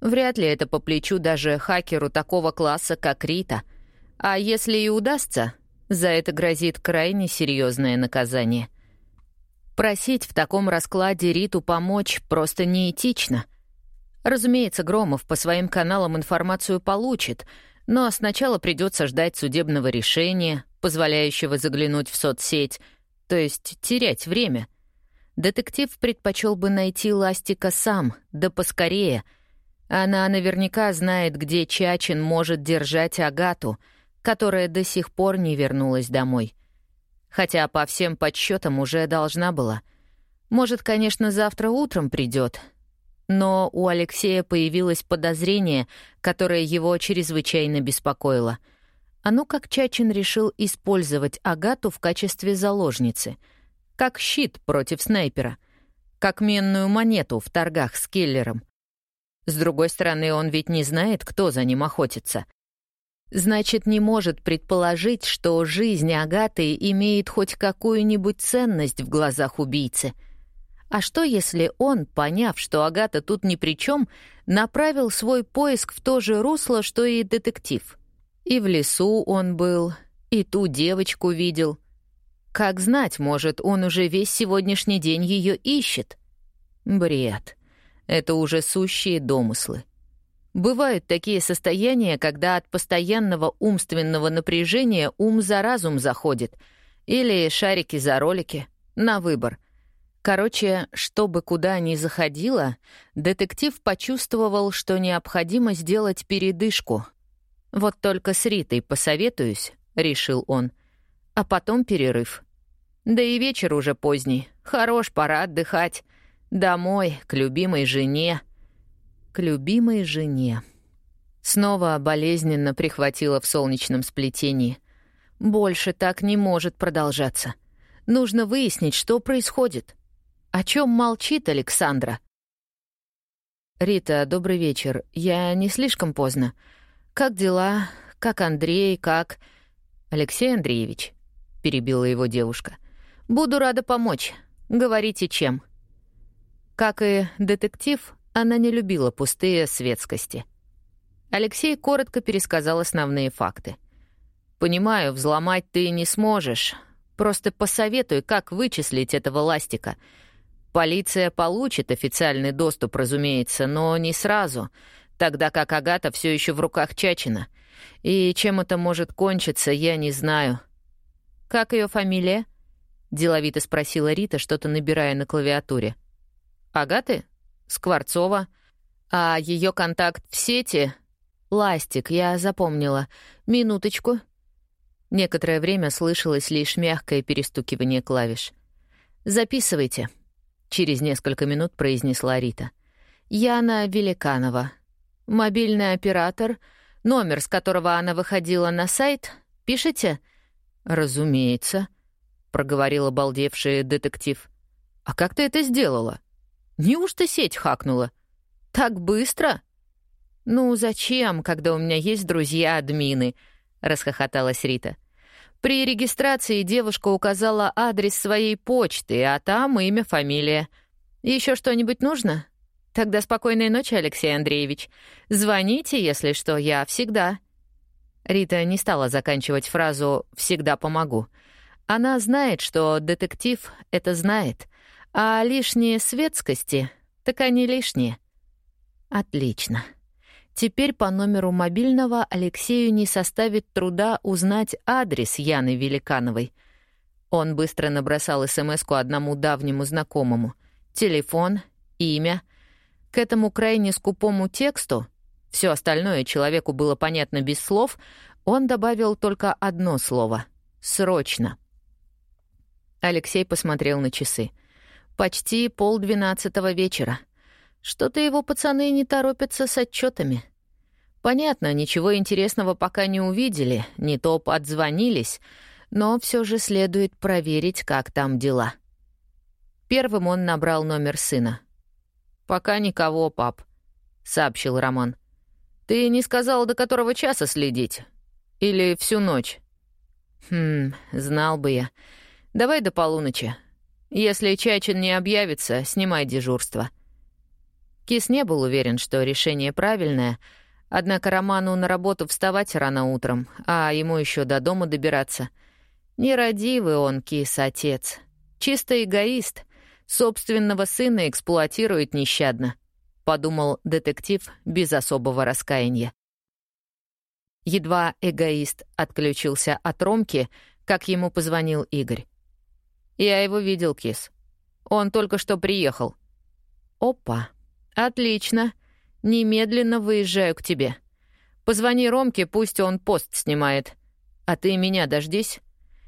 вряд ли это по плечу даже хакеру такого класса, как Рита. А если и удастся, за это грозит крайне серьезное наказание. Просить в таком раскладе Риту помочь просто неэтично — Разумеется, Громов по своим каналам информацию получит, но сначала придется ждать судебного решения, позволяющего заглянуть в соцсеть, то есть терять время. Детектив предпочел бы найти Ластика сам, да поскорее. Она наверняка знает, где Чачин может держать Агату, которая до сих пор не вернулась домой. Хотя по всем подсчетам уже должна была. Может, конечно, завтра утром придет, но у Алексея появилось подозрение, которое его чрезвычайно беспокоило. А ну как Чачин решил использовать Агату в качестве заложницы. Как щит против снайпера. Как менную монету в торгах с киллером. С другой стороны, он ведь не знает, кто за ним охотится. Значит, не может предположить, что жизнь Агаты имеет хоть какую-нибудь ценность в глазах убийцы — А что, если он, поняв, что Агата тут ни при чем, направил свой поиск в то же русло, что и детектив? И в лесу он был, и ту девочку видел. Как знать, может, он уже весь сегодняшний день ее ищет? Бред. Это уже сущие домыслы. Бывают такие состояния, когда от постоянного умственного напряжения ум за разум заходит, или шарики за ролики, на выбор. Короче, чтобы куда ни заходило, детектив почувствовал, что необходимо сделать передышку. «Вот только с Ритой посоветуюсь», — решил он. «А потом перерыв. Да и вечер уже поздний. Хорош, пора отдыхать. Домой, к любимой жене». К любимой жене. Снова болезненно прихватила в солнечном сплетении. Больше так не может продолжаться. Нужно выяснить, что происходит. О чем молчит Александра? «Рита, добрый вечер. Я не слишком поздно. Как дела? Как Андрей? Как...» «Алексей Андреевич», — перебила его девушка. «Буду рада помочь. Говорите, чем». Как и детектив, она не любила пустые светскости. Алексей коротко пересказал основные факты. «Понимаю, взломать ты не сможешь. Просто посоветуй, как вычислить этого ластика — Полиция получит официальный доступ, разумеется, но не сразу, тогда как Агата все еще в руках Чачина. И чем это может кончиться, я не знаю. «Как ее фамилия?» — деловито спросила Рита, что-то набирая на клавиатуре. «Агаты? Скворцова. А ее контакт в сети?» «Ластик, я запомнила. Минуточку». Некоторое время слышалось лишь мягкое перестукивание клавиш. «Записывайте», через несколько минут произнесла Рита. Яна Великанова. Мобильный оператор, номер, с которого она выходила на сайт. Пишите? Разумеется, проговорил обалдевший детектив. А как ты это сделала? Неужто сеть хакнула? Так быстро? Ну зачем, когда у меня есть друзья-админы? расхохоталась Рита. При регистрации девушка указала адрес своей почты, а там имя, фамилия. Еще что-нибудь нужно? Тогда спокойной ночи, Алексей Андреевич. Звоните, если что, я всегда. Рита не стала заканчивать фразу «всегда помогу». Она знает, что детектив это знает, а лишние светскости, так они лишние. Отлично. Теперь по номеру мобильного Алексею не составит труда узнать адрес Яны Великановой. Он быстро набросал смс одному давнему знакомому. Телефон, имя. К этому крайне скупому тексту, все остальное человеку было понятно без слов, он добавил только одно слово — «срочно». Алексей посмотрел на часы. Почти полдвенадцатого вечера — что-то его пацаны не торопятся с отчетами. Понятно, ничего интересного пока не увидели, не то отзвонились, но все же следует проверить, как там дела. Первым он набрал номер сына. «Пока никого, пап», — сообщил Роман. «Ты не сказал, до которого часа следить? Или всю ночь?» «Хм, знал бы я. Давай до полуночи. Если Чачин не объявится, снимай дежурство». Кис не был уверен, что решение правильное, однако Роману на работу вставать рано утром, а ему еще до дома добираться. Нерадивый он, Кис, отец. Чисто эгоист. Собственного сына эксплуатирует нещадно, — подумал детектив без особого раскаяния. Едва эгоист отключился от Ромки, как ему позвонил Игорь. «Я его видел, Кис. Он только что приехал». «Опа!» «Отлично. Немедленно выезжаю к тебе. Позвони Ромке, пусть он пост снимает. А ты меня дождись.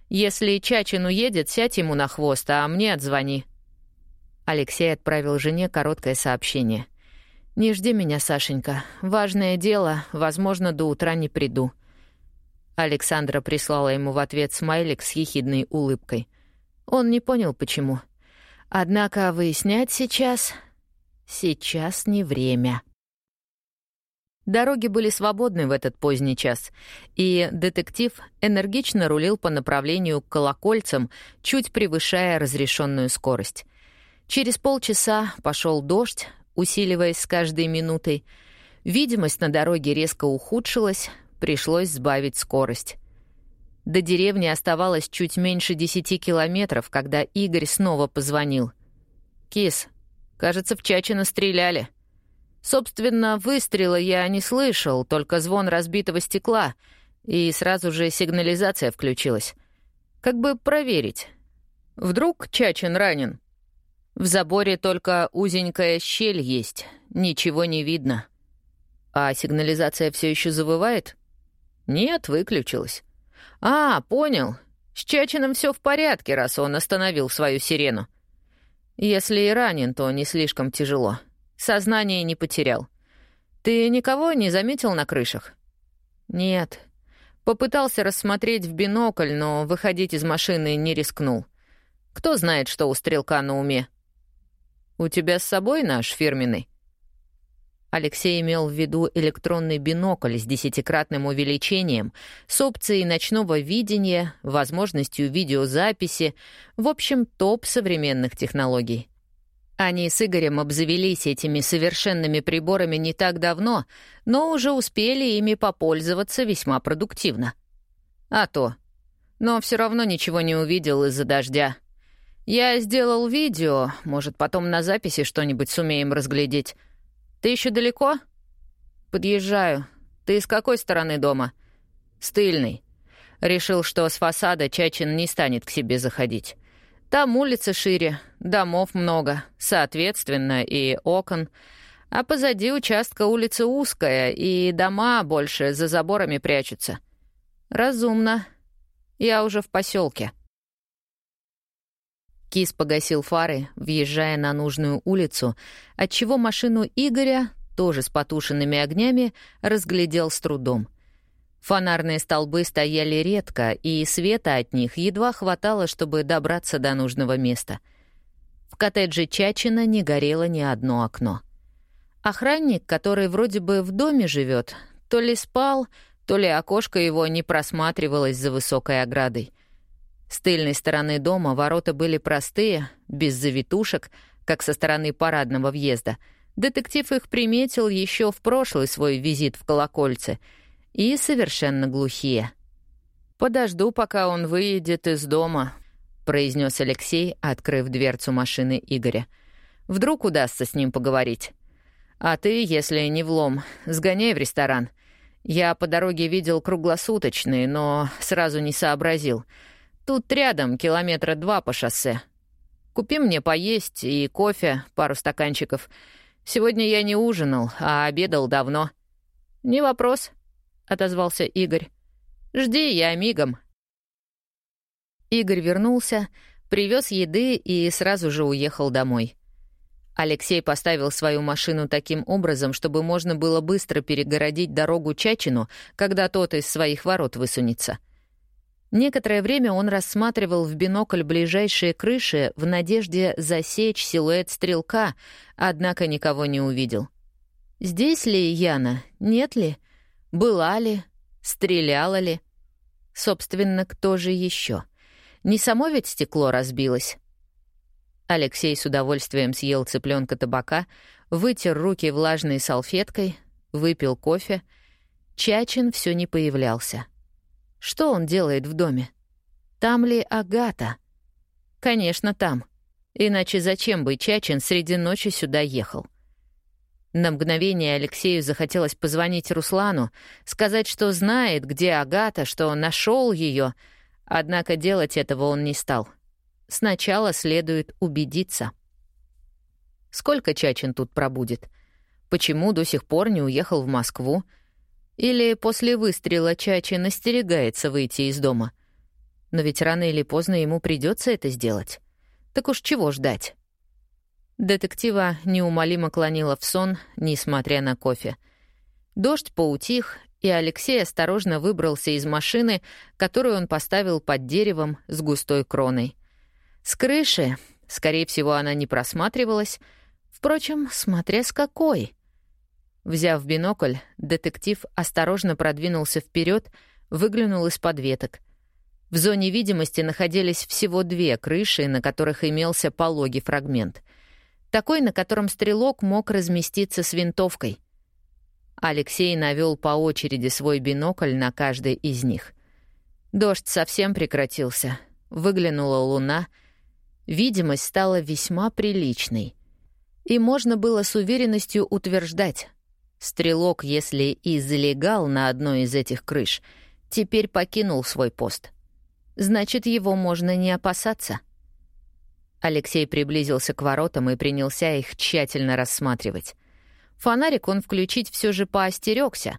Если Чачин уедет, сядь ему на хвост, а мне отзвони». Алексей отправил жене короткое сообщение. «Не жди меня, Сашенька. Важное дело, возможно, до утра не приду». Александра прислала ему в ответ смайлик с ехидной улыбкой. Он не понял, почему. Однако выяснять сейчас Сейчас не время. Дороги были свободны в этот поздний час, и детектив энергично рулил по направлению к колокольцам, чуть превышая разрешенную скорость. Через полчаса пошел дождь, усиливаясь с каждой минутой. Видимость на дороге резко ухудшилась, пришлось сбавить скорость. До деревни оставалось чуть меньше десяти километров, когда Игорь снова позвонил. «Кис, кажется, в Чачино стреляли. Собственно, выстрела я не слышал, только звон разбитого стекла, и сразу же сигнализация включилась. Как бы проверить. Вдруг Чачин ранен?» В заборе только узенькая щель есть, ничего не видно. А сигнализация все еще завывает? Нет, выключилась. А, понял. С Чачином все в порядке, раз он остановил свою сирену. Если и ранен, то не слишком тяжело. Сознание не потерял. Ты никого не заметил на крышах? Нет. Попытался рассмотреть в бинокль, но выходить из машины не рискнул. Кто знает, что у стрелка на уме. «У тебя с собой наш фирменный?» Алексей имел в виду электронный бинокль с десятикратным увеличением, с опцией ночного видения, возможностью видеозаписи, в общем, топ современных технологий. Они с Игорем обзавелись этими совершенными приборами не так давно, но уже успели ими попользоваться весьма продуктивно. А то. Но все равно ничего не увидел из-за дождя. «Я сделал видео, может, потом на записи что-нибудь сумеем разглядеть. Ты еще далеко?» «Подъезжаю. Ты с какой стороны дома?» «С тыльной». Решил, что с фасада Чачин не станет к себе заходить. Там улица шире, домов много, соответственно, и окон. А позади участка улица узкая, и дома больше за заборами прячутся. Разумно. Я уже в поселке. Кис погасил фары, въезжая на нужную улицу, отчего машину Игоря, тоже с потушенными огнями, разглядел с трудом. Фонарные столбы стояли редко, и света от них едва хватало, чтобы добраться до нужного места. В коттедже Чачина не горело ни одно окно. Охранник, который вроде бы в доме живет, то ли спал, то ли окошко его не просматривалось за высокой оградой. С тыльной стороны дома ворота были простые, без завитушек, как со стороны парадного въезда. Детектив их приметил еще в прошлый свой визит в колокольце. И совершенно глухие. «Подожду, пока он выйдет из дома», — произнес Алексей, открыв дверцу машины Игоря. «Вдруг удастся с ним поговорить. А ты, если не влом, сгоняй в ресторан. Я по дороге видел круглосуточный, но сразу не сообразил — Тут рядом километра два по шоссе. Купи мне поесть и кофе, пару стаканчиков. Сегодня я не ужинал, а обедал давно». «Не вопрос», — отозвался Игорь. «Жди, я мигом». Игорь вернулся, привез еды и сразу же уехал домой. Алексей поставил свою машину таким образом, чтобы можно было быстро перегородить дорогу Чачину, когда тот из своих ворот высунется — Некоторое время он рассматривал в бинокль ближайшие крыши в надежде засечь силуэт стрелка, однако никого не увидел. Здесь ли Яна? Нет ли? Была ли? Стреляла ли? Собственно, кто же еще? Не само ведь стекло разбилось? Алексей с удовольствием съел цыпленка табака, вытер руки влажной салфеткой, выпил кофе. Чачин все не появлялся. Что он делает в доме? Там ли Агата? Конечно, там. Иначе зачем бы Чачин среди ночи сюда ехал? На мгновение Алексею захотелось позвонить Руслану, сказать, что знает, где Агата, что нашел ее, однако делать этого он не стал. Сначала следует убедиться. Сколько Чачин тут пробудет? Почему до сих пор не уехал в Москву? Или после выстрела Чачи настерегается выйти из дома. Но ведь рано или поздно ему придется это сделать. Так уж чего ждать? Детектива неумолимо клонила в сон, несмотря на кофе. Дождь поутих, и Алексей осторожно выбрался из машины, которую он поставил под деревом с густой кроной. С крыши, скорее всего, она не просматривалась, впрочем, смотря с какой — Взяв бинокль, детектив осторожно продвинулся вперед, выглянул из-под веток. В зоне видимости находились всего две крыши, на которых имелся пологий фрагмент — Такой, на котором стрелок мог разместиться с винтовкой. Алексей навел по очереди свой бинокль на каждой из них. Дождь совсем прекратился. Выглянула луна. Видимость стала весьма приличной. И можно было с уверенностью утверждать, стрелок, если и залегал на одной из этих крыш, теперь покинул свой пост. Значит, его можно не опасаться. Алексей приблизился к воротам и принялся их тщательно рассматривать. Фонарик он включить все же поостерегся.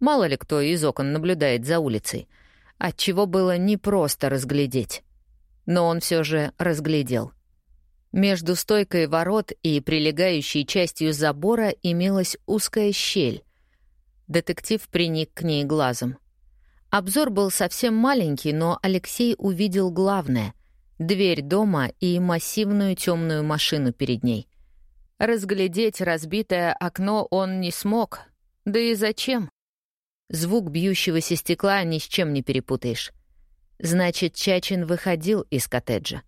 Мало ли кто из окон наблюдает за улицей. Отчего было непросто разглядеть. Но он все же разглядел. Между стойкой ворот и прилегающей частью забора имелась узкая щель. Детектив приник к ней глазом. Обзор был совсем маленький, но Алексей увидел главное — дверь дома и массивную темную машину перед ней. Разглядеть разбитое окно он не смог. Да и зачем? Звук бьющегося стекла ни с чем не перепутаешь. Значит, Чачин выходил из коттеджа.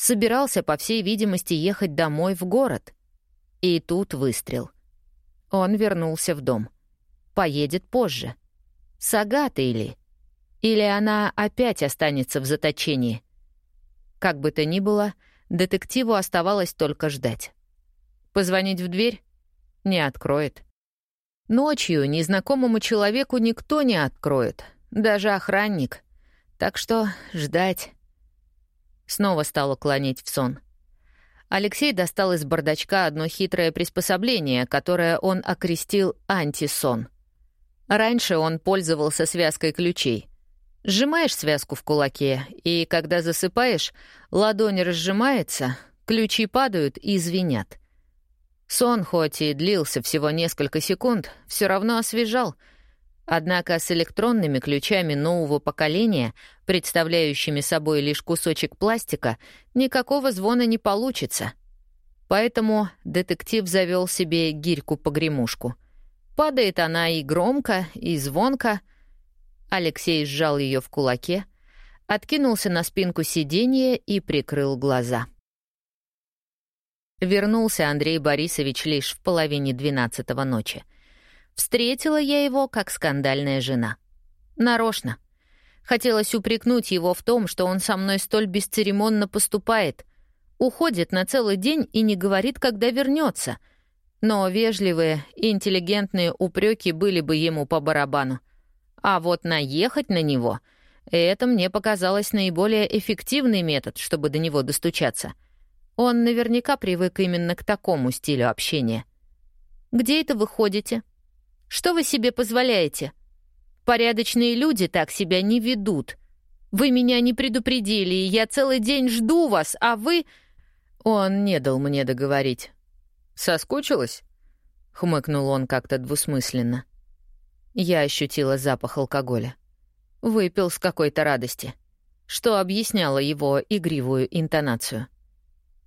Собирался, по всей видимости, ехать домой в город. И тут выстрел. Он вернулся в дом. Поедет позже. С Агатой ли? Или она опять останется в заточении? Как бы то ни было, детективу оставалось только ждать. Позвонить в дверь? Не откроет. Ночью незнакомому человеку никто не откроет, даже охранник. Так что ждать. Снова стало клонить в сон. Алексей достал из бардачка одно хитрое приспособление, которое он окрестил антисон. Раньше он пользовался связкой ключей. Сжимаешь связку в кулаке, и когда засыпаешь, ладонь разжимается, ключи падают и звенят. Сон, хоть и длился всего несколько секунд, все равно освежал. Однако с электронными ключами нового поколения, представляющими собой лишь кусочек пластика, никакого звона не получится. Поэтому детектив завел себе гирьку-погремушку. Падает она и громко, и звонко. Алексей сжал ее в кулаке, откинулся на спинку сиденья и прикрыл глаза. — Вернулся Андрей Борисович лишь в половине двенадцатого ночи. Встретила я его как скандальная жена. Нарочно. Хотелось упрекнуть его в том, что он со мной столь бесцеремонно поступает. Уходит на целый день и не говорит, когда вернется. Но вежливые и интеллигентные упреки были бы ему по барабану. А вот наехать на него — это мне показалось наиболее эффективный метод, чтобы до него достучаться — он наверняка привык именно к такому стилю общения. «Где это вы ходите? Что вы себе позволяете? Порядочные люди так себя не ведут. Вы меня не предупредили, и я целый день жду вас, а вы...» Он не дал мне договорить. «Соскучилась?» — хмыкнул он как-то двусмысленно. Я ощутила запах алкоголя. Выпил с какой-то радости, что объясняло его игривую интонацию.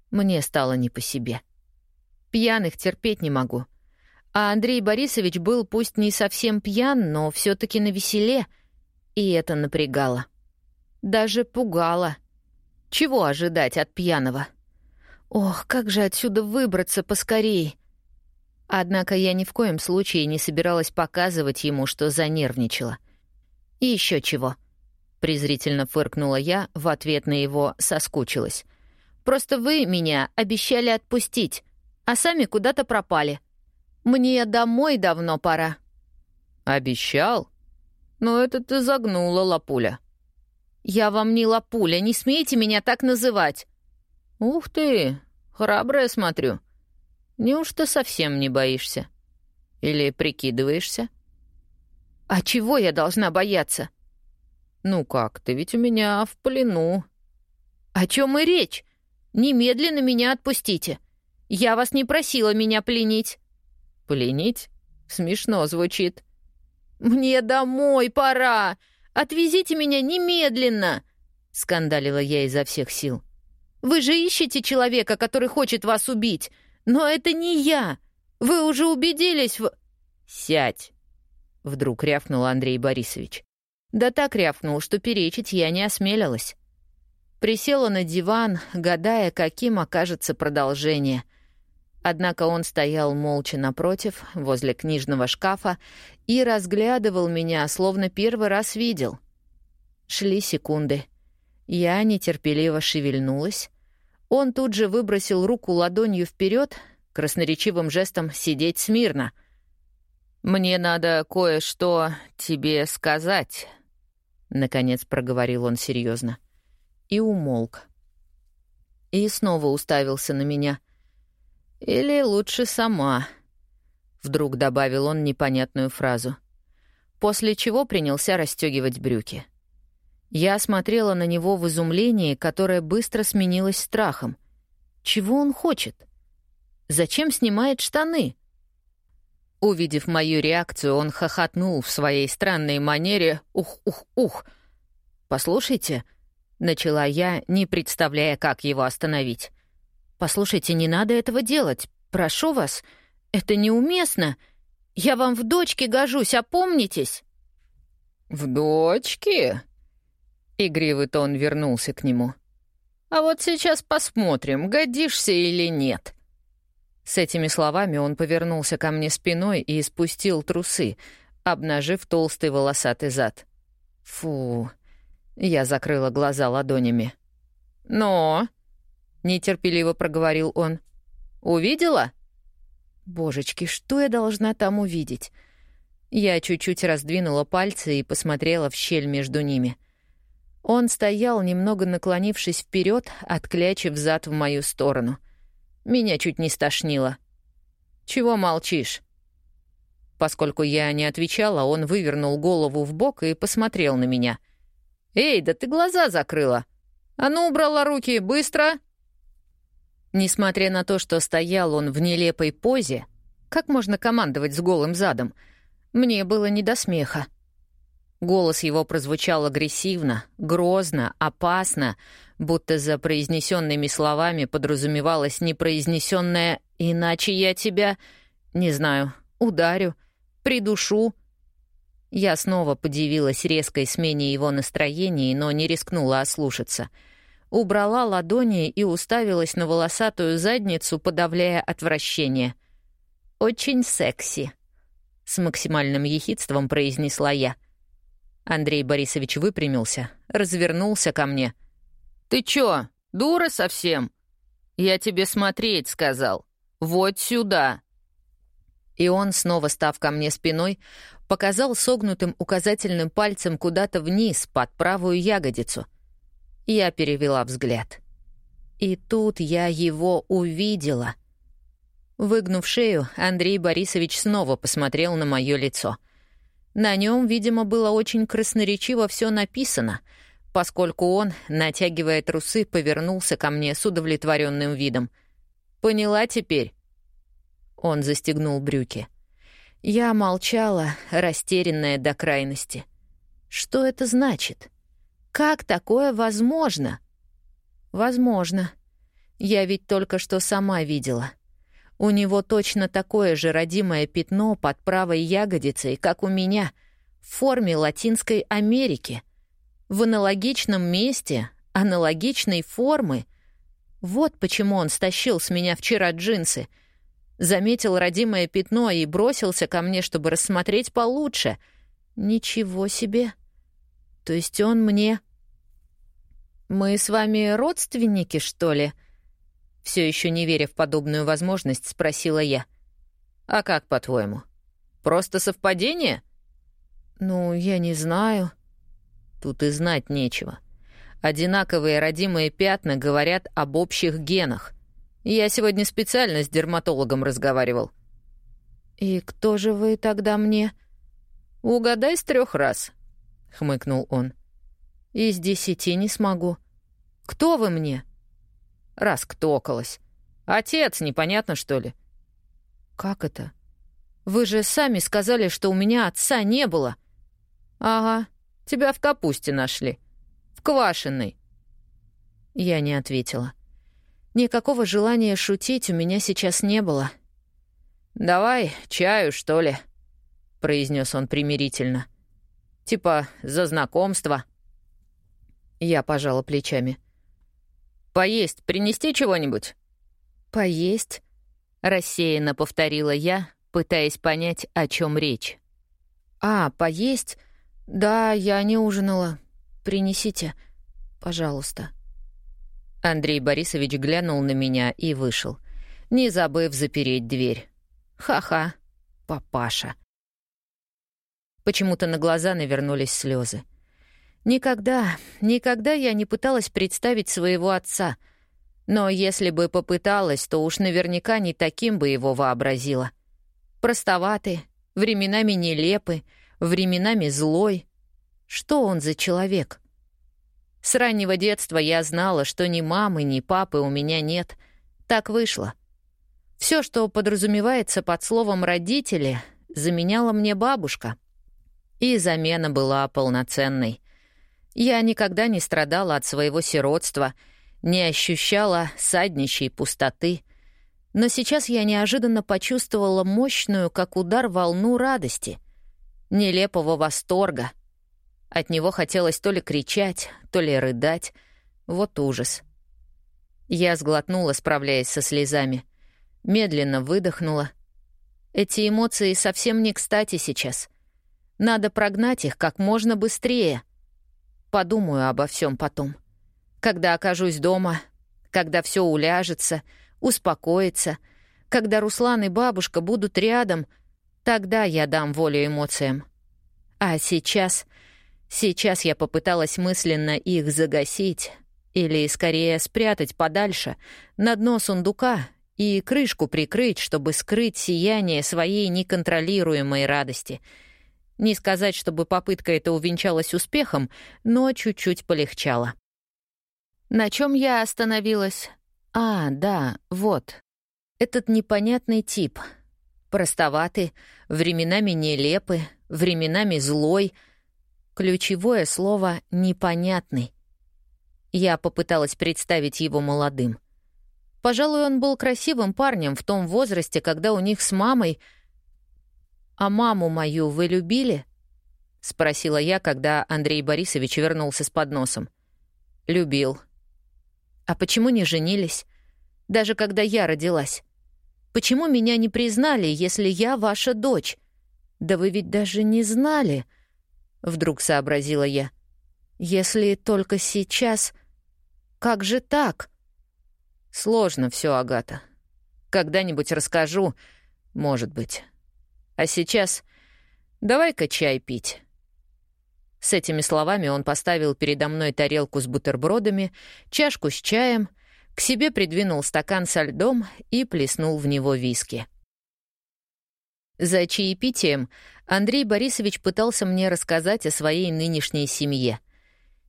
Мне стало не по себе. Пьяных терпеть не могу. А Андрей Борисович был пусть не совсем пьян, но все таки на веселе, и это напрягало. Даже пугало. Чего ожидать от пьяного? Ох, как же отсюда выбраться поскорей! Однако я ни в коем случае не собиралась показывать ему, что занервничала. И еще чего. Презрительно фыркнула я, в ответ на его соскучилась. Просто вы меня обещали отпустить, а сами куда-то пропали. Мне домой давно пора». «Обещал? Но это ты загнула, Лапуля». «Я вам не Лапуля, не смейте меня так называть». «Ух ты, храбрая смотрю. Неужто совсем не боишься? Или прикидываешься?» «А чего я должна бояться?» «Ну как, ты ведь у меня в плену». «О чем и речь? Немедленно меня отпустите. Я вас не просила меня пленить». «Пленить? Смешно звучит». «Мне домой пора! Отвезите меня немедленно!» — скандалила я изо всех сил. «Вы же ищете человека, который хочет вас убить, но это не я. Вы уже убедились в...» «Сядь!» — вдруг рявкнул Андрей Борисович. Да так рявкнул, что перечить я не осмелилась. Присела на диван, гадая, каким окажется продолжение. Однако он стоял молча напротив, возле книжного шкафа, и разглядывал меня, словно первый раз видел. Шли секунды. Я нетерпеливо шевельнулась. Он тут же выбросил руку ладонью вперед, красноречивым жестом «сидеть смирно». «Мне надо кое-что тебе сказать», — наконец проговорил он серьезно. И умолк. И снова уставился на меня — «Или лучше сама», — вдруг добавил он непонятную фразу. После чего принялся расстегивать брюки. Я смотрела на него в изумлении, которое быстро сменилось страхом. Чего он хочет? Зачем снимает штаны? Увидев мою реакцию, он хохотнул в своей странной манере «Ух-ух-ух!» «Послушайте», — начала я, не представляя, как его остановить. «Послушайте, не надо этого делать. Прошу вас. Это неуместно. Я вам в дочке гожусь, опомнитесь!» «В дочке?» Игривый тон вернулся к нему. «А вот сейчас посмотрим, годишься или нет». С этими словами он повернулся ко мне спиной и спустил трусы, обнажив толстый волосатый зад. «Фу!» Я закрыла глаза ладонями. «Но!» — нетерпеливо проговорил он. «Увидела?» «Божечки, что я должна там увидеть?» Я чуть-чуть раздвинула пальцы и посмотрела в щель между ними. Он стоял, немного наклонившись вперед, отклячив зад в мою сторону. Меня чуть не стошнило. «Чего молчишь?» Поскольку я не отвечала, он вывернул голову в бок и посмотрел на меня. «Эй, да ты глаза закрыла! А ну, убрала руки, быстро!» Несмотря на то, что стоял он в нелепой позе, как можно командовать с голым задом, мне было не до смеха. Голос его прозвучал агрессивно, грозно, опасно, будто за произнесенными словами подразумевалось непроизнесенное «иначе я тебя, не знаю, ударю, придушу». Я снова подивилась резкой смене его настроений, но не рискнула ослушаться — убрала ладони и уставилась на волосатую задницу, подавляя отвращение. «Очень секси», — с максимальным ехидством произнесла я. Андрей Борисович выпрямился, развернулся ко мне. «Ты чё, дура совсем? Я тебе смотреть сказал. Вот сюда!» И он, снова став ко мне спиной, показал согнутым указательным пальцем куда-то вниз, под правую ягодицу — я перевела взгляд. И тут я его увидела. Выгнув шею, Андрей Борисович снова посмотрел на мое лицо. На нем, видимо, было очень красноречиво все написано, поскольку он, натягивая трусы, повернулся ко мне с удовлетворенным видом. «Поняла теперь?» Он застегнул брюки. Я молчала, растерянная до крайности. «Что это значит?» Как такое возможно? Возможно. Я ведь только что сама видела. У него точно такое же родимое пятно под правой ягодицей, как у меня, в форме Латинской Америки. В аналогичном месте, аналогичной формы. Вот почему он стащил с меня вчера джинсы. Заметил родимое пятно и бросился ко мне, чтобы рассмотреть получше. Ничего себе. То есть он мне... «Мы с вами родственники, что ли?» Все еще не веря в подобную возможность, спросила я. «А как, по-твоему? Просто совпадение?» «Ну, я не знаю». Тут и знать нечего. Одинаковые родимые пятна говорят об общих генах. Я сегодня специально с дерматологом разговаривал. «И кто же вы тогда мне?» «Угадай с трех раз», — хмыкнул он. «Из десяти не смогу. Кто вы мне?» Раз ктокалась. «Отец, непонятно, что ли?» «Как это? Вы же сами сказали, что у меня отца не было». «Ага, тебя в капусте нашли. В квашеной». Я не ответила. Никакого желания шутить у меня сейчас не было. «Давай чаю, что ли?» — произнес он примирительно. «Типа за знакомство». Я пожала плечами. «Поесть принести чего-нибудь?» «Поесть?» — рассеянно повторила я, пытаясь понять, о чем речь. «А, поесть? Да, я не ужинала. Принесите, пожалуйста». Андрей Борисович глянул на меня и вышел, не забыв запереть дверь. Ха-ха, папаша. Почему-то на глаза навернулись слезы. Никогда, никогда я не пыталась представить своего отца. Но если бы попыталась, то уж наверняка не таким бы его вообразила. Простоватый, временами нелепый, временами злой. Что он за человек? С раннего детства я знала, что ни мамы, ни папы у меня нет. Так вышло. Все, что подразумевается под словом «родители», заменяла мне бабушка. И замена была полноценной. Я никогда не страдала от своего сиротства, не ощущала саднищей пустоты. Но сейчас я неожиданно почувствовала мощную, как удар, волну радости, нелепого восторга — от него хотелось то ли кричать, то ли рыдать. Вот ужас. Я сглотнула, справляясь со слезами. Медленно выдохнула. Эти эмоции совсем не кстати сейчас. Надо прогнать их как можно быстрее. Подумаю обо всем потом. Когда окажусь дома, когда все уляжется, успокоится, когда Руслан и бабушка будут рядом, тогда я дам волю эмоциям. А сейчас Сейчас я попыталась мысленно их загасить, или, скорее, спрятать подальше, на дно сундука и крышку прикрыть, чтобы скрыть сияние своей неконтролируемой радости. Не сказать, чтобы попытка эта увенчалась успехом, но чуть-чуть полегчало. На чем я остановилась? А, да, вот. Этот непонятный тип. Простоватый, временами нелепый, временами злой — Ключевое слово «непонятный». Я попыталась представить его молодым. Пожалуй, он был красивым парнем в том возрасте, когда у них с мамой... «А маму мою вы любили?» — спросила я, когда Андрей Борисович вернулся с подносом. «Любил». «А почему не женились? Даже когда я родилась? Почему меня не признали, если я ваша дочь? Да вы ведь даже не знали...» — вдруг сообразила я. «Если только сейчас... Как же так?» «Сложно все, Агата. Когда-нибудь расскажу, может быть. А сейчас давай-ка чай пить». С этими словами он поставил передо мной тарелку с бутербродами, чашку с чаем, к себе придвинул стакан со льдом и плеснул в него виски. За чаепитием Андрей Борисович пытался мне рассказать о своей нынешней семье.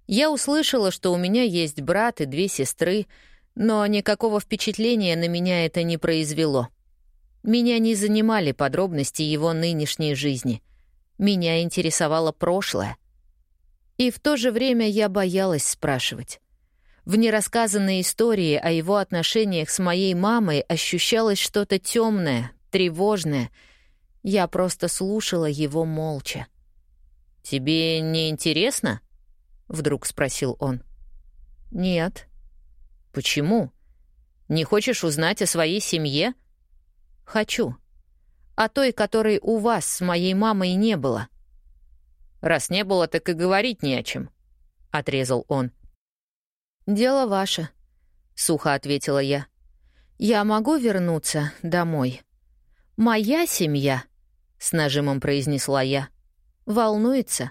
Я услышала, что у меня есть брат и две сестры, но никакого впечатления на меня это не произвело. Меня не занимали подробности его нынешней жизни. Меня интересовало прошлое. И в то же время я боялась спрашивать. В нерассказанной истории о его отношениях с моей мамой ощущалось что-то темное, тревожное — я просто слушала его молча. «Тебе не интересно?» — вдруг спросил он. «Нет». «Почему? Не хочешь узнать о своей семье?» «Хочу. О той, которой у вас с моей мамой не было». «Раз не было, так и говорить не о чем», — отрезал он. «Дело ваше», — сухо ответила я. «Я могу вернуться домой? Моя семья...» с нажимом произнесла я. Волнуется.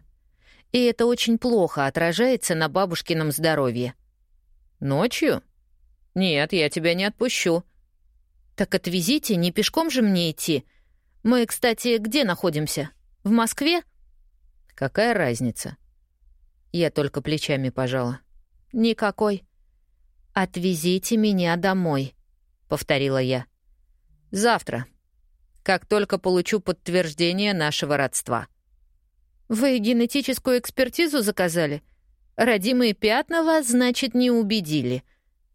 И это очень плохо отражается на бабушкином здоровье. Ночью? Нет, я тебя не отпущу. Так отвезите, не пешком же мне идти. Мы, кстати, где находимся? В Москве? Какая разница? Я только плечами пожала. Никакой. Отвезите меня домой, повторила я. Завтра, как только получу подтверждение нашего родства. Вы генетическую экспертизу заказали? Родимые пятна вас, значит, не убедили,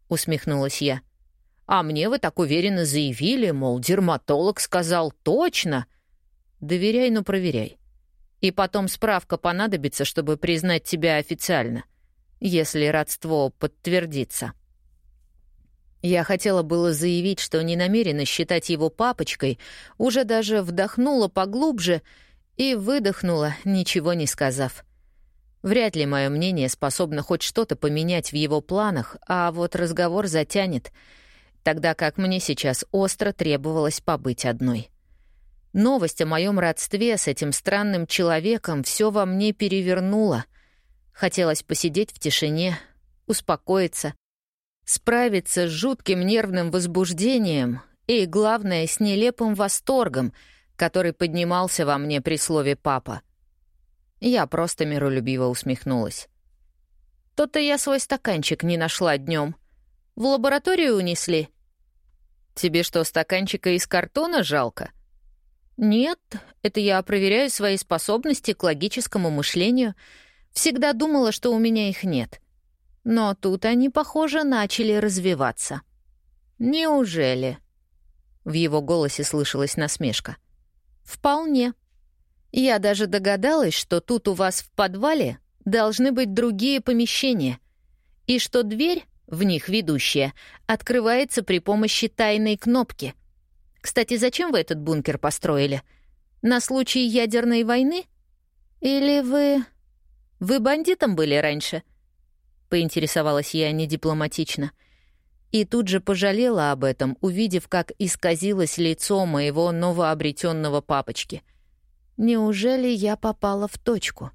усмехнулась я. А мне вы так уверенно заявили, мол, дерматолог сказал точно. Доверяй, но проверяй. И потом справка понадобится, чтобы признать тебя официально, если родство подтвердится. Я хотела было заявить, что не намерена считать его папочкой, уже даже вдохнула поглубже и выдохнула, ничего не сказав. Вряд ли мое мнение способно хоть что-то поменять в его планах, а вот разговор затянет, тогда как мне сейчас остро требовалось побыть одной. Новость о моем родстве с этим странным человеком все во мне перевернула. Хотелось посидеть в тишине, успокоиться, справиться с жутким нервным возбуждением и, главное, с нелепым восторгом, который поднимался во мне при слове «папа». Я просто миролюбиво усмехнулась. То-то я свой стаканчик не нашла днем. В лабораторию унесли. Тебе что, стаканчика из картона жалко? Нет, это я проверяю свои способности к логическому мышлению. Всегда думала, что у меня их нет. Но тут они, похоже, начали развиваться. Неужели? В его голосе слышалась насмешка. Вполне. Я даже догадалась, что тут у вас в подвале должны быть другие помещения, и что дверь, в них ведущая, открывается при помощи тайной кнопки. Кстати, зачем вы этот бункер построили? На случай ядерной войны? Или вы... Вы бандитом были раньше? Поинтересовалась я недипломатично. И тут же пожалела об этом, увидев, как исказилось лицо моего новообретенного папочки — Неужели я попала в точку?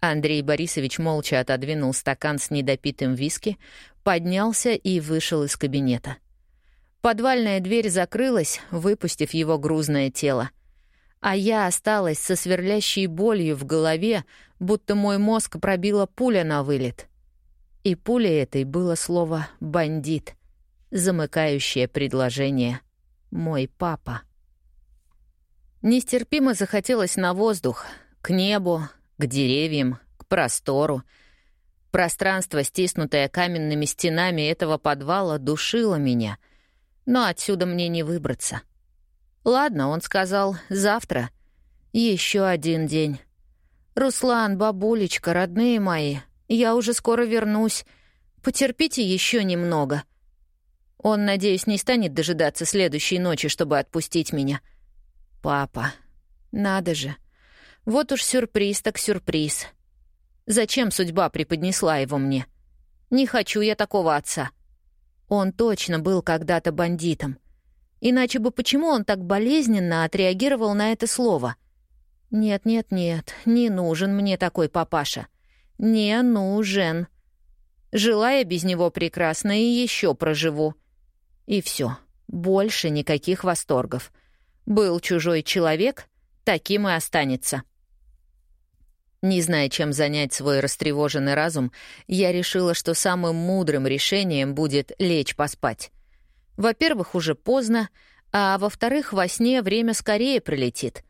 Андрей Борисович молча отодвинул стакан с недопитым виски, поднялся и вышел из кабинета. Подвальная дверь закрылась, выпустив его грузное тело. А я осталась со сверлящей болью в голове, будто мой мозг пробила пуля на вылет. И пулей этой было слово «бандит», замыкающее предложение «мой папа». Нестерпимо захотелось на воздух, к небу, к деревьям, к простору. Пространство, стиснутое каменными стенами этого подвала, душило меня. Но отсюда мне не выбраться. Ладно, он сказал, завтра. Еще один день. «Руслан, бабулечка, родные мои, я уже скоро вернусь. Потерпите еще немного». Он, надеюсь, не станет дожидаться следующей ночи, чтобы отпустить меня. — Папа. Надо же. Вот уж сюрприз так сюрприз. Зачем судьба преподнесла его мне? Не хочу я такого отца. Он точно был когда-то бандитом. Иначе бы почему он так болезненно отреагировал на это слово? Нет-нет-нет, не нужен мне такой папаша. Не нужен. Жила я без него прекрасно и еще проживу. И все. Больше никаких восторгов. Был чужой человек, таким и останется. Не зная, чем занять свой растревоженный разум, я решила, что самым мудрым решением будет лечь поспать. Во-первых, уже поздно, а во-вторых, во сне время скорее прилетит.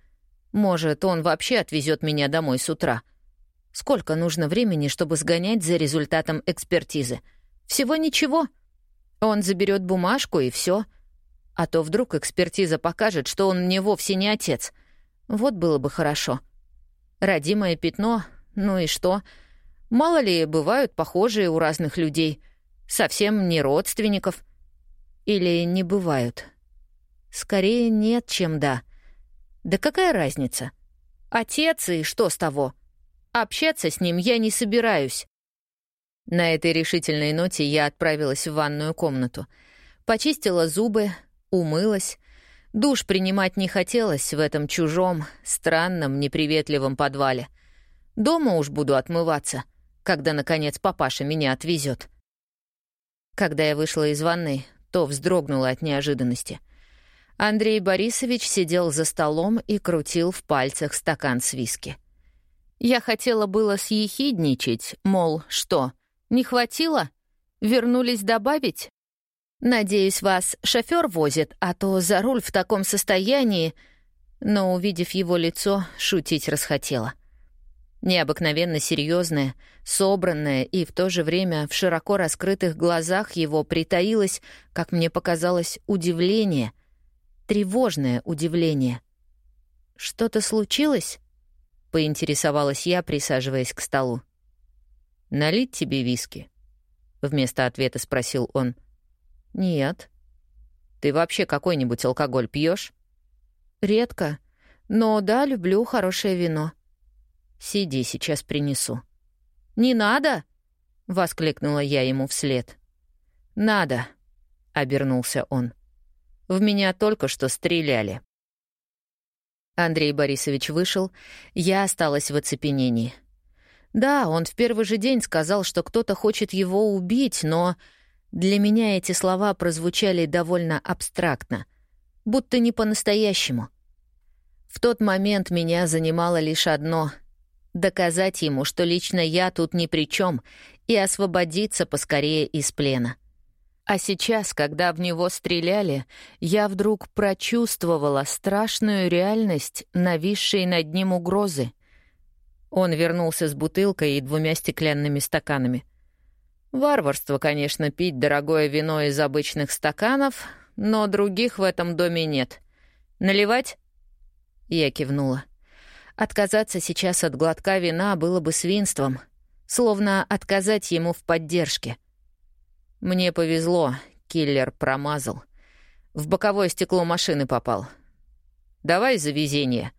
Может, он вообще отвезет меня домой с утра. Сколько нужно времени, чтобы сгонять за результатом экспертизы? Всего ничего. Он заберет бумажку, и все. А то вдруг экспертиза покажет, что он мне вовсе не отец. Вот было бы хорошо. Родимое пятно, ну и что? Мало ли, бывают похожие у разных людей. Совсем не родственников. Или не бывают. Скорее нет, чем да. Да какая разница? Отец и что с того? Общаться с ним я не собираюсь. На этой решительной ноте я отправилась в ванную комнату. Почистила зубы, умылась. Душ принимать не хотелось в этом чужом, странном, неприветливом подвале. Дома уж буду отмываться, когда, наконец, папаша меня отвезет. Когда я вышла из ванной, то вздрогнула от неожиданности. Андрей Борисович сидел за столом и крутил в пальцах стакан с виски. Я хотела было съехидничать, мол, что, не хватило? Вернулись добавить? Надеюсь, вас шофер возит, а то за руль в таком состоянии...» Но, увидев его лицо, шутить расхотела. Необыкновенно серьезное, собранное и в то же время в широко раскрытых глазах его притаилось, как мне показалось, удивление, тревожное удивление. «Что-то случилось?» — поинтересовалась я, присаживаясь к столу. «Налить тебе виски?» — вместо ответа спросил он. — «Нет». «Ты вообще какой-нибудь алкоголь пьешь? «Редко. Но да, люблю хорошее вино». «Сиди, сейчас принесу». «Не надо!» — воскликнула я ему вслед. «Надо», — обернулся он. «В меня только что стреляли». Андрей Борисович вышел, я осталась в оцепенении. Да, он в первый же день сказал, что кто-то хочет его убить, но для меня эти слова прозвучали довольно абстрактно, будто не по-настоящему. В тот момент меня занимало лишь одно — доказать ему, что лично я тут ни при чем, и освободиться поскорее из плена. А сейчас, когда в него стреляли, я вдруг прочувствовала страшную реальность, нависшей над ним угрозы. Он вернулся с бутылкой и двумя стеклянными стаканами. Варварство, конечно, пить дорогое вино из обычных стаканов, но других в этом доме нет. Наливать? Я кивнула. Отказаться сейчас от глотка вина было бы свинством, словно отказать ему в поддержке. Мне повезло, киллер промазал. В боковое стекло машины попал. Давай за везение.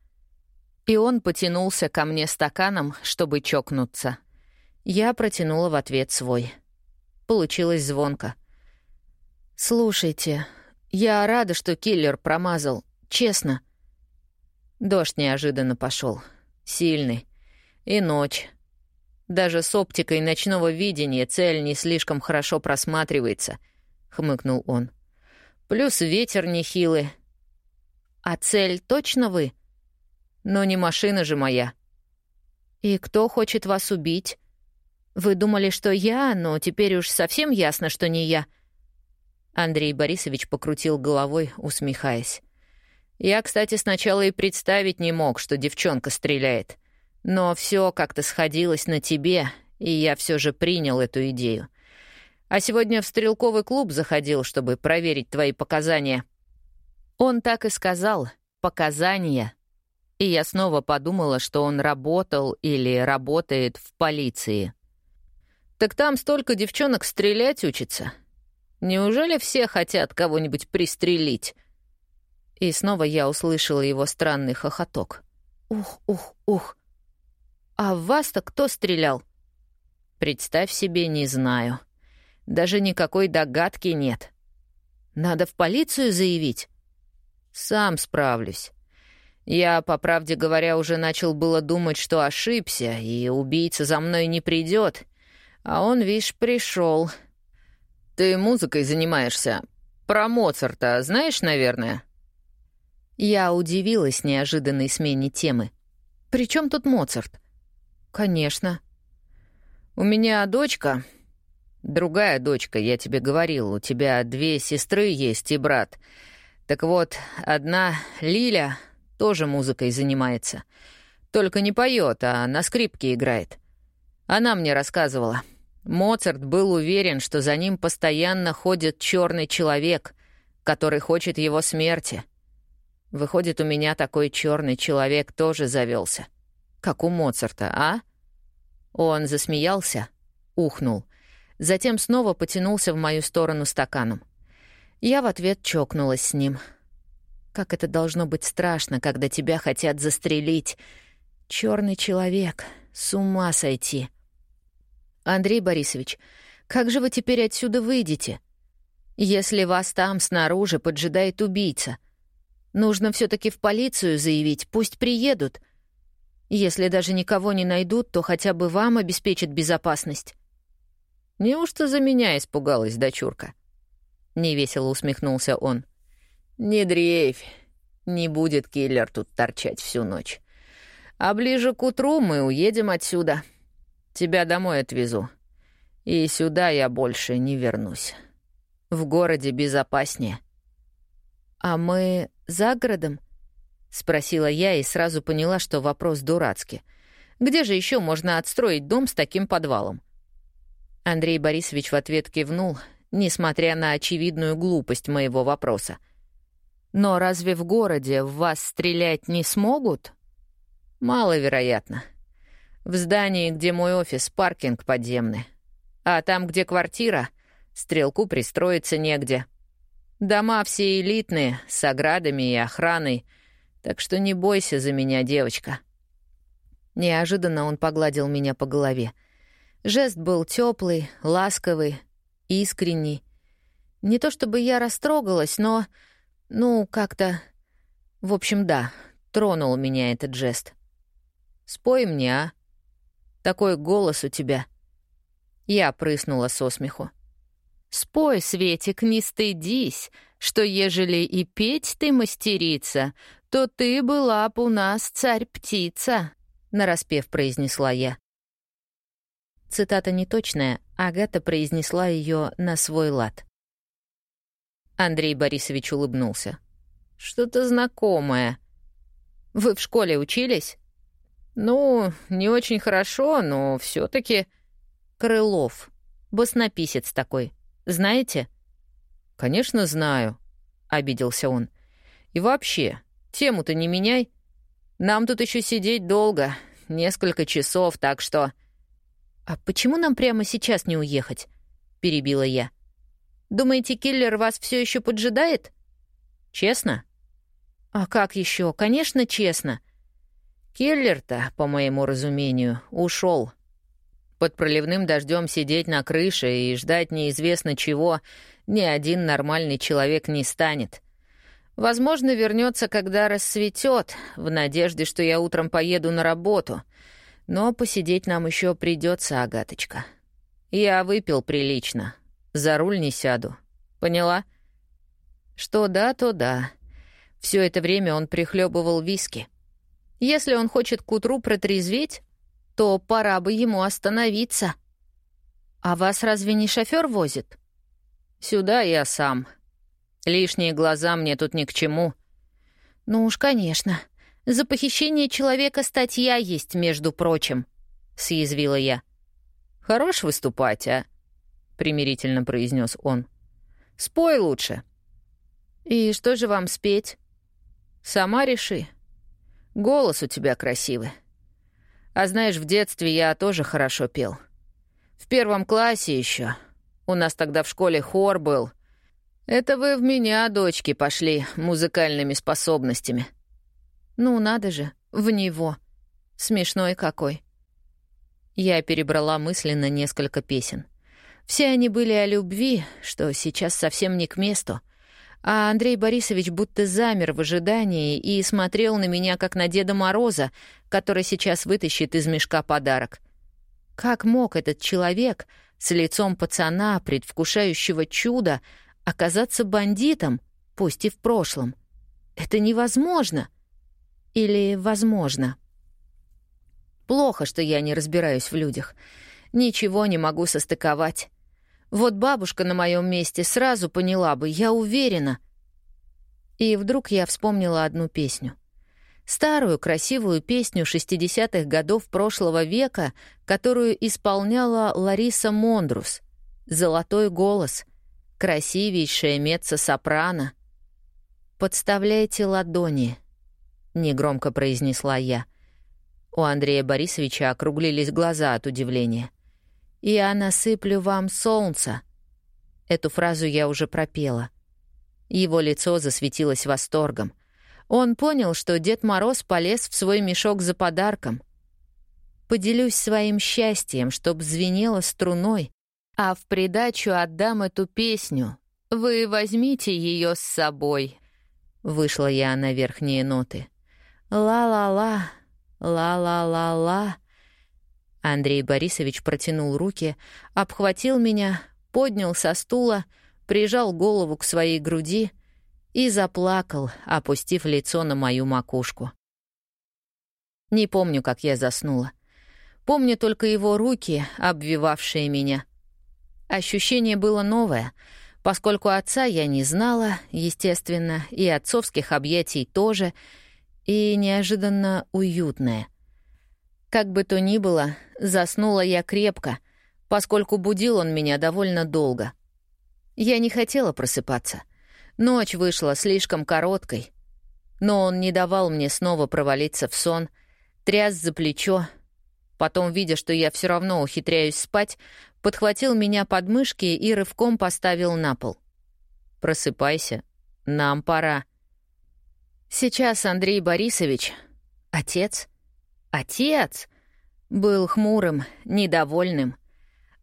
И он потянулся ко мне стаканом, чтобы чокнуться. Я протянула в ответ свой. Получилось звонко. «Слушайте, я рада, что киллер промазал. Честно». Дождь неожиданно пошел, Сильный. И ночь. Даже с оптикой ночного видения цель не слишком хорошо просматривается, — хмыкнул он. Плюс ветер нехилый. А цель точно вы? Но не машина же моя. И кто хочет вас убить? Вы думали, что я, но теперь уж совсем ясно, что не я. Андрей Борисович покрутил головой, усмехаясь. Я, кстати, сначала и представить не мог, что девчонка стреляет. Но все как-то сходилось на тебе, и я все же принял эту идею. А сегодня в стрелковый клуб заходил, чтобы проверить твои показания. Он так и сказал — показания. И я снова подумала, что он работал или работает в полиции. Так там столько девчонок стрелять учатся. Неужели все хотят кого-нибудь пристрелить? И снова я услышала его странный хохоток. «Ух, ух, ух! А в вас-то кто стрелял?» «Представь себе, не знаю. Даже никакой догадки нет. Надо в полицию заявить?» «Сам справлюсь. Я, по правде говоря, уже начал было думать, что ошибся, и убийца за мной не придет. А он, видишь, пришел. Ты музыкой занимаешься. Про Моцарта знаешь, наверное? Я удивилась неожиданной смене темы. «При чем тут Моцарт?» «Конечно». «У меня дочка...» «Другая дочка, я тебе говорил. У тебя две сестры есть и брат. Так вот, одна, Лиля, тоже музыкой занимается. Только не поет, а на скрипке играет. Она мне рассказывала. Моцарт был уверен, что за ним постоянно ходит черный человек, который хочет его смерти. Выходит, у меня такой черный человек тоже завелся, как у Моцарта, а? Он засмеялся, ухнул, затем снова потянулся в мою сторону стаканом. Я в ответ чокнулась с ним — как это должно быть страшно, когда тебя хотят застрелить. Черный человек, с ума сойти. Андрей Борисович, как же вы теперь отсюда выйдете? Если вас там снаружи поджидает убийца. Нужно все таки в полицию заявить, пусть приедут. Если даже никого не найдут, то хотя бы вам обеспечат безопасность. Неужто за меня испугалась дочурка? Невесело усмехнулся он. — «Не дрейфь. Не будет киллер тут торчать всю ночь. А ближе к утру мы уедем отсюда. Тебя домой отвезу. И сюда я больше не вернусь. В городе безопаснее». «А мы за городом?» — спросила я и сразу поняла, что вопрос дурацкий. «Где же еще можно отстроить дом с таким подвалом?» Андрей Борисович в ответ кивнул, несмотря на очевидную глупость моего вопроса — но разве в городе в вас стрелять не смогут? Маловероятно. В здании, где мой офис, паркинг подземный. А там, где квартира, Стрелку пристроиться негде. Дома все элитные, с оградами и охраной, так что не бойся за меня, девочка». Неожиданно он погладил меня по голове. Жест был теплый, ласковый, искренний. Не то чтобы я растрогалась, но... Ну, как-то... В общем, да, тронул меня этот жест. «Спой мне, а? Такой голос у тебя». Я прыснула со смеху. «Спой, Светик, не стыдись, что ежели и петь ты мастерица, то ты была б у нас царь-птица», — нараспев произнесла я. Цитата неточная, Агата произнесла ее на свой лад. Андрей Борисович улыбнулся. «Что-то знакомое. Вы в школе учились?» «Ну, не очень хорошо, но все таки «Крылов. Баснописец такой. Знаете?» «Конечно, знаю», — обиделся он. «И вообще, тему-то не меняй. Нам тут еще сидеть долго, несколько часов, так что...» «А почему нам прямо сейчас не уехать?» — перебила я. «Думаете, киллер вас все еще поджидает?» «Честно?» «А как еще? Конечно, честно». «Киллер-то, по моему разумению, ушел. Под проливным дождем сидеть на крыше и ждать неизвестно чего ни один нормальный человек не станет. Возможно, вернется, когда рассветет, в надежде, что я утром поеду на работу. Но посидеть нам еще придется, Агаточка. Я выпил прилично. За руль не сяду. Поняла? Что да, то да. Все это время он прихлебывал виски. Если он хочет к утру протрезветь, то пора бы ему остановиться. А вас разве не шофер возит? Сюда я сам. Лишние глаза мне тут ни к чему. Ну уж, конечно. За похищение человека статья есть, между прочим, съязвила я. Хорош выступать, а? примирительно произнес он. Спой лучше. И что же вам спеть? Сама реши. Голос у тебя красивый. А знаешь, в детстве я тоже хорошо пел. В первом классе еще. У нас тогда в школе хор был. Это вы в меня, дочки, пошли музыкальными способностями. Ну, надо же, в него. Смешной какой. Я перебрала мысленно несколько песен. Все они были о любви, что сейчас совсем не к месту а Андрей Борисович будто замер в ожидании и смотрел на меня, как на Деда Мороза, который сейчас вытащит из мешка подарок. Как мог этот человек с лицом пацана, предвкушающего чудо, оказаться бандитом, пусть и в прошлом? Это невозможно. Или возможно? Плохо, что я не разбираюсь в людях. Ничего не могу состыковать. Вот бабушка на моем месте сразу поняла бы, я уверена. И вдруг я вспомнила одну песню. Старую красивую песню 60-х годов прошлого века, которую исполняла Лариса Мондрус. «Золотой голос», красивейшая меццо-сопрано. «Подставляйте ладони», — негромко произнесла я. У Андрея Борисовича округлились глаза от удивления. «Я насыплю вам солнце». Эту фразу я уже пропела. Его лицо засветилось восторгом. Он понял, что Дед Мороз полез в свой мешок за подарком. «Поделюсь своим счастьем, чтоб звенело струной, а в придачу отдам эту песню. Вы возьмите ее с собой». Вышла я на верхние ноты. «Ла-ла-ла, ла-ла-ла-ла». Андрей Борисович протянул руки, обхватил меня, поднял со стула, прижал голову к своей груди и заплакал, опустив лицо на мою макушку. Не помню, как я заснула. Помню только его руки, обвивавшие меня. Ощущение было новое, поскольку отца я не знала, естественно, и отцовских объятий тоже, и неожиданно уютное — как бы то ни было, заснула я крепко, поскольку будил он меня довольно долго. Я не хотела просыпаться. Ночь вышла слишком короткой. Но он не давал мне снова провалиться в сон, тряс за плечо. Потом, видя, что я все равно ухитряюсь спать, подхватил меня под мышки и рывком поставил на пол. «Просыпайся, нам пора». Сейчас Андрей Борисович, отец, отец, был хмурым, недовольным.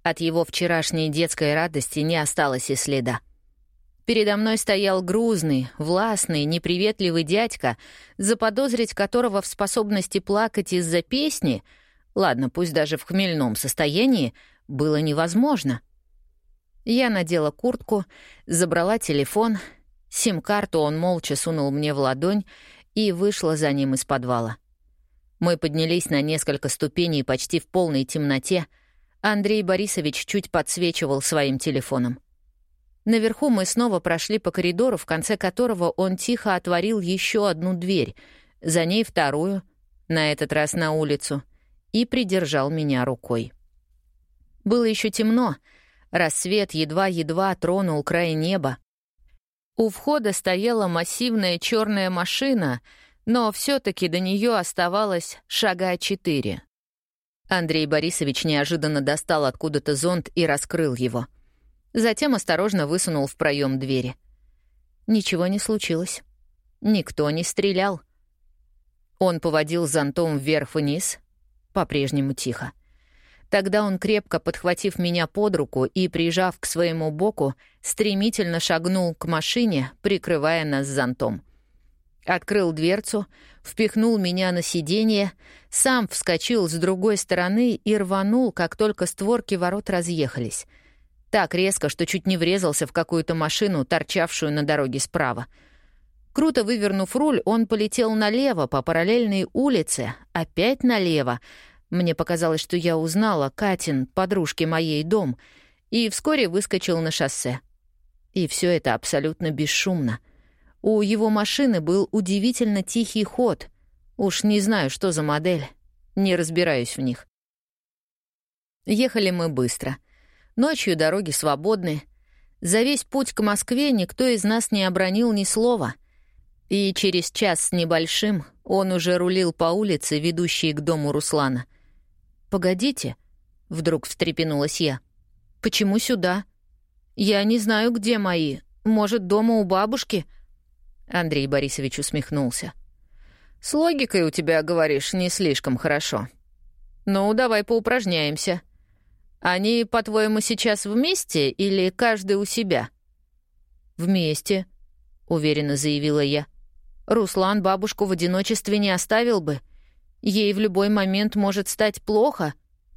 От его вчерашней детской радости не осталось и следа. Передо мной стоял грузный, властный, неприветливый дядька, заподозрить которого в способности плакать из-за песни, ладно, пусть даже в хмельном состоянии, было невозможно. Я надела куртку, забрала телефон, сим-карту он молча сунул мне в ладонь и вышла за ним из подвала. Мы поднялись на несколько ступеней почти в полной темноте. Андрей Борисович чуть подсвечивал своим телефоном. Наверху мы снова прошли по коридору, в конце которого он тихо отворил еще одну дверь, за ней вторую, на этот раз на улицу, и придержал меня рукой. Было еще темно, рассвет едва-едва тронул край неба. У входа стояла массивная черная машина, но все таки до нее оставалось шага четыре. Андрей Борисович неожиданно достал откуда-то зонт и раскрыл его — Затем осторожно высунул в проем двери. Ничего не случилось. Никто не стрелял. Он поводил зонтом вверх-вниз, по-прежнему тихо. Тогда он, крепко подхватив меня под руку и прижав к своему боку, стремительно шагнул к машине, прикрывая нас зонтом. Открыл дверцу, впихнул меня на сиденье, сам вскочил с другой стороны и рванул, как только створки ворот разъехались — так резко, что чуть не врезался в какую-то машину, торчавшую на дороге справа. Круто вывернув руль, он полетел налево по параллельной улице, опять налево. Мне показалось, что я узнала Катин, подружки моей, дом, и вскоре выскочил на шоссе. И все это абсолютно бесшумно. У его машины был удивительно тихий ход. Уж не знаю, что за модель. Не разбираюсь в них. Ехали мы быстро. Ночью дороги свободны. За весь путь к Москве никто из нас не обронил ни слова. И через час с небольшим он уже рулил по улице, ведущей к дому Руслана. «Погодите», — вдруг встрепенулась я. «Почему сюда? Я не знаю, где мои. Может, дома у бабушки?» Андрей Борисович усмехнулся. «С логикой у тебя, говоришь, не слишком хорошо. Ну, давай поупражняемся». Они, по-твоему, сейчас вместе или каждый у себя? Вместе, уверенно заявила я. Руслан бабушку в одиночестве не оставил бы. Ей в любой момент может стать плохо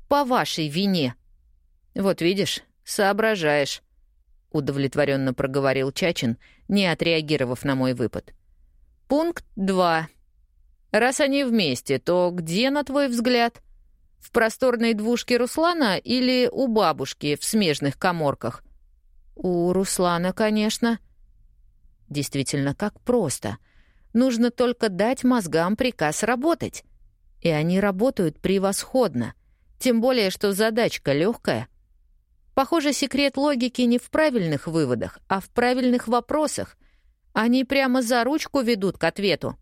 по вашей вине. Вот видишь, соображаешь, удовлетворенно проговорил Чачин, не отреагировав на мой выпад. Пункт 2. Раз они вместе, то где, на твой взгляд, в просторной двушке Руслана или у бабушки в смежных коморках? У Руслана, конечно. Действительно, как просто. Нужно только дать мозгам приказ работать. И они работают превосходно. Тем более, что задачка легкая. Похоже, секрет логики не в правильных выводах, а в правильных вопросах. Они прямо за ручку ведут к ответу.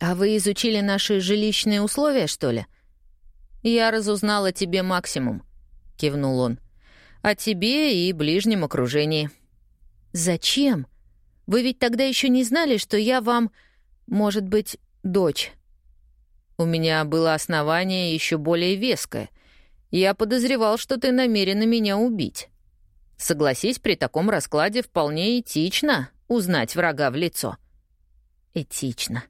«А вы изучили наши жилищные условия, что ли?» «Я разузнала тебе максимум», — кивнул он. «О тебе и ближнем окружении». «Зачем? Вы ведь тогда еще не знали, что я вам, может быть, дочь». «У меня было основание еще более веское. Я подозревал, что ты намерена меня убить. Согласись, при таком раскладе вполне этично узнать врага в лицо». «Этично.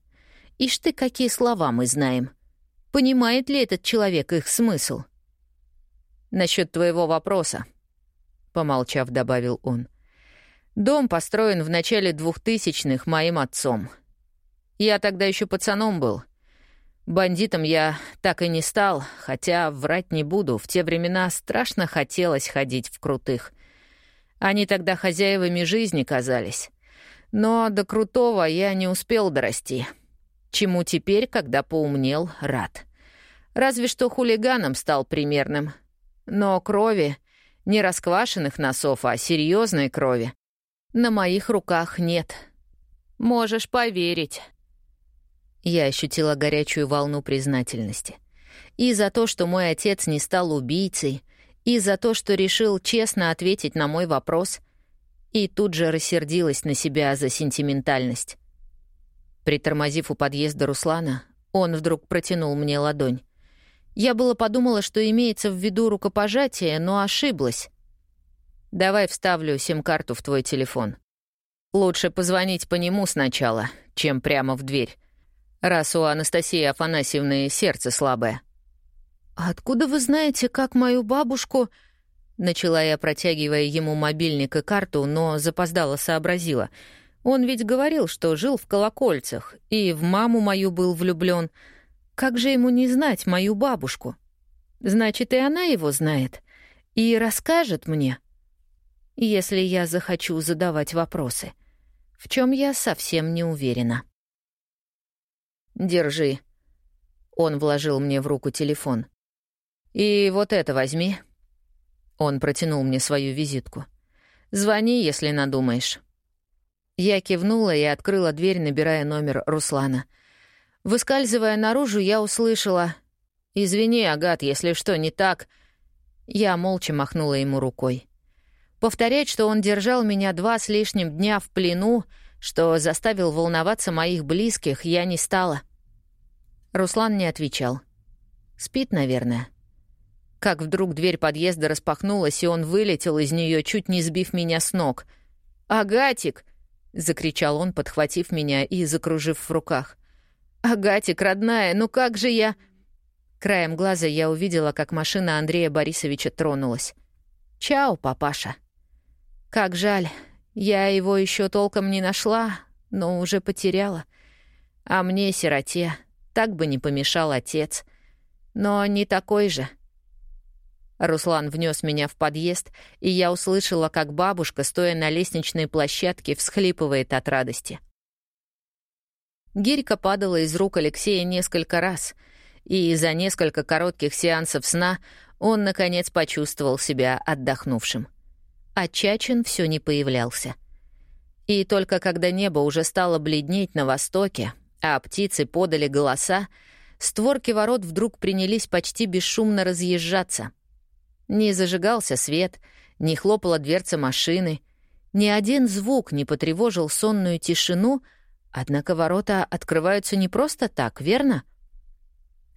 Ишь ты, какие слова мы знаем». Понимает ли этот человек их смысл? Насчет твоего вопроса, помолчав, добавил он. Дом построен в начале двухтысячных моим отцом. Я тогда еще пацаном был. Бандитом я так и не стал, хотя врать не буду, в те времена страшно хотелось ходить в крутых. Они тогда хозяевами жизни казались. Но до крутого я не успел дорасти чему теперь, когда поумнел, рад. Разве что хулиганом стал примерным. Но крови, не расквашенных носов, а серьезной крови, на моих руках нет. Можешь поверить. Я ощутила горячую волну признательности. И за то, что мой отец не стал убийцей, и за то, что решил честно ответить на мой вопрос, и тут же рассердилась на себя за сентиментальность. Притормозив у подъезда Руслана, он вдруг протянул мне ладонь. Я было подумала, что имеется в виду рукопожатие, но ошиблась. «Давай вставлю сим-карту в твой телефон. Лучше позвонить по нему сначала, чем прямо в дверь, раз у Анастасии Афанасьевны сердце слабое». «Откуда вы знаете, как мою бабушку...» Начала я, протягивая ему мобильник и карту, но запоздала сообразила. Он ведь говорил, что жил в колокольцах, и в маму мою был влюблен. Как же ему не знать мою бабушку? Значит, и она его знает. И расскажет мне, если я захочу задавать вопросы, в чем я совсем не уверена. «Держи». Он вложил мне в руку телефон. «И вот это возьми». Он протянул мне свою визитку. «Звони, если надумаешь». Я кивнула и открыла дверь, набирая номер Руслана. Выскальзывая наружу, я услышала «Извини, Агат, если что не так». Я молча махнула ему рукой. Повторять, что он держал меня два с лишним дня в плену, что заставил волноваться моих близких, я не стала. Руслан не отвечал. Спит, наверное как вдруг дверь подъезда распахнулась, и он вылетел из нее, чуть не сбив меня с ног. «Агатик!» — закричал он, подхватив меня и закружив в руках. «Агатик, родная, ну как же я...» Краем глаза я увидела, как машина Андрея Борисовича тронулась. «Чао, папаша!» «Как жаль, я его еще толком не нашла, но уже потеряла. А мне, сироте, так бы не помешал отец. Но не такой же». Руслан внес меня в подъезд, и я услышала, как бабушка, стоя на лестничной площадке, всхлипывает от радости. Гирька падала из рук Алексея несколько раз, и за несколько коротких сеансов сна он, наконец, почувствовал себя отдохнувшим. А Чачин все не появлялся. И только когда небо уже стало бледнеть на востоке, а птицы подали голоса, створки ворот вдруг принялись почти бесшумно разъезжаться — не зажигался свет, не хлопала дверца машины, ни один звук не потревожил сонную тишину, однако ворота открываются не просто так, верно?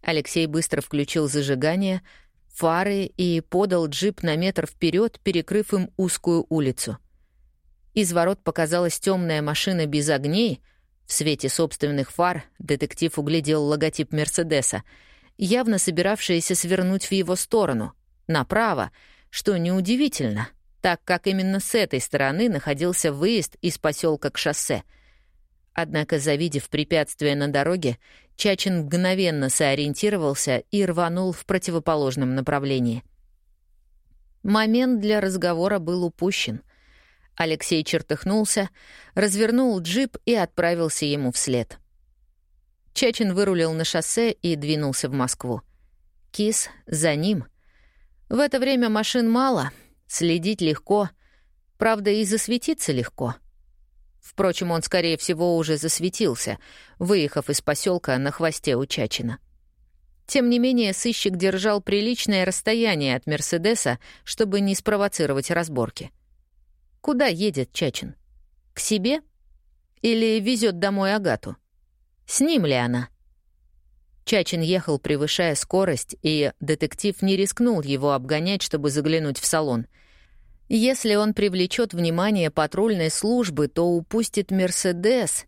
Алексей быстро включил зажигание, фары и подал джип на метр вперед, перекрыв им узкую улицу. Из ворот показалась темная машина без огней. В свете собственных фар детектив углядел логотип Мерседеса, явно собиравшаяся свернуть в его сторону — направо, что неудивительно, так как именно с этой стороны находился выезд из поселка к шоссе. Однако, завидев препятствие на дороге, Чачин мгновенно сориентировался и рванул в противоположном направлении. Момент для разговора был упущен. Алексей чертыхнулся, развернул джип и отправился ему вслед. Чачин вырулил на шоссе и двинулся в Москву. Кис за ним — в это время машин мало, следить легко, правда, и засветиться легко. Впрочем, он, скорее всего, уже засветился, выехав из поселка на хвосте у Чачина. Тем не менее, сыщик держал приличное расстояние от «Мерседеса», чтобы не спровоцировать разборки. Куда едет Чачин? К себе? Или везет домой Агату? С ним ли она? Чачин ехал, превышая скорость, и детектив не рискнул его обгонять, чтобы заглянуть в салон. Если он привлечет внимание патрульной службы, то упустит «Мерседес».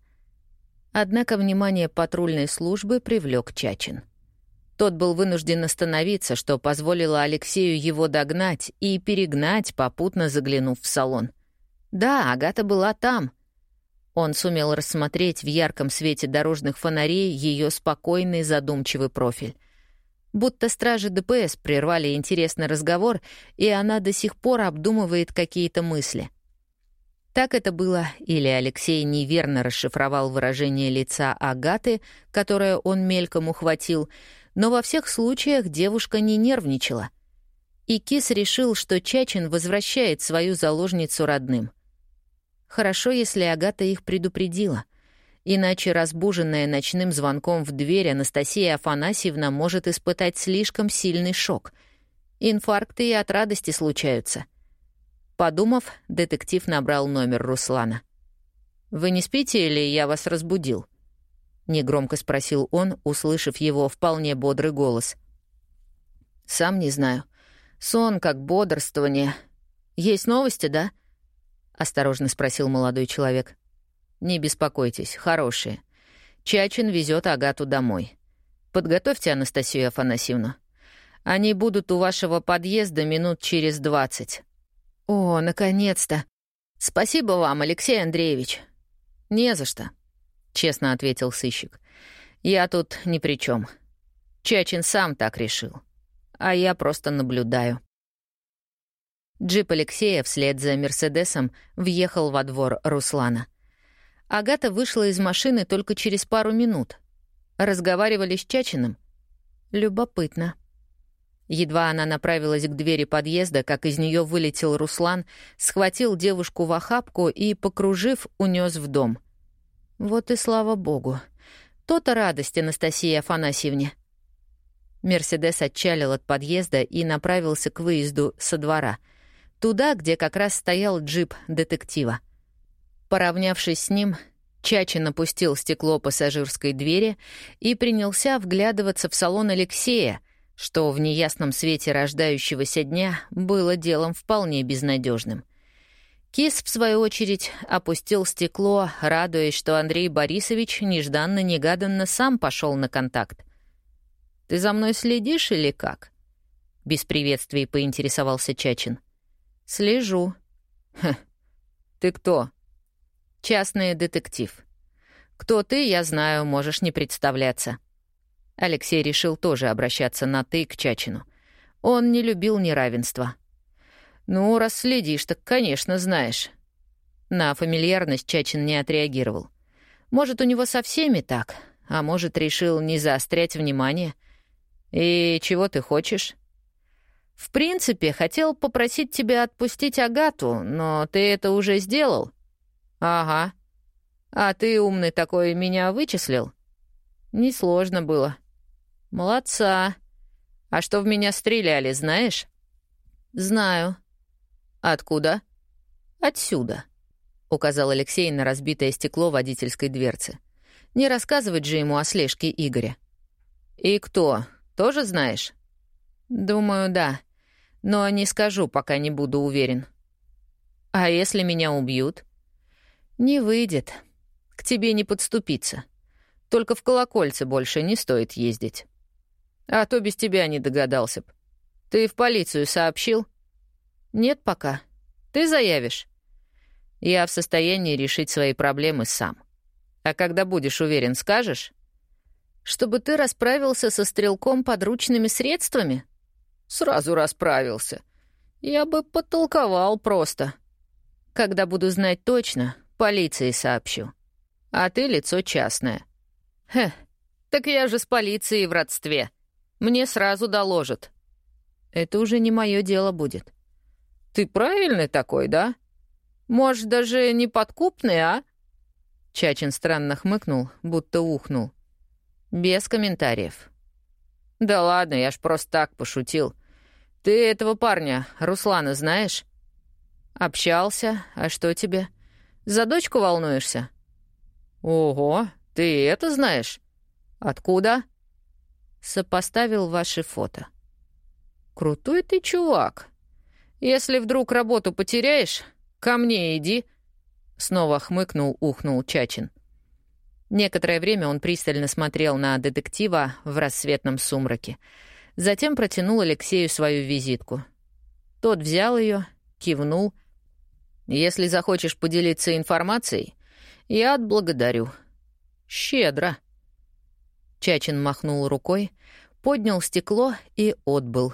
Однако внимание патрульной службы привлек Чачин. Тот был вынужден остановиться, что позволило Алексею его догнать и перегнать, попутно заглянув в салон. Да, Агата была там, он сумел рассмотреть в ярком свете дорожных фонарей ее спокойный задумчивый профиль. Будто стражи ДПС прервали интересный разговор, и она до сих пор обдумывает какие-то мысли. Так это было, или Алексей неверно расшифровал выражение лица Агаты, которое он мельком ухватил, но во всех случаях девушка не нервничала. И Кис решил, что Чачин возвращает свою заложницу родным. Хорошо, если Агата их предупредила. Иначе разбуженная ночным звонком в дверь Анастасия Афанасьевна может испытать слишком сильный шок. Инфаркты и от радости случаются. Подумав, детектив набрал номер Руслана. «Вы не спите или я вас разбудил?» Негромко спросил он, услышав его вполне бодрый голос. «Сам не знаю. Сон как бодрствование. Есть новости, да?» Осторожно спросил молодой человек. «Не беспокойтесь, хорошие. Чачин везет Агату домой. Подготовьте Анастасию Афанасьевну. Они будут у вашего подъезда минут через двадцать». «О, наконец-то! Спасибо вам, Алексей Андреевич!» «Не за что», — честно ответил сыщик. «Я тут ни при чем. Чачин сам так решил. А я просто наблюдаю». Джип Алексея вслед за «Мерседесом» въехал во двор Руслана. Агата вышла из машины только через пару минут. Разговаривали с Чачиным. Любопытно. Едва она направилась к двери подъезда, как из нее вылетел Руслан, схватил девушку в охапку и, покружив, унес в дом. Вот и слава богу. То-то радость Анастасии Афанасьевне. Мерседес отчалил от подъезда и направился к выезду со двора. Туда, где как раз стоял джип детектива. Поравнявшись с ним, Чачин опустил стекло пассажирской двери и принялся вглядываться в салон Алексея, что в неясном свете рождающегося дня было делом вполне безнадежным. Кис, в свою очередь, опустил стекло, радуясь, что Андрей Борисович нежданно-негаданно сам пошел на контакт. «Ты за мной следишь или как?» Без приветствий поинтересовался Чачин. «Слежу». «Хм. Ты кто?» «Частный детектив». «Кто ты, я знаю, можешь не представляться». Алексей решил тоже обращаться на «ты» к Чачину. Он не любил неравенства. «Ну, раз следишь, так, конечно, знаешь». На фамильярность Чачин не отреагировал. Может, у него со всеми так, а может, решил не заострять внимание. «И чего ты хочешь?» «В принципе, хотел попросить тебя отпустить Агату, но ты это уже сделал». «Ага. А ты, умный такой, меня вычислил?» «Несложно было». «Молодца. А что в меня стреляли, знаешь?» «Знаю». «Откуда?» «Отсюда», — указал Алексей на разбитое стекло водительской дверцы. «Не рассказывать же ему о слежке Игоря». «И кто? Тоже знаешь?» «Думаю, да. Но не скажу, пока не буду уверен». «А если меня убьют?» «Не выйдет. К тебе не подступиться. Только в колокольце больше не стоит ездить». А то без тебя не догадался б. Ты в полицию сообщил? Нет пока. Ты заявишь? Я в состоянии решить свои проблемы сам. А когда будешь уверен, скажешь? Чтобы ты расправился со стрелком подручными средствами? Сразу расправился. Я бы потолковал просто. Когда буду знать точно, полиции сообщу. А ты лицо частное. Хе, так я же с полицией в родстве. Мне сразу доложат. Это уже не мое дело будет. Ты правильный такой, да? Может, даже не подкупный, а? Чачин странно хмыкнул, будто ухнул. Без комментариев. Да ладно, я ж просто так пошутил. Ты этого парня, Руслана, знаешь? Общался, а что тебе? За дочку волнуешься? Ого, ты это знаешь? Откуда? Сопоставил ваши фото. Крутой ты чувак. Если вдруг работу потеряешь, ко мне иди. Снова хмыкнул, ухнул Чачин. Некоторое время он пристально смотрел на детектива в рассветном сумраке. Затем протянул Алексею свою визитку. Тот взял ее, кивнул. «Если захочешь поделиться информацией, я отблагодарю». «Щедро». Чачин махнул рукой, поднял стекло и отбыл.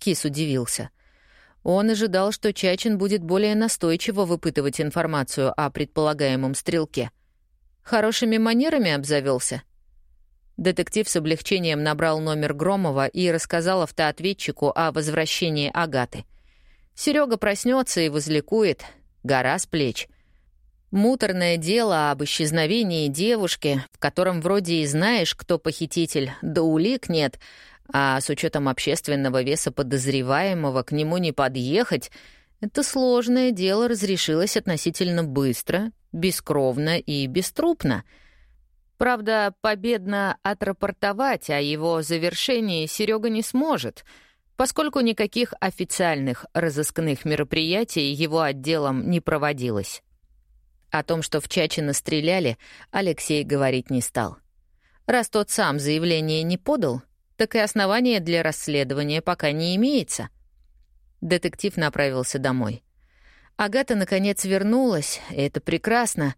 Кис удивился. Он ожидал, что Чачин будет более настойчиво выпытывать информацию о предполагаемом стрелке. Хорошими манерами обзавелся. Детектив с облегчением набрал номер Громова и рассказал автоответчику о возвращении Агаты. Серега проснется и возликует. Гора с плеч. Муторное дело об исчезновении девушки, в котором вроде и знаешь, кто похититель, да улик нет, А с учетом общественного веса подозреваемого к нему не подъехать — это сложное дело разрешилось относительно быстро, бескровно и беструпно. Правда, победно отрапортовать о его завершении Серега не сможет, поскольку никаких официальных разыскных мероприятий его отделом не проводилось. О том, что в Чачина стреляли, Алексей говорить не стал. Раз тот сам заявление не подал, так и основания для расследования пока не имеется. Детектив направился домой. Агата, наконец, вернулась, и это прекрасно,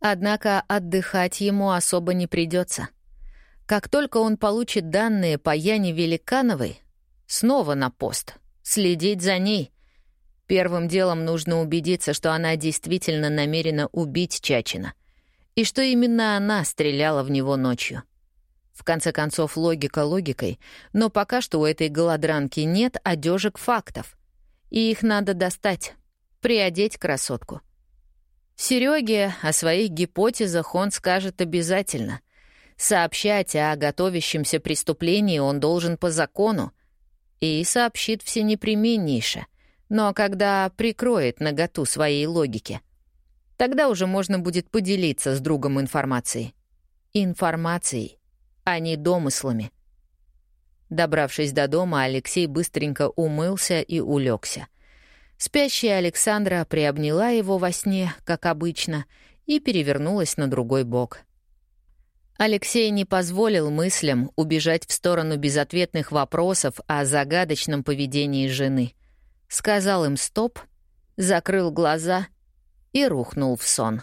однако отдыхать ему особо не придется. Как только он получит данные по Яне Великановой, снова на пост, следить за ней — Первым делом нужно убедиться, что она действительно намерена убить Чачина. И что именно она стреляла в него ночью. В конце концов, логика логикой, но пока что у этой голодранки нет одежек фактов. И их надо достать, приодеть красотку. Сереге о своих гипотезах он скажет обязательно. Сообщать о готовящемся преступлении он должен по закону. И сообщит всенепременнейше — но когда прикроет наготу своей логики. Тогда уже можно будет поделиться с другом информацией. Информацией, а не домыслами. Добравшись до дома, Алексей быстренько умылся и улегся. Спящая Александра приобняла его во сне, как обычно, и перевернулась на другой бок. Алексей не позволил мыслям убежать в сторону безответных вопросов о загадочном поведении жены — сказал им «стоп», закрыл глаза и рухнул в сон.